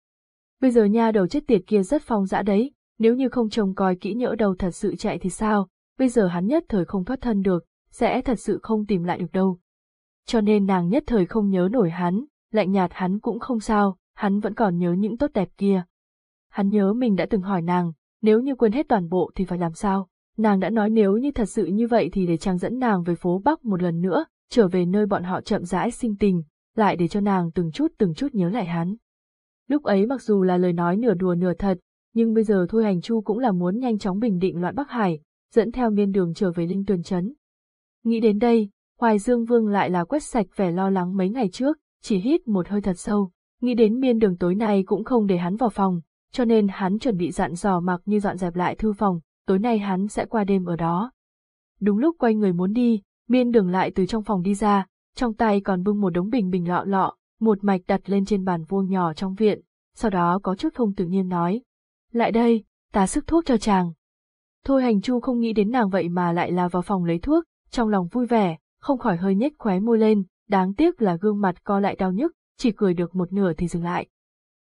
Bây giờ nha đầu chết tiệt kia rất phong dã đấy, nếu như không trông coi kỹ nhỡ đầu thật sự chạy thì sao, bây giờ hắn nhất thời không thoát thân được, sẽ thật sự không tìm lại được đâu. Cho nên nàng nhất thời không nhớ nổi hắn, lạnh nhạt hắn cũng không sao, hắn vẫn còn nhớ những tốt đẹp kia. Hắn nhớ mình đã từng hỏi nàng, nếu như quên hết toàn bộ thì phải làm sao? Nàng đã nói nếu như thật sự như vậy thì để chàng dẫn nàng về phố Bắc một lần nữa, trở về nơi bọn họ chậm rãi sinh tình, lại để cho nàng từng chút từng chút nhớ lại hắn. Lúc ấy mặc dù là lời nói nửa đùa nửa thật, nhưng bây giờ Thôi Hành Chu cũng là muốn nhanh chóng bình định loạn Bắc Hải, dẫn theo miên đường trở về Linh Tuyền Trấn. Nghĩ đến đây, Hoài Dương Vương lại là quét sạch vẻ lo lắng mấy ngày trước, chỉ hít một hơi thật sâu, nghĩ đến miên đường tối nay cũng không để hắn vào phòng, cho nên hắn chuẩn bị dặn dò mặc như dọn dẹp lại thư phòng, tối nay hắn sẽ qua đêm ở đó. Đúng lúc quay người muốn đi, miên đường lại từ trong phòng đi ra, trong tay còn bưng một đống bình bình lọ lọ, một mạch đặt lên trên bàn vuông nhỏ trong viện, sau đó có chút không tự nhiên nói. Lại đây, ta sức thuốc cho chàng. Thôi hành chu không nghĩ đến nàng vậy mà lại là vào phòng lấy thuốc, trong lòng vui vẻ, không khỏi hơi nhếch khóe môi lên, đáng tiếc là gương mặt co lại đau nhức, chỉ cười được một nửa thì dừng lại.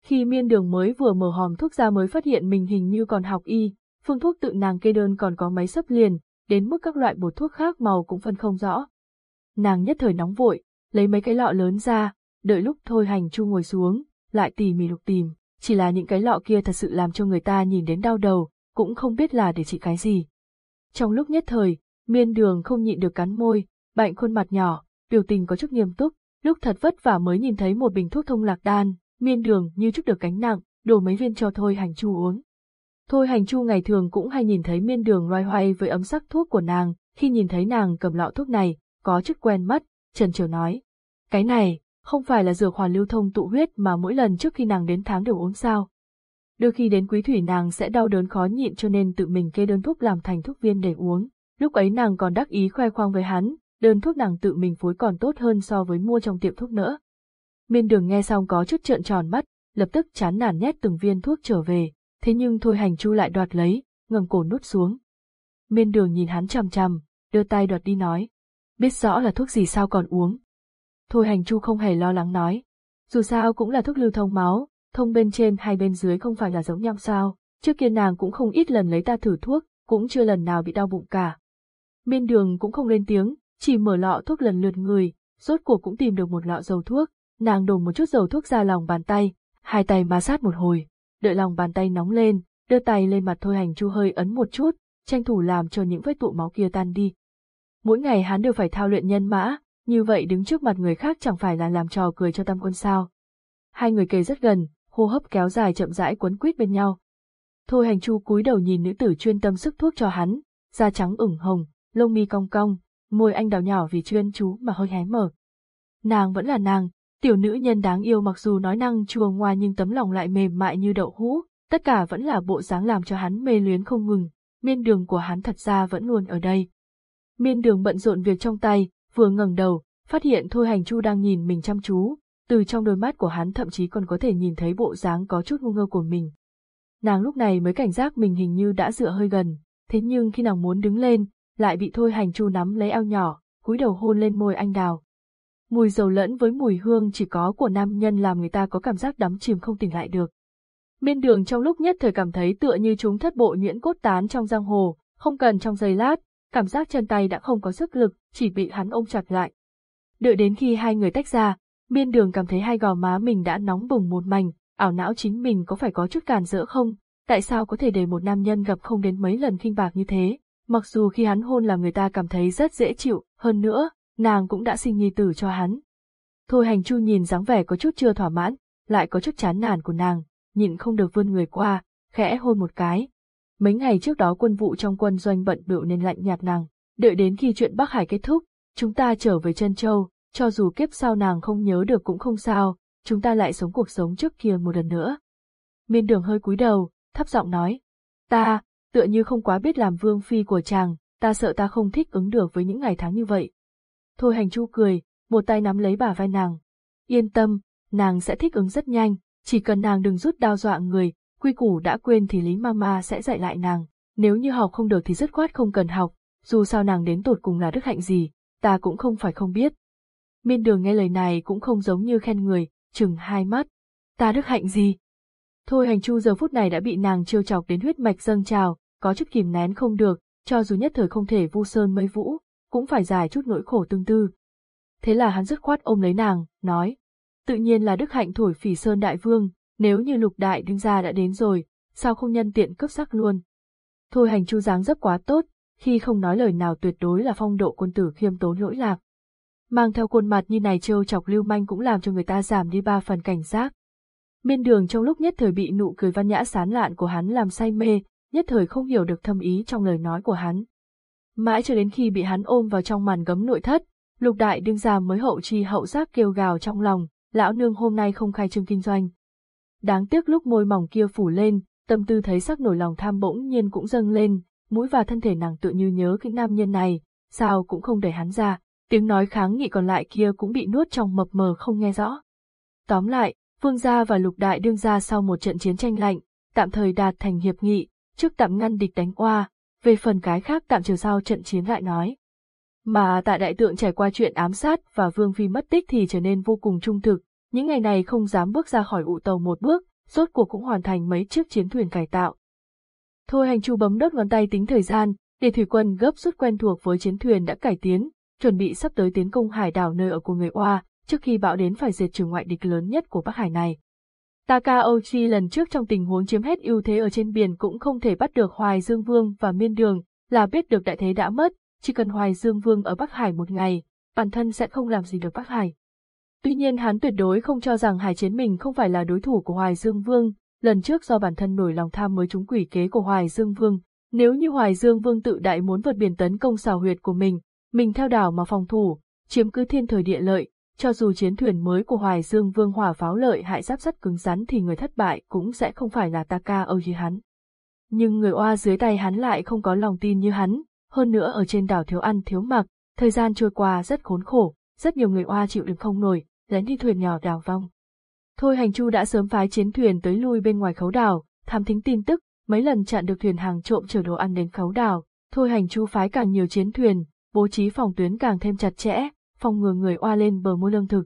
Khi miên đường mới vừa mở hòm thuốc ra mới phát hiện mình hình như còn học y, phương thuốc tự nàng kê đơn còn có máy sấp liền, đến mức các loại bột thuốc khác màu cũng phân không rõ. Nàng nhất thời nóng vội, lấy mấy cái lọ lớn ra, đợi lúc thôi hành chu ngồi xuống, lại tỉ mỉ lục tìm, chỉ là những cái lọ kia thật sự làm cho người ta nhìn đến đau đầu, cũng không biết là để trị cái gì. Trong lúc nhất thời, miên đường không nhịn được cắn môi, bệnh khuôn mặt nhỏ, biểu tình có chút nghiêm túc, lúc thật vất vả mới nhìn thấy một bình thuốc thông lạc đan, miên đường như chút được cánh nặng, đổ mấy viên cho thôi hành chu uống. Thôi hành chu ngày thường cũng hay nhìn thấy miên đường loay hoay với ấm sắc thuốc của nàng, khi nhìn thấy nàng cầm lọ thuốc này, có chút quen mắt, trần trờ nói. Cái này, không phải là dược hoàn lưu thông tụ huyết mà mỗi lần trước khi nàng đến tháng đều uống sao. Đôi khi đến quý thủy nàng sẽ đau đớn khó nhịn cho nên tự mình kê đơn thuốc làm thành thuốc viên để uống. Lúc ấy nàng còn đắc ý khoe khoang với hắn, đơn thuốc nàng tự mình phối còn tốt hơn so với mua trong tiệm thuốc nữa. Miên đường nghe xong có chút trợn tròn mắt, lập tức chán nản nhét từng viên thuốc trở về, thế nhưng thôi hành chu lại đoạt lấy, ngẩng cổ nút xuống. Miên đường nhìn hắn chằm chằm, đưa tay đoạt đi nói. Biết rõ là thuốc gì sao còn uống. Thôi hành chu không hề lo lắng nói. Dù sao cũng là thuốc lưu thông máu, thông bên trên hay bên dưới không phải là giống nhau sao. Trước kia nàng cũng không ít lần lấy ta thử thuốc, cũng chưa lần nào bị đau bụng cả. Miên đường cũng không lên tiếng, chỉ mở lọ thuốc lần lượt người, rốt cuộc cũng tìm được một lọ dầu thuốc, nàng đổ một chút dầu thuốc ra lòng bàn tay, hai tay ma sát một hồi, đợi lòng bàn tay nóng lên, đưa tay lên mặt thôi hành chu hơi ấn một chút, tranh thủ làm cho những vết tụ máu kia tan đi. Mỗi ngày hắn đều phải thao luyện nhân mã, như vậy đứng trước mặt người khác chẳng phải là làm trò cười cho tam quân sao. Hai người kề rất gần, hô hấp kéo dài chậm rãi quấn quýt bên nhau. Thôi hành chu cúi đầu nhìn nữ tử chuyên tâm sức thuốc cho hắn, da trắng ửng hồng, lông mi cong cong, môi anh đào nhỏ vì chuyên chú mà hơi hé mở. Nàng vẫn là nàng, tiểu nữ nhân đáng yêu mặc dù nói năng chua ngoa nhưng tấm lòng lại mềm mại như đậu hũ, tất cả vẫn là bộ dáng làm cho hắn mê luyến không ngừng, miên đường của hắn thật ra vẫn luôn ở đây. Miên đường bận rộn việc trong tay, vừa ngẩng đầu, phát hiện Thôi Hành Chu đang nhìn mình chăm chú, từ trong đôi mắt của hắn thậm chí còn có thể nhìn thấy bộ dáng có chút ngu ngơ của mình. Nàng lúc này mới cảnh giác mình hình như đã dựa hơi gần, thế nhưng khi nàng muốn đứng lên, lại bị Thôi Hành Chu nắm lấy eo nhỏ, cúi đầu hôn lên môi anh đào. Mùi dầu lẫn với mùi hương chỉ có của nam nhân làm người ta có cảm giác đắm chìm không tỉnh lại được. Miên đường trong lúc nhất thời cảm thấy tựa như chúng thất bộ nhuyễn cốt tán trong giang hồ, không cần trong giây lát, cảm giác chân tay đã không có sức lực, chỉ bị hắn ôm chặt lại. Đợi đến khi hai người tách ra, miên đường cảm thấy hai gò má mình đã nóng bừng một mảnh, ảo não chính mình có phải có chút càn rỡ không, tại sao có thể để một nam nhân gặp không đến mấy lần khinh bạc như thế, mặc dù khi hắn hôn là người ta cảm thấy rất dễ chịu, hơn nữa, nàng cũng đã sinh nhi tử cho hắn. Thôi hành chu nhìn dáng vẻ có chút chưa thỏa mãn, lại có chút chán nản của nàng, nhịn không được vươn người qua, khẽ hôn một cái. Mấy ngày trước đó quân vụ trong quân doanh bận bịu nên lạnh nhạt nàng, đợi đến khi chuyện Bắc Hải kết thúc, chúng ta trở về chân châu, cho dù kiếp sau nàng không nhớ được cũng không sao, chúng ta lại sống cuộc sống trước kia một lần nữa. Miên đường hơi cúi đầu, thấp giọng nói, ta, tựa như không quá biết làm vương phi của chàng, ta sợ ta không thích ứng được với những ngày tháng như vậy. Thôi hành chu cười, một tay nắm lấy bà vai nàng. Yên tâm, nàng sẽ thích ứng rất nhanh, chỉ cần nàng đừng rút đao dọa người, quy củ đã quên thì Lý Mama sẽ dạy lại nàng, nếu như học không được thì dứt khoát không cần học, dù sao nàng đến tột cùng là đức hạnh gì, ta cũng không phải không biết. Miên đường nghe lời này cũng không giống như khen người, chừng hai mắt. Ta đức hạnh gì? Thôi hành chu giờ phút này đã bị nàng trêu chọc đến huyết mạch dâng trào, có chút kìm nén không được, cho dù nhất thời không thể vu sơn mấy vũ, cũng phải giải chút nỗi khổ tương tư. Thế là hắn dứt khoát ôm lấy nàng, nói. Tự nhiên là đức hạnh thổi phỉ sơn đại vương, nếu như lục đại đương gia đã đến rồi, sao không nhân tiện cướp sắc luôn. Thôi hành chu dáng dấp quá tốt, khi không nói lời nào tuyệt đối là phong độ quân tử khiêm tốn lỗi lạc. Mang theo khuôn mặt như này trêu chọc lưu manh cũng làm cho người ta giảm đi ba phần cảnh giác. Miên đường trong lúc nhất thời bị nụ cười văn nhã sán lạn của hắn làm say mê, nhất thời không hiểu được thâm ý trong lời nói của hắn. Mãi cho đến khi bị hắn ôm vào trong màn gấm nội thất, lục đại đương gia mới hậu chi hậu giác kêu gào trong lòng, lão nương hôm nay không khai trương kinh doanh. Đáng tiếc lúc môi mỏng kia phủ lên, tâm tư thấy sắc nổi lòng tham bỗng nhiên cũng dâng lên, mũi và thân thể nàng tự như nhớ cái nam nhân này, sao cũng không để hắn ra, tiếng nói kháng nghị còn lại kia cũng bị nuốt trong mập mờ không nghe rõ. Tóm lại, Vương gia và Lục Đại đương gia sau một trận chiến tranh lạnh, tạm thời đạt thành hiệp nghị, trước tạm ngăn địch đánh oa, về phần cái khác tạm chờ sau trận chiến lại nói. Mà tại đại tượng trải qua chuyện ám sát và Vương Phi mất tích thì trở nên vô cùng trung thực, những ngày này không dám bước ra khỏi ụ tàu một bước, rốt cuộc cũng hoàn thành mấy chiếc chiến thuyền cải tạo. Thôi hành chu bấm đốt ngón tay tính thời gian, để thủy quân gấp rút quen thuộc với chiến thuyền đã cải tiến, chuẩn bị sắp tới tiến công hải đảo nơi ở của người Oa, trước khi bão đến phải diệt trừ ngoại địch lớn nhất của Bắc Hải này. Takaochi lần trước trong tình huống chiếm hết ưu thế ở trên biển cũng không thể bắt được Hoài Dương Vương và Miên Đường, là biết được đại thế đã mất, chỉ cần Hoài Dương Vương ở Bắc Hải một ngày, bản thân sẽ không làm gì được Bắc Hải. Tuy nhiên hắn tuyệt đối không cho rằng Hải Chiến mình không phải là đối thủ của Hoài Dương Vương, lần trước do bản thân nổi lòng tham mới trúng quỷ kế của Hoài Dương Vương. Nếu như Hoài Dương Vương tự đại muốn vượt biển tấn công xào huyệt của mình, mình theo đảo mà phòng thủ, chiếm cứ thiên thời địa lợi, cho dù chiến thuyền mới của Hoài Dương Vương hỏa pháo lợi hại giáp sắt cứng rắn thì người thất bại cũng sẽ không phải là Taka Oji hắn. Nhưng người oa dưới tay hắn lại không có lòng tin như hắn, hơn nữa ở trên đảo thiếu ăn thiếu mặc, thời gian trôi qua rất khốn khổ, rất nhiều người oa chịu đựng không nổi, lén đi thuyền nhỏ đảo vong. Thôi hành chu đã sớm phái chiến thuyền tới lui bên ngoài khấu đảo, tham thính tin tức, mấy lần chặn được thuyền hàng trộm chở đồ ăn đến khấu đảo, thôi hành chu phái càng nhiều chiến thuyền, bố trí phòng tuyến càng thêm chặt chẽ, phòng ngừa người oa lên bờ mua lương thực.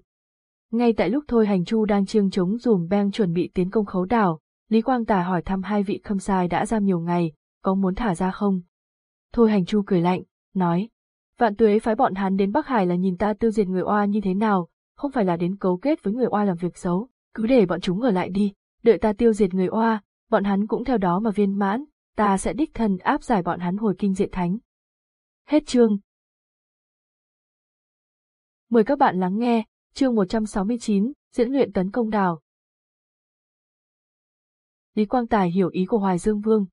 Ngay tại lúc thôi hành chu đang chiêng chống dùm beng chuẩn bị tiến công khấu đảo, Lý Quang Tả hỏi thăm hai vị khâm sai đã giam nhiều ngày, có muốn thả ra không? Thôi hành chu cười lạnh, nói, vạn tuế phái bọn hắn đến Bắc Hải là nhìn ta tiêu diệt người oa như thế nào, không phải là đến cấu kết với người oa làm việc xấu, cứ để bọn chúng ở lại đi, đợi ta tiêu diệt người oa, bọn hắn cũng theo đó mà viên mãn, ta sẽ đích thân áp giải bọn hắn hồi kinh diện thánh. Hết chương. Mời các bạn lắng nghe, chương 169, diễn luyện tấn công đảo. Lý Quang Tài hiểu ý của Hoài Dương Vương.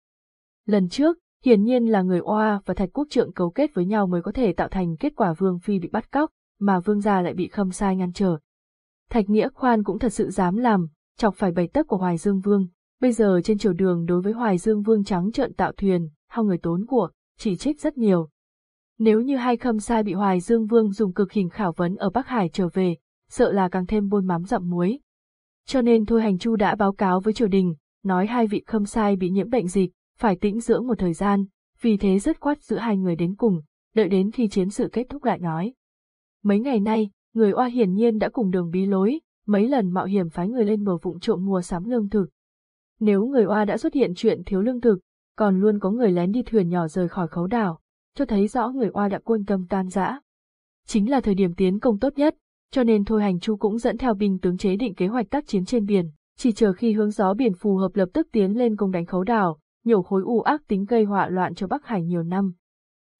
Lần trước, hiển nhiên là người Oa và Thạch Quốc Trượng cấu kết với nhau mới có thể tạo thành kết quả Vương Phi bị bắt cóc, mà Vương gia lại bị khâm sai ngăn trở. Thạch Nghĩa Khoan cũng thật sự dám làm, chọc phải bầy tấc của Hoài Dương Vương. Bây giờ trên chiều đường đối với Hoài Dương Vương trắng trợn tạo thuyền, hao người tốn của, chỉ trích rất nhiều. Nếu như hai khâm sai bị Hoài Dương Vương dùng cực hình khảo vấn ở Bắc Hải trở về, sợ là càng thêm bôn mắm dặm muối. Cho nên Thôi Hành Chu đã báo cáo với triều đình, nói hai vị khâm sai bị nhiễm bệnh dịch, phải tĩnh dưỡng một thời gian, vì thế dứt khoát giữ hai người đến cùng, đợi đến khi chiến sự kết thúc lại nói. Mấy ngày nay, người oa hiển nhiên đã cùng đường bí lối, mấy lần mạo hiểm phái người lên bờ vụng trộm mua sắm lương thực. Nếu người oa đã xuất hiện chuyện thiếu lương thực, còn luôn có người lén đi thuyền nhỏ rời khỏi khấu đảo, cho thấy rõ người oa đã quân tâm tan rã. Chính là thời điểm tiến công tốt nhất, cho nên Thôi Hành Chu cũng dẫn theo binh tướng chế định kế hoạch tác chiến trên biển, chỉ chờ khi hướng gió biển phù hợp lập tức tiến lên công đánh khấu đảo, nhổ khối u ác tính gây họa loạn cho Bắc Hải nhiều năm.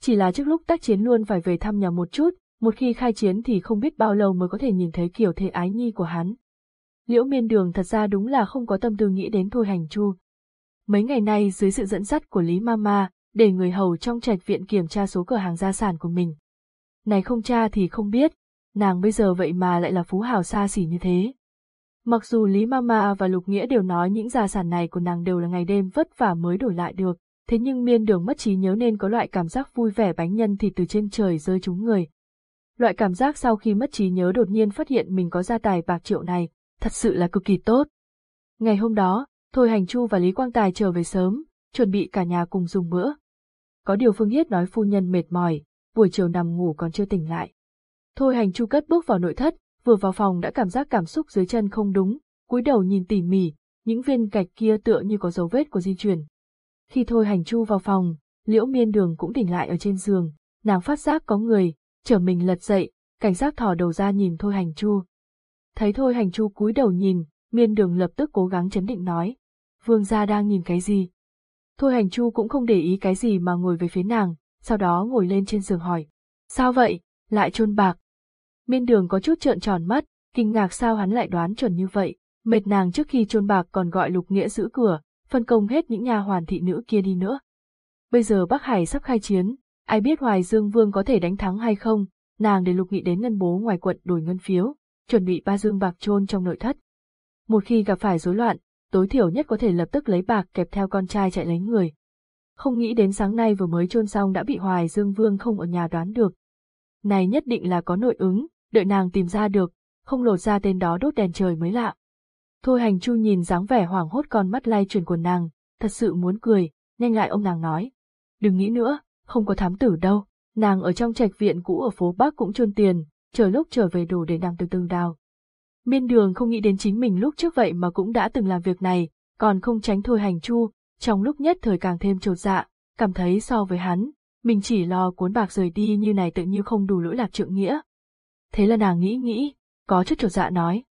Chỉ là trước lúc tác chiến luôn phải về thăm nhà một chút, một khi khai chiến thì không biết bao lâu mới có thể nhìn thấy kiểu thế ái nhi của hắn. Liễu miên đường thật ra đúng là không có tâm tư nghĩ đến Thôi Hành Chu. Mấy ngày nay dưới sự dẫn dắt của Lý Mama, để người hầu trong trạch viện kiểm tra số cửa hàng gia sản của mình. Này không cha thì không biết, nàng bây giờ vậy mà lại là phú hào xa xỉ như thế. Mặc dù Lý Mama và Lục Nghĩa đều nói những gia sản này của nàng đều là ngày đêm vất vả mới đổi lại được, thế nhưng miên đường mất trí nhớ nên có loại cảm giác vui vẻ bánh nhân thì từ trên trời rơi trúng người. Loại cảm giác sau khi mất trí nhớ đột nhiên phát hiện mình có gia tài bạc triệu này, thật sự là cực kỳ tốt. Ngày hôm đó, Thôi Hành Chu và Lý Quang Tài trở về sớm, chuẩn bị cả nhà cùng dùng bữa. Có điều Phương Hiết nói phu nhân mệt mỏi, buổi chiều nằm ngủ còn chưa tỉnh lại. Thôi Hành Chu cất bước vào nội thất, vừa vào phòng đã cảm giác cảm xúc dưới chân không đúng, cúi đầu nhìn tỉ mỉ, những viên gạch kia tựa như có dấu vết của di chuyển. Khi Thôi Hành Chu vào phòng, Liễu Miên Đường cũng tỉnh lại ở trên giường, nàng phát giác có người, trở mình lật dậy, cảnh giác thò đầu ra nhìn Thôi Hành Chu. Thấy Thôi Hành Chu cúi đầu nhìn, Miên Đường lập tức cố gắng chấn định nói, Vương gia đang nhìn cái gì? Thôi Hành Chu cũng không để ý cái gì mà ngồi về phía nàng, sau đó ngồi lên trên giường hỏi, sao vậy, lại chôn bạc? Miên Đường có chút trợn tròn mắt, kinh ngạc sao hắn lại đoán chuẩn như vậy, mệt nàng trước khi chôn bạc còn gọi Lục Nghĩa giữ cửa, phân công hết những nhà hoàn thị nữ kia đi nữa. Bây giờ Bắc Hải sắp khai chiến, ai biết Hoài Dương Vương có thể đánh thắng hay không, nàng để Lục Nghị đến ngân bố ngoài quận đổi ngân phiếu, chuẩn bị ba dương bạc chôn trong nội thất. Một khi gặp phải rối loạn, tối thiểu nhất có thể lập tức lấy bạc kẹp theo con trai chạy lấy người. Không nghĩ đến sáng nay vừa mới chôn xong đã bị Hoài Dương Vương không ở nhà đoán được. Này nhất định là có nội ứng, đợi nàng tìm ra được, không lột ra tên đó đốt đèn trời mới lạ. Thôi hành chu nhìn dáng vẻ hoảng hốt con mắt lay chuyển của nàng, thật sự muốn cười, nhanh lại ông nàng nói. Đừng nghĩ nữa, không có thám tử đâu, nàng ở trong trạch viện cũ ở phố Bắc cũng chôn tiền, chờ lúc trở về đủ để nàng từ từ đào. Miên đường không nghĩ đến chính mình lúc trước vậy mà cũng đã từng làm việc này, còn không tránh thôi hành chu, trong lúc nhất thời càng thêm trột dạ, cảm thấy so với hắn, mình chỉ lo cuốn bạc rời đi như này tự như không đủ lỗi lạc trượng nghĩa. Thế là nàng nghĩ nghĩ, có chút trột dạ nói,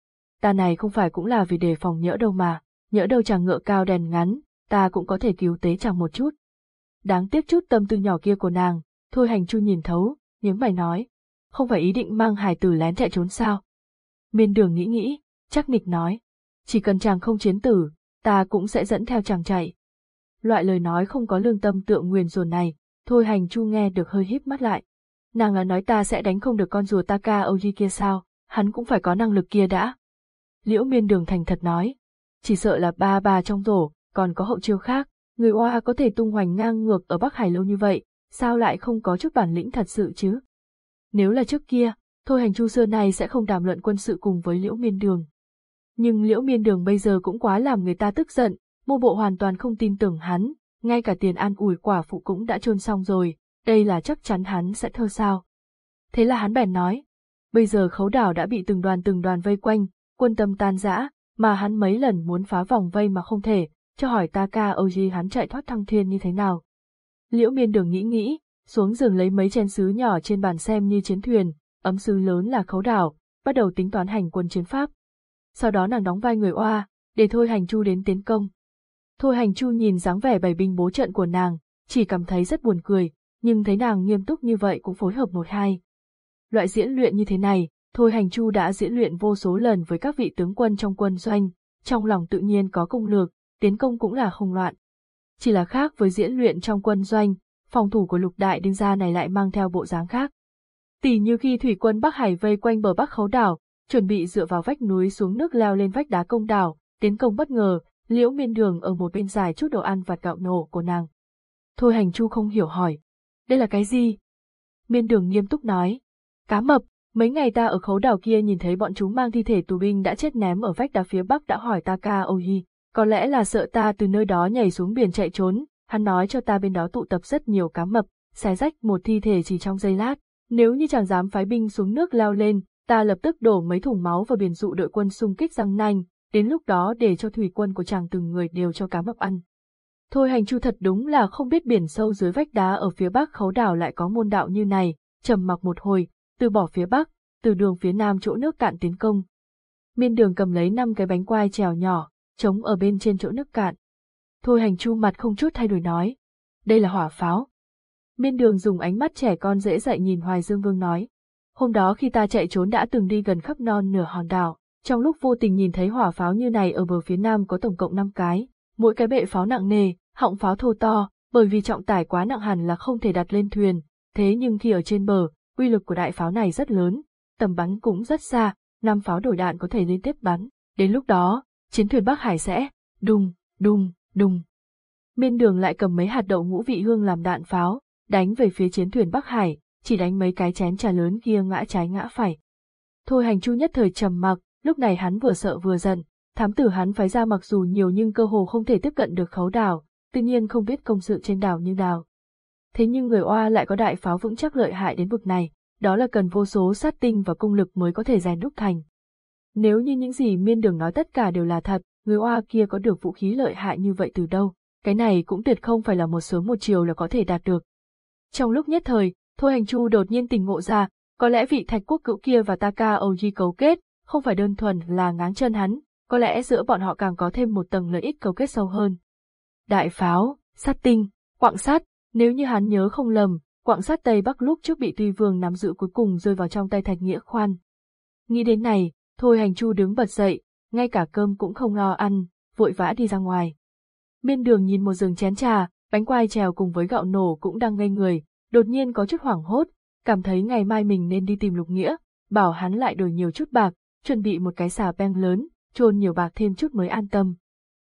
ta này không phải cũng là vì đề phòng nhỡ đâu mà, nhỡ đâu chàng ngựa cao đèn ngắn, ta cũng có thể cứu tế chàng một chút. Đáng tiếc chút tâm tư nhỏ kia của nàng, thôi hành chu nhìn thấu, những mày nói, không phải ý định mang hải tử lén chạy trốn sao. Miên đường nghĩ nghĩ, chắc nịch nói, chỉ cần chàng không chiến tử, ta cũng sẽ dẫn theo chàng chạy. Loại lời nói không có lương tâm tượng nguyền rủa này, thôi hành chu nghe được hơi híp mắt lại. Nàng là nói ta sẽ đánh không được con rùa Taka Oji kia sao, hắn cũng phải có năng lực kia đã. Liễu miên đường thành thật nói, chỉ sợ là ba bà trong tổ, còn có hậu chiêu khác, người oa có thể tung hoành ngang ngược ở Bắc Hải lâu như vậy, sao lại không có chút bản lĩnh thật sự chứ? Nếu là trước kia, thôi hành chu xưa này sẽ không đàm luận quân sự cùng với liễu miên đường. Nhưng liễu miên đường bây giờ cũng quá làm người ta tức giận, mô bộ hoàn toàn không tin tưởng hắn, ngay cả tiền an ủi quả phụ cũng đã chôn xong rồi, đây là chắc chắn hắn sẽ thơ sao. Thế là hắn bèn nói, bây giờ khấu đảo đã bị từng đoàn từng đoàn vây quanh, quân tâm tan rã, mà hắn mấy lần muốn phá vòng vây mà không thể, cho hỏi Taka Oji hắn chạy thoát thăng thiên như thế nào. Liễu miên đường nghĩ nghĩ, xuống giường lấy mấy chén sứ nhỏ trên bàn xem như chiến thuyền, ấm sứ lớn là khấu đảo, bắt đầu tính toán hành quân chiến pháp. Sau đó nàng đóng vai người oa, để Thôi Hành Chu đến tiến công. Thôi Hành Chu nhìn dáng vẻ bày binh bố trận của nàng, chỉ cảm thấy rất buồn cười, nhưng thấy nàng nghiêm túc như vậy cũng phối hợp một hai. Loại diễn luyện như thế này, Thôi Hành Chu đã diễn luyện vô số lần với các vị tướng quân trong quân doanh, trong lòng tự nhiên có công lược, tiến công cũng là không loạn. Chỉ là khác với diễn luyện trong quân doanh, phòng thủ của lục đại đương gia này lại mang theo bộ dáng khác. Tỷ như khi thủy quân Bắc Hải vây quanh bờ Bắc khấu đảo, chuẩn bị dựa vào vách núi xuống nước leo lên vách đá công đảo, tiến công bất ngờ, liễu miên đường ở một bên dài chút đồ ăn vặt gạo nổ của nàng. Thôi hành chu không hiểu hỏi, đây là cái gì? Miên đường nghiêm túc nói, cá mập, mấy ngày ta ở khấu đảo kia nhìn thấy bọn chúng mang thi thể tù binh đã chết ném ở vách đá phía bắc đã hỏi ta ca Ohi, có lẽ là sợ ta từ nơi đó nhảy xuống biển chạy trốn, hắn nói cho ta bên đó tụ tập rất nhiều cá mập, xé rách một thi thể chỉ trong giây lát. Nếu như chàng dám phái binh xuống nước leo lên, ta lập tức đổ mấy thùng máu vào biển dụ đội quân xung kích răng nanh, đến lúc đó để cho thủy quân của chàng từng người đều cho cá mập ăn. Thôi hành chu thật đúng là không biết biển sâu dưới vách đá ở phía bắc khấu đảo lại có môn đạo như này, trầm mặc một hồi, từ bỏ phía bắc, từ đường phía nam chỗ nước cạn tiến công. Miên đường cầm lấy năm cái bánh quai trèo nhỏ, chống ở bên trên chỗ nước cạn. Thôi hành chu mặt không chút thay đổi nói. Đây là hỏa pháo. Miên đường dùng ánh mắt trẻ con dễ dạy nhìn Hoài Dương Vương nói. Hôm đó khi ta chạy trốn đã từng đi gần khắp non nửa hòn đảo, Trong lúc vô tình nhìn thấy hỏa pháo như này ở bờ phía nam có tổng cộng 5 cái, mỗi cái bệ pháo nặng nề, họng pháo thô to, bởi vì trọng tải quá nặng hẳn là không thể đặt lên thuyền, thế nhưng khi ở trên bờ, uy lực của đại pháo này rất lớn, tầm bắn cũng rất xa, năm pháo đổi đạn có thể liên tiếp bắn. Đến lúc đó, chiến thuyền Bắc Hải sẽ đùng, đùng, đùng. Miên đường lại cầm mấy hạt đậu ngũ vị hương làm đạn pháo, đánh về phía chiến thuyền Bắc Hải, chỉ đánh mấy cái chén trà lớn kia ngã trái ngã phải. Thôi hành chu nhất thời trầm mặc, lúc này hắn vừa sợ vừa giận, thám tử hắn phái ra mặc dù nhiều nhưng cơ hồ không thể tiếp cận được khấu đảo, tự nhiên không biết công sự trên đảo như nào. Thế nhưng người oa lại có đại pháo vững chắc lợi hại đến vực này, đó là cần vô số sát tinh và công lực mới có thể rèn đúc thành. Nếu như những gì miên đường nói tất cả đều là thật, người oa kia có được vũ khí lợi hại như vậy từ đâu, cái này cũng tuyệt không phải là một sớm một chiều là có thể đạt được. Trong lúc nhất thời, Thôi Hành Chu đột nhiên tỉnh ngộ ra, có lẽ vị thạch quốc cựu kia và Taka Oji cấu kết, không phải đơn thuần là ngáng chân hắn, có lẽ giữa bọn họ càng có thêm một tầng lợi ích cấu kết sâu hơn. Đại pháo, sát tinh, quạng sát, nếu như hắn nhớ không lầm, quạng sát Tây Bắc lúc trước bị Tuy Vương nắm giữ cuối cùng rơi vào trong tay Thạch Nghĩa Khoan. Nghĩ đến này, Thôi Hành Chu đứng bật dậy, ngay cả cơm cũng không lo ăn, vội vã đi ra ngoài. Miên đường nhìn một giường chén trà, bánh quai trèo cùng với gạo nổ cũng đang ngây người, đột nhiên có chút hoảng hốt, cảm thấy ngày mai mình nên đi tìm lục nghĩa, bảo hắn lại đổi nhiều chút bạc, chuẩn bị một cái xà beng lớn, trôn nhiều bạc thêm chút mới an tâm.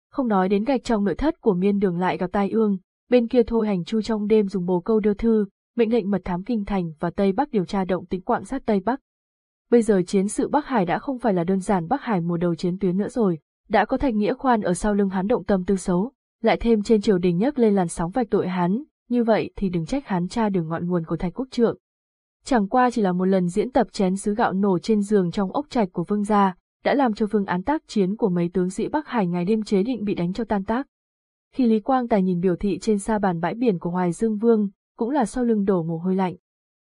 Không nói đến gạch trong nội thất của miên đường lại gặp tai ương, bên kia thôi hành chu trong đêm dùng bồ câu đưa thư, mệnh lệnh mật thám kinh thành và Tây Bắc điều tra động tĩnh quạng sát Tây Bắc. Bây giờ chiến sự Bắc Hải đã không phải là đơn giản Bắc Hải mùa đầu chiến tuyến nữa rồi, đã có thành nghĩa khoan ở sau lưng hắn động tâm tư xấu, lại thêm trên triều đình nhấc lên làn sóng vạch tội hắn, như vậy thì đừng trách hắn tra đường ngọn nguồn của thạch quốc trượng. Chẳng qua chỉ là một lần diễn tập chén sứ gạo nổ trên giường trong ốc trạch của vương gia, đã làm cho phương án tác chiến của mấy tướng sĩ Bắc Hải ngày đêm chế định bị đánh cho tan tác. Khi Lý Quang Tài nhìn biểu thị trên sa bàn bãi biển của Hoài Dương Vương, cũng là sau lưng đổ mồ hôi lạnh.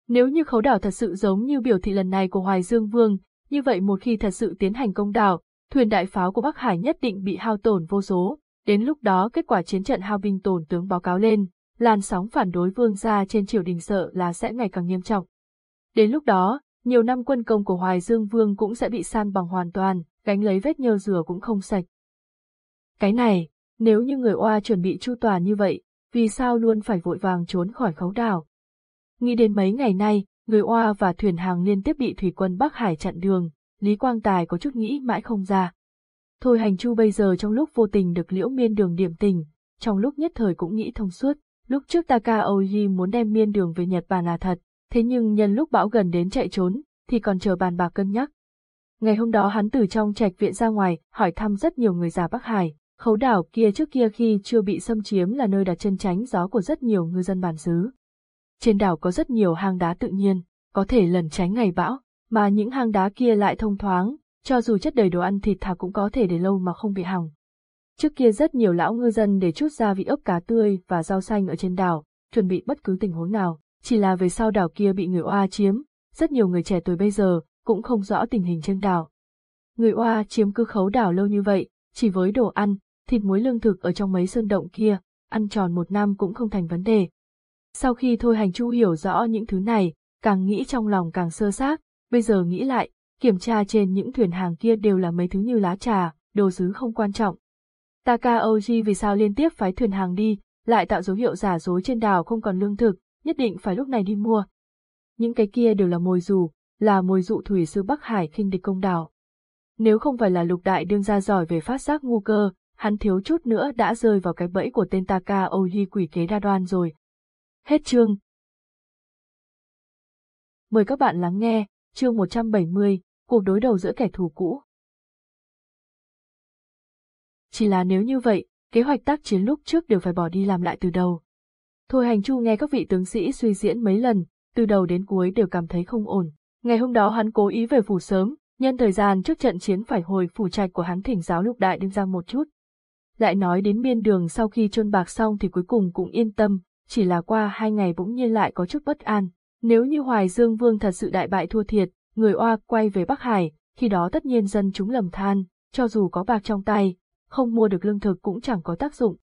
Nếu như khấu đảo thật sự giống như biểu thị lần này của Hoài Dương Vương, như vậy một khi thật sự tiến hành công đảo, thuyền đại pháo của Bắc Hải nhất định bị hao tổn vô số, đến lúc đó kết quả chiến trận hao binh tổn tướng báo cáo lên, làn sóng phản đối vương gia trên triều đình sợ là sẽ ngày càng nghiêm trọng. Đến lúc đó, nhiều năm quân công của Hoài Dương Vương cũng sẽ bị san bằng hoàn toàn, gánh lấy vết nhơ rửa cũng không sạch. Cái này, nếu như người oa chuẩn bị chu toàn như vậy, vì sao luôn phải vội vàng trốn khỏi khấu đảo? Nghĩ đến mấy ngày nay, người oa và thuyền hàng liên tiếp bị thủy quân Bắc Hải chặn đường, Lý Quang Tài có chút nghĩ mãi không ra. Thôi hành chu bây giờ trong lúc vô tình được liễu miên đường điểm tình, trong lúc nhất thời cũng nghĩ thông suốt, lúc trước Taka Oji muốn đem miên đường về Nhật Bản là thật, thế nhưng nhân lúc bão gần đến chạy trốn, thì còn chờ bàn bạc cân nhắc. Ngày hôm đó hắn từ trong trạch viện ra ngoài, hỏi thăm rất nhiều người già Bắc Hải, khấu đảo kia trước kia khi chưa bị xâm chiếm là nơi đặt chân tránh gió của rất nhiều ngư dân bản xứ. Trên đảo có rất nhiều hang đá tự nhiên, có thể lẩn tránh ngày bão, mà những hang đá kia lại thông thoáng, cho dù chất đầy đồ ăn thịt thà cũng có thể để lâu mà không bị hỏng. Trước kia rất nhiều lão ngư dân để chút gia vị ốc cá tươi và rau xanh ở trên đảo, chuẩn bị bất cứ tình huống nào, chỉ là về sau đảo kia bị người oa chiếm, rất nhiều người trẻ tuổi bây giờ cũng không rõ tình hình trên đảo. Người oa chiếm cứ khấu đảo lâu như vậy, chỉ với đồ ăn, thịt muối lương thực ở trong mấy sơn động kia, ăn tròn một năm cũng không thành vấn đề. Sau khi Thôi Hành Chu hiểu rõ những thứ này, càng nghĩ trong lòng càng sơ xác, bây giờ nghĩ lại, kiểm tra trên những thuyền hàng kia đều là mấy thứ như lá trà, đồ sứ không quan trọng. Takaoji vì sao liên tiếp phái thuyền hàng đi, lại tạo dấu hiệu giả dối trên đảo không còn lương thực, nhất định phải lúc này đi mua. Những cái kia đều là mồi dù, là mồi dụ thủy sư Bắc Hải khinh địch công đảo. Nếu không phải là lục đại đương gia giỏi về phát giác ngu cơ, hắn thiếu chút nữa đã rơi vào cái bẫy của tên Taka Oji quỷ kế đa đoan rồi. Hết chương. Mời các bạn lắng nghe, chương 170, cuộc đối đầu giữa kẻ thù cũ. Chỉ là nếu như vậy, kế hoạch tác chiến lúc trước đều phải bỏ đi làm lại từ đầu. Thôi hành chu nghe các vị tướng sĩ suy diễn mấy lần, từ đầu đến cuối đều cảm thấy không ổn. Ngày hôm đó hắn cố ý về phủ sớm, nhân thời gian trước trận chiến phải hồi phủ trạch của hắn thỉnh giáo lục đại đương ra một chút. Lại nói đến biên đường sau khi chôn bạc xong thì cuối cùng cũng yên tâm, chỉ là qua hai ngày bỗng nhiên lại có chút bất an. Nếu như Hoài Dương Vương thật sự đại bại thua thiệt, người oa quay về Bắc Hải, khi đó tất nhiên dân chúng lầm than, cho dù có bạc trong tay, không mua được lương thực cũng chẳng có tác dụng.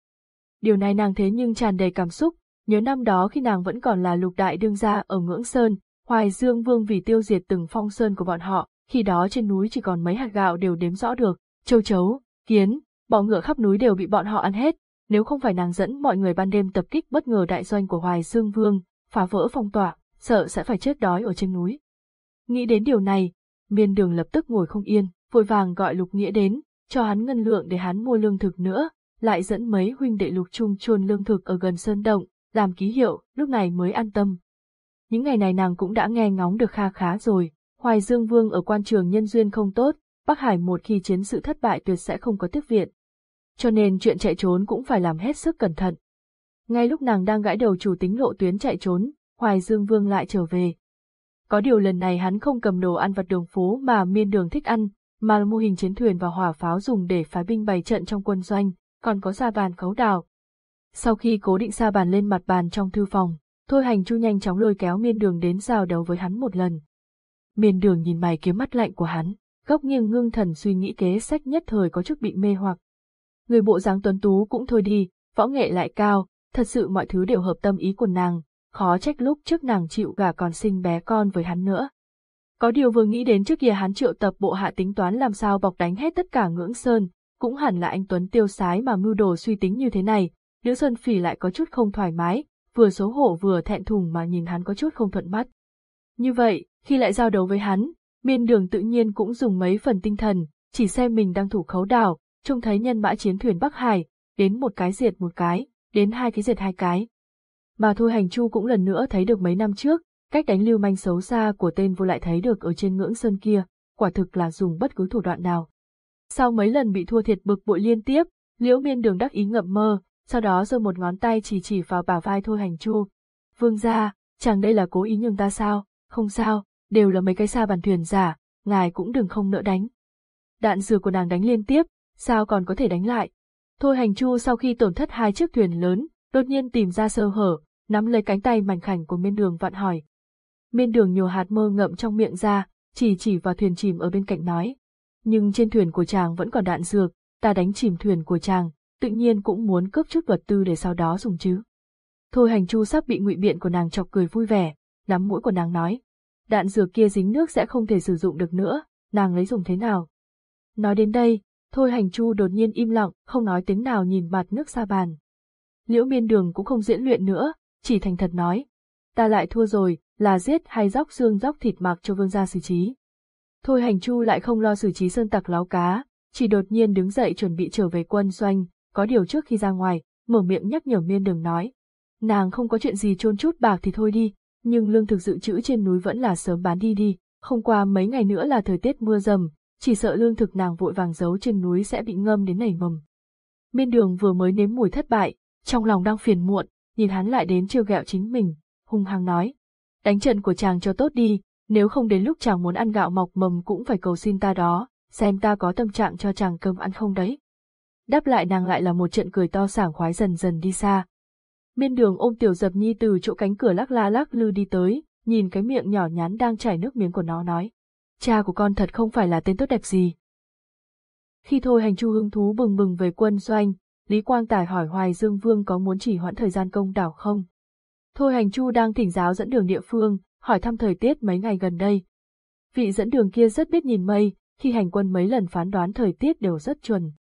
Điều này nàng thế nhưng tràn đầy cảm xúc, nhớ năm đó khi nàng vẫn còn là lục đại đương gia ở Ngưỡng Sơn, Hoài Dương Vương vì tiêu diệt từng phong sơn của bọn họ, khi đó trên núi chỉ còn mấy hạt gạo đều đếm rõ được, châu chấu, kiến, bọ ngựa khắp núi đều bị bọn họ ăn hết, nếu không phải nàng dẫn mọi người ban đêm tập kích bất ngờ đại doanh của Hoài Dương Vương, phá vỡ phong tỏa, sợ sẽ phải chết đói ở trên núi. Nghĩ đến điều này, miên đường lập tức ngồi không yên, vội vàng gọi lục nghĩa đến, cho hắn ngân lượng để hắn mua lương thực nữa, lại dẫn mấy huynh đệ lục trung chuồn lương thực ở gần sơn động, làm ký hiệu, lúc này mới an tâm. Những ngày này nàng cũng đã nghe ngóng được kha khá rồi, Hoài Dương Vương ở quan trường nhân duyên không tốt, Bắc Hải một khi chiến sự thất bại tuyệt sẽ không có tiếp viện. Cho nên chuyện chạy trốn cũng phải làm hết sức cẩn thận. Ngay lúc nàng đang gãi đầu chủ tính lộ tuyến chạy trốn, Hoài Dương Vương lại trở về. Có điều lần này hắn không cầm đồ ăn vặt đường phố mà miên đường thích ăn, mà là mô hình chiến thuyền và hỏa pháo dùng để phái binh bày trận trong quân doanh, còn có sa bàn khấu đào. Sau khi cố định sa bàn lên mặt bàn trong thư phòng, Thôi hành chu nhanh chóng lôi kéo miên đường đến giao đấu với hắn một lần. Miên đường nhìn mày kiếm mắt lạnh của hắn, góc nghiêng ngưng thần suy nghĩ kế sách nhất thời có chút bị mê hoặc. Người bộ dáng tuấn tú cũng thôi đi, võ nghệ lại cao, thật sự mọi thứ đều hợp tâm ý của nàng, khó trách lúc trước nàng chịu gả còn sinh bé con với hắn nữa. Có điều vừa nghĩ đến trước kia hắn triệu tập bộ hạ tính toán làm sao bọc đánh hết tất cả ngưỡng sơn, cũng hẳn là anh Tuấn tiêu sái mà mưu đồ suy tính như thế này, nữ sơn phỉ lại có chút không thoải mái, vừa xấu hổ vừa thẹn thùng mà nhìn hắn có chút không thuận mắt. Như vậy, khi lại giao đấu với hắn, miên đường tự nhiên cũng dùng mấy phần tinh thần, chỉ xem mình đang thủ khấu đảo, trông thấy nhân mã chiến thuyền Bắc Hải, đến một cái diệt một cái, đến hai cái diệt hai cái. Mà Thôi Hành Chu cũng lần nữa thấy được mấy năm trước, cách đánh lưu manh xấu xa của tên vô lại thấy được ở trên ngưỡng sơn kia, quả thực là dùng bất cứ thủ đoạn nào. Sau mấy lần bị thua thiệt bực bội liên tiếp, liễu miên đường đắc ý ngậm mơ, sau đó giơ một ngón tay chỉ chỉ vào bả vai Thôi Hành Chu. Vương gia, chẳng đây là cố ý nhường ta sao, không sao, đều là mấy cái xa bàn thuyền giả, ngài cũng đừng không nỡ đánh. Đạn dừa của nàng đánh liên tiếp, sao còn có thể đánh lại. Thôi Hành Chu sau khi tổn thất hai chiếc thuyền lớn, đột nhiên tìm ra sơ hở, nắm lấy cánh tay mảnh khảnh của miên đường vặn hỏi. Miên đường nhổ hạt mơ ngậm trong miệng ra, chỉ chỉ vào thuyền chìm ở bên cạnh nói. Nhưng trên thuyền của chàng vẫn còn đạn dược, ta đánh chìm thuyền của chàng, tự nhiên cũng muốn cướp chút vật tư để sau đó dùng chứ. Thôi hành chu sắp bị ngụy biện của nàng chọc cười vui vẻ, nắm mũi của nàng nói. Đạn dược kia dính nước sẽ không thể sử dụng được nữa, nàng lấy dùng thế nào? Nói đến đây, thôi hành chu đột nhiên im lặng, không nói tiếng nào nhìn mặt nước xa bàn. Liễu miên đường cũng không diễn luyện nữa, chỉ thành thật nói. Ta lại thua rồi, là giết hay róc xương róc thịt mặc cho vương gia xử trí. Thôi hành chu lại không lo xử trí sơn tặc láo cá, chỉ đột nhiên đứng dậy chuẩn bị trở về quân doanh, có điều trước khi ra ngoài, mở miệng nhắc nhở miên đường nói. Nàng không có chuyện gì trôn chút bạc thì thôi đi, nhưng lương thực dự trữ trên núi vẫn là sớm bán đi đi, không qua mấy ngày nữa là thời tiết mưa dầm, chỉ sợ lương thực nàng vội vàng giấu trên núi sẽ bị ngâm đến nảy mầm. Miên đường vừa mới nếm mùi thất bại, trong lòng đang phiền muộn, nhìn hắn lại đến trêu ghẹo chính mình, hung hăng nói. Đánh trận của chàng cho tốt đi, nếu không đến lúc chàng muốn ăn gạo mọc mầm cũng phải cầu xin ta đó, xem ta có tâm trạng cho chàng cơm ăn không đấy đáp lại nàng lại là một trận cười to sảng khoái dần dần đi xa. Miên đường ôm tiểu dập nhi từ chỗ cánh cửa lắc la lắc lư đi tới, nhìn cái miệng nhỏ nhắn đang chảy nước miếng của nó nói. Cha của con thật không phải là tên tốt đẹp gì. Khi thôi hành chu hứng thú bừng bừng về quân doanh, Lý Quang Tài hỏi Hoài Dương Vương có muốn chỉ hoãn thời gian công đảo không? Thôi hành chu đang thỉnh giáo dẫn đường địa phương, hỏi thăm thời tiết mấy ngày gần đây. Vị dẫn đường kia rất biết nhìn mây, khi hành quân mấy lần phán đoán thời tiết đều rất chuẩn.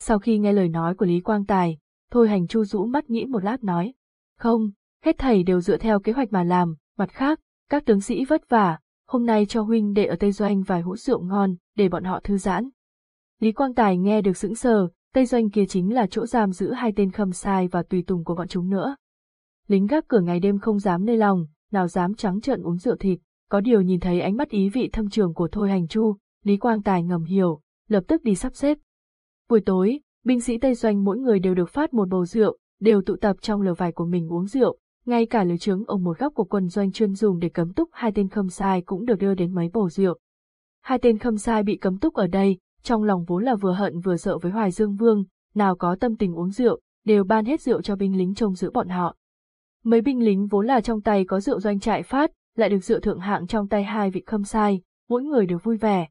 Sau khi nghe lời nói của Lý Quang Tài, Thôi Hành Chu rũ mắt nghĩ một lát nói. Không, hết thầy đều dựa theo kế hoạch mà làm, mặt khác, các tướng sĩ vất vả, hôm nay cho huynh đệ ở Tây Doanh vài hũ rượu ngon, để bọn họ thư giãn. Lý Quang Tài nghe được sững sờ, Tây Doanh kia chính là chỗ giam giữ hai tên khâm sai và tùy tùng của bọn chúng nữa. Lính gác cửa ngày đêm không dám nơi lòng, nào dám trắng trợn uống rượu thịt, có điều nhìn thấy ánh mắt ý vị thâm trường của Thôi Hành Chu, Lý Quang Tài ngầm hiểu, lập tức đi sắp xếp, Buổi tối, binh sĩ Tây Doanh mỗi người đều được phát một bầu rượu, đều tụ tập trong lều vải của mình uống rượu, ngay cả lưới trứng ở một góc của quân doanh chuyên dùng để cấm túc hai tên khâm sai cũng được đưa đến máy bổ rượu. Hai tên khâm sai bị cấm túc ở đây, trong lòng vốn là vừa hận vừa sợ với Hoài Dương Vương, nào có tâm tình uống rượu, đều ban hết rượu cho binh lính trông giữ bọn họ. Mấy binh lính vốn là trong tay có rượu doanh trại phát, lại được rượu thượng hạng trong tay hai vị khâm sai, mỗi người đều vui vẻ.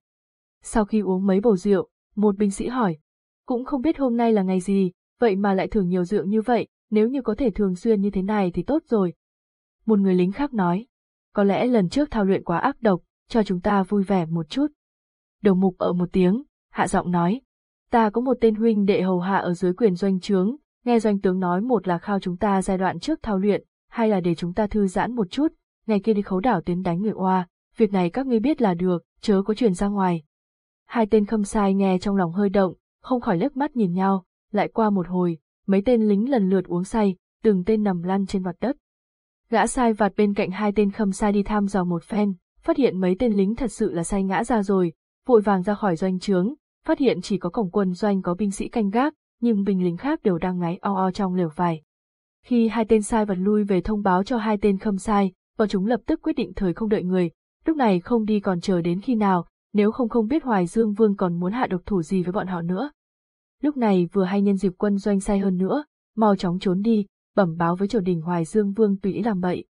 Sau khi uống mấy bầu rượu, một binh sĩ hỏi, cũng không biết hôm nay là ngày gì, vậy mà lại thưởng nhiều rượu như vậy, nếu như có thể thường xuyên như thế này thì tốt rồi. Một người lính khác nói, có lẽ lần trước thao luyện quá ác độc, cho chúng ta vui vẻ một chút. đầu mục ở một tiếng, hạ giọng nói. Ta có một tên huynh đệ hầu hạ ở dưới quyền doanh trướng, nghe doanh tướng nói một là khao chúng ta giai đoạn trước thao luyện, hay là để chúng ta thư giãn một chút, ngày kia đi khấu đảo tiến đánh người oa, việc này các ngươi biết là được, chớ có truyền ra ngoài. Hai tên khâm sai nghe trong lòng hơi động, không khỏi lướt mắt nhìn nhau, lại qua một hồi, mấy tên lính lần lượt uống say, từng tên nằm lăn trên mặt đất. Gã sai vặt bên cạnh hai tên khâm sai đi thăm dò một phen, phát hiện mấy tên lính thật sự là say ngã ra rồi, vội vàng ra khỏi doanh trướng, phát hiện chỉ có cổng quân doanh có binh sĩ canh gác, nhưng binh lính khác đều đang ngáy o o trong lều vải. Khi hai tên sai vật lui về thông báo cho hai tên khâm sai, bọn chúng lập tức quyết định thời không đợi người, lúc này không đi còn chờ đến khi nào, nếu không không biết Hoài Dương Vương còn muốn hạ độc thủ gì với bọn họ nữa. Lúc này vừa hay nhân dịp quân doanh sai hơn nữa, mau chóng trốn đi, bẩm báo với triều đình Hoài Dương Vương tùy làm bậy.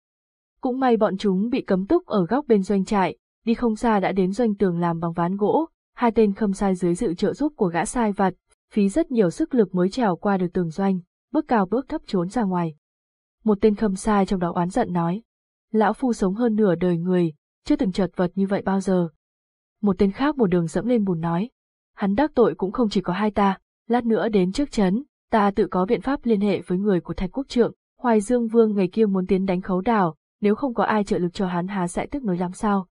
Cũng may bọn chúng bị cấm túc ở góc bên doanh trại, đi không xa đã đến doanh tường làm bằng ván gỗ, hai tên khâm sai dưới sự trợ giúp của gã sai vặt, phí rất nhiều sức lực mới trèo qua được tường doanh, bước cao bước thấp trốn ra ngoài. Một tên khâm sai trong đó oán giận nói, lão phu sống hơn nửa đời người, chưa từng chật vật như vậy bao giờ. Một tên khác một đường dẫm lên bùn nói, hắn đắc tội cũng không chỉ có hai ta, lát nữa đến trước chấn, ta tự có biện pháp liên hệ với người của Thạch Quốc Trượng, Hoài Dương Vương ngày kia muốn tiến đánh khấu đảo, nếu không có ai trợ lực cho hắn há sẽ tức nối lắm sao.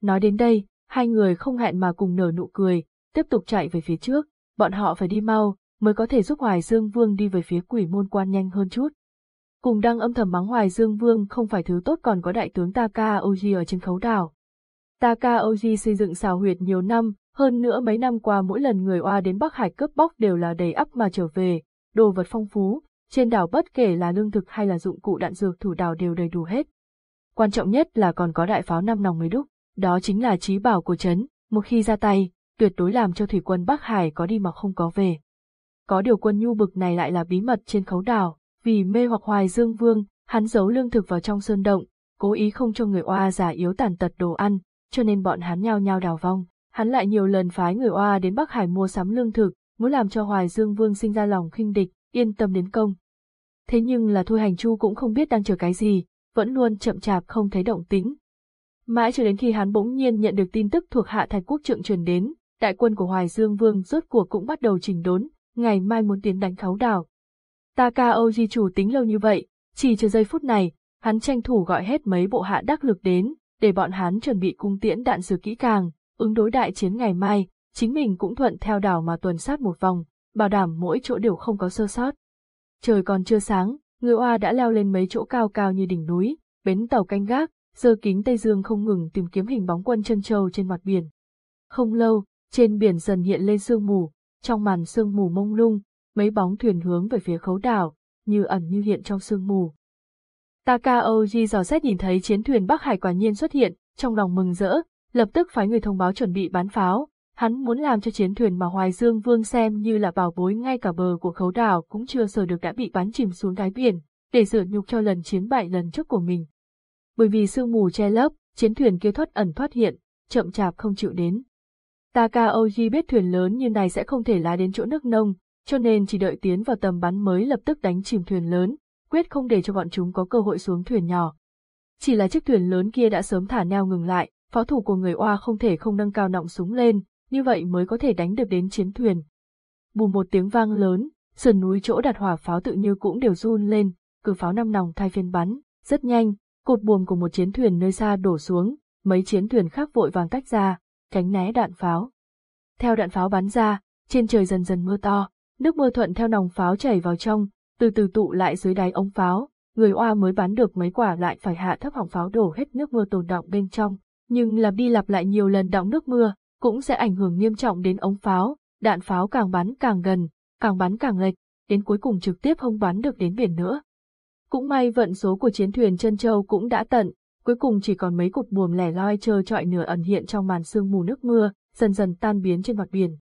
Nói đến đây, hai người không hẹn mà cùng nở nụ cười, tiếp tục chạy về phía trước, bọn họ phải đi mau, mới có thể giúp Hoài Dương Vương đi về phía quỷ môn quan nhanh hơn chút. Cùng đang âm thầm mắng Hoài Dương Vương không phải thứ tốt còn có đại tướng Taka Oji ở trên khấu đảo. Taka Oji xây dựng xào huyệt nhiều năm, hơn nữa mấy năm qua mỗi lần người oa đến Bắc Hải cướp bóc đều là đầy ắp mà trở về, đồ vật phong phú, trên đảo bất kể là lương thực hay là dụng cụ đạn dược thủ đảo đều đầy đủ hết. Quan trọng nhất là còn có đại pháo năm nòng mới đúc, đó chính là trí bảo của trấn, một khi ra tay, tuyệt đối làm cho thủy quân Bắc Hải có đi mà không có về. Có điều quân nhu bực này lại là bí mật trên khấu đảo, vì mê hoặc hoài dương vương, hắn giấu lương thực vào trong sơn động, cố ý không cho người oa già yếu tàn tật đồ ăn, cho nên bọn hắn nhao nhao đào vong. Hắn lại nhiều lần phái người oa đến Bắc Hải mua sắm lương thực, muốn làm cho Hoài Dương Vương sinh ra lòng khinh địch, yên tâm đến công. Thế nhưng là Thôi Hành Chu cũng không biết đang chờ cái gì, vẫn luôn chậm chạp không thấy động tĩnh. Mãi cho đến khi hắn bỗng nhiên nhận được tin tức thuộc hạ Thạch Quốc Trượng truyền đến, đại quân của Hoài Dương Vương rốt cuộc cũng bắt đầu chỉnh đốn, ngày mai muốn tiến đánh khấu đảo. Takaoji chủ tính lâu như vậy, chỉ chờ giây phút này, hắn tranh thủ gọi hết mấy bộ hạ đắc lực đến, để bọn hắn chuẩn bị cung tiễn đạn dược kỹ càng, ứng đối đại chiến ngày mai, chính mình cũng thuận theo đảo mà tuần sát một vòng, bảo đảm mỗi chỗ đều không có sơ sót. Trời còn chưa sáng, người oa đã leo lên mấy chỗ cao cao như đỉnh núi, bến tàu canh gác, giơ kính Tây Dương không ngừng tìm kiếm hình bóng quân chân châu trên mặt biển. Không lâu, trên biển dần hiện lên sương mù, trong màn sương mù mông lung, mấy bóng thuyền hướng về phía khấu đảo, như ẩn như hiện trong sương mù. Takaoji dò xét nhìn thấy chiến thuyền Bắc Hải quả nhiên xuất hiện, trong lòng mừng rỡ, lập tức phái người thông báo chuẩn bị bán pháo. Hắn muốn làm cho chiến thuyền mà Hoài Dương Vương xem như là bảo bối ngay cả bờ của khấu đảo cũng chưa sờ được đã bị bắn chìm xuống đáy biển, để rửa nhục cho lần chiến bại lần trước của mình. Bởi vì sương mù che lấp, chiến thuyền kia thoát ẩn thoát hiện, chậm chạp không chịu đến. Takaoji biết thuyền lớn như này sẽ không thể lái đến chỗ nước nông, cho nên chỉ đợi tiến vào tầm bắn mới lập tức đánh chìm thuyền lớn, quyết không để cho bọn chúng có cơ hội xuống thuyền nhỏ. Chỉ là chiếc thuyền lớn kia đã sớm thả neo ngừng lại, pháo thủ của người oa không thể không nâng cao nọng súng lên, như vậy mới có thể đánh được đến chiến thuyền. Bùm một tiếng vang lớn, sườn núi chỗ đặt hỏa pháo tự như cũng đều run lên, cử pháo năm nòng thay phiên bắn, rất nhanh, cột buồm của một chiến thuyền nơi xa đổ xuống, mấy chiến thuyền khác vội vàng tách ra, tránh né đạn pháo. Theo đạn pháo bắn ra, trên trời dần dần mưa to, nước mưa thuận theo nòng pháo chảy vào trong, từ từ tụ lại dưới đáy ống pháo, người oa mới bắn được mấy quả lại phải hạ thấp hỏng pháo đổ hết nước mưa tồn động bên trong, nhưng lặp đi lặp lại nhiều lần đọng nước mưa, cũng sẽ ảnh hưởng nghiêm trọng đến ống pháo, đạn pháo càng bắn càng gần, càng bắn càng lệch, đến cuối cùng trực tiếp không bắn được đến biển nữa. Cũng may vận số của chiến thuyền chân châu cũng đã tận, cuối cùng chỉ còn mấy cục buồm lẻ loi trơ trọi nửa ẩn hiện trong màn sương mù nước mưa, dần dần tan biến trên mặt biển.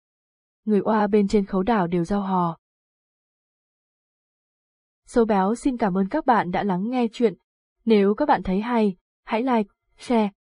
Người oa bên trên khấu đảo đều giao hò. Sâu béo xin cảm ơn các bạn đã lắng nghe chuyện. Nếu các bạn thấy hay, hãy like, share,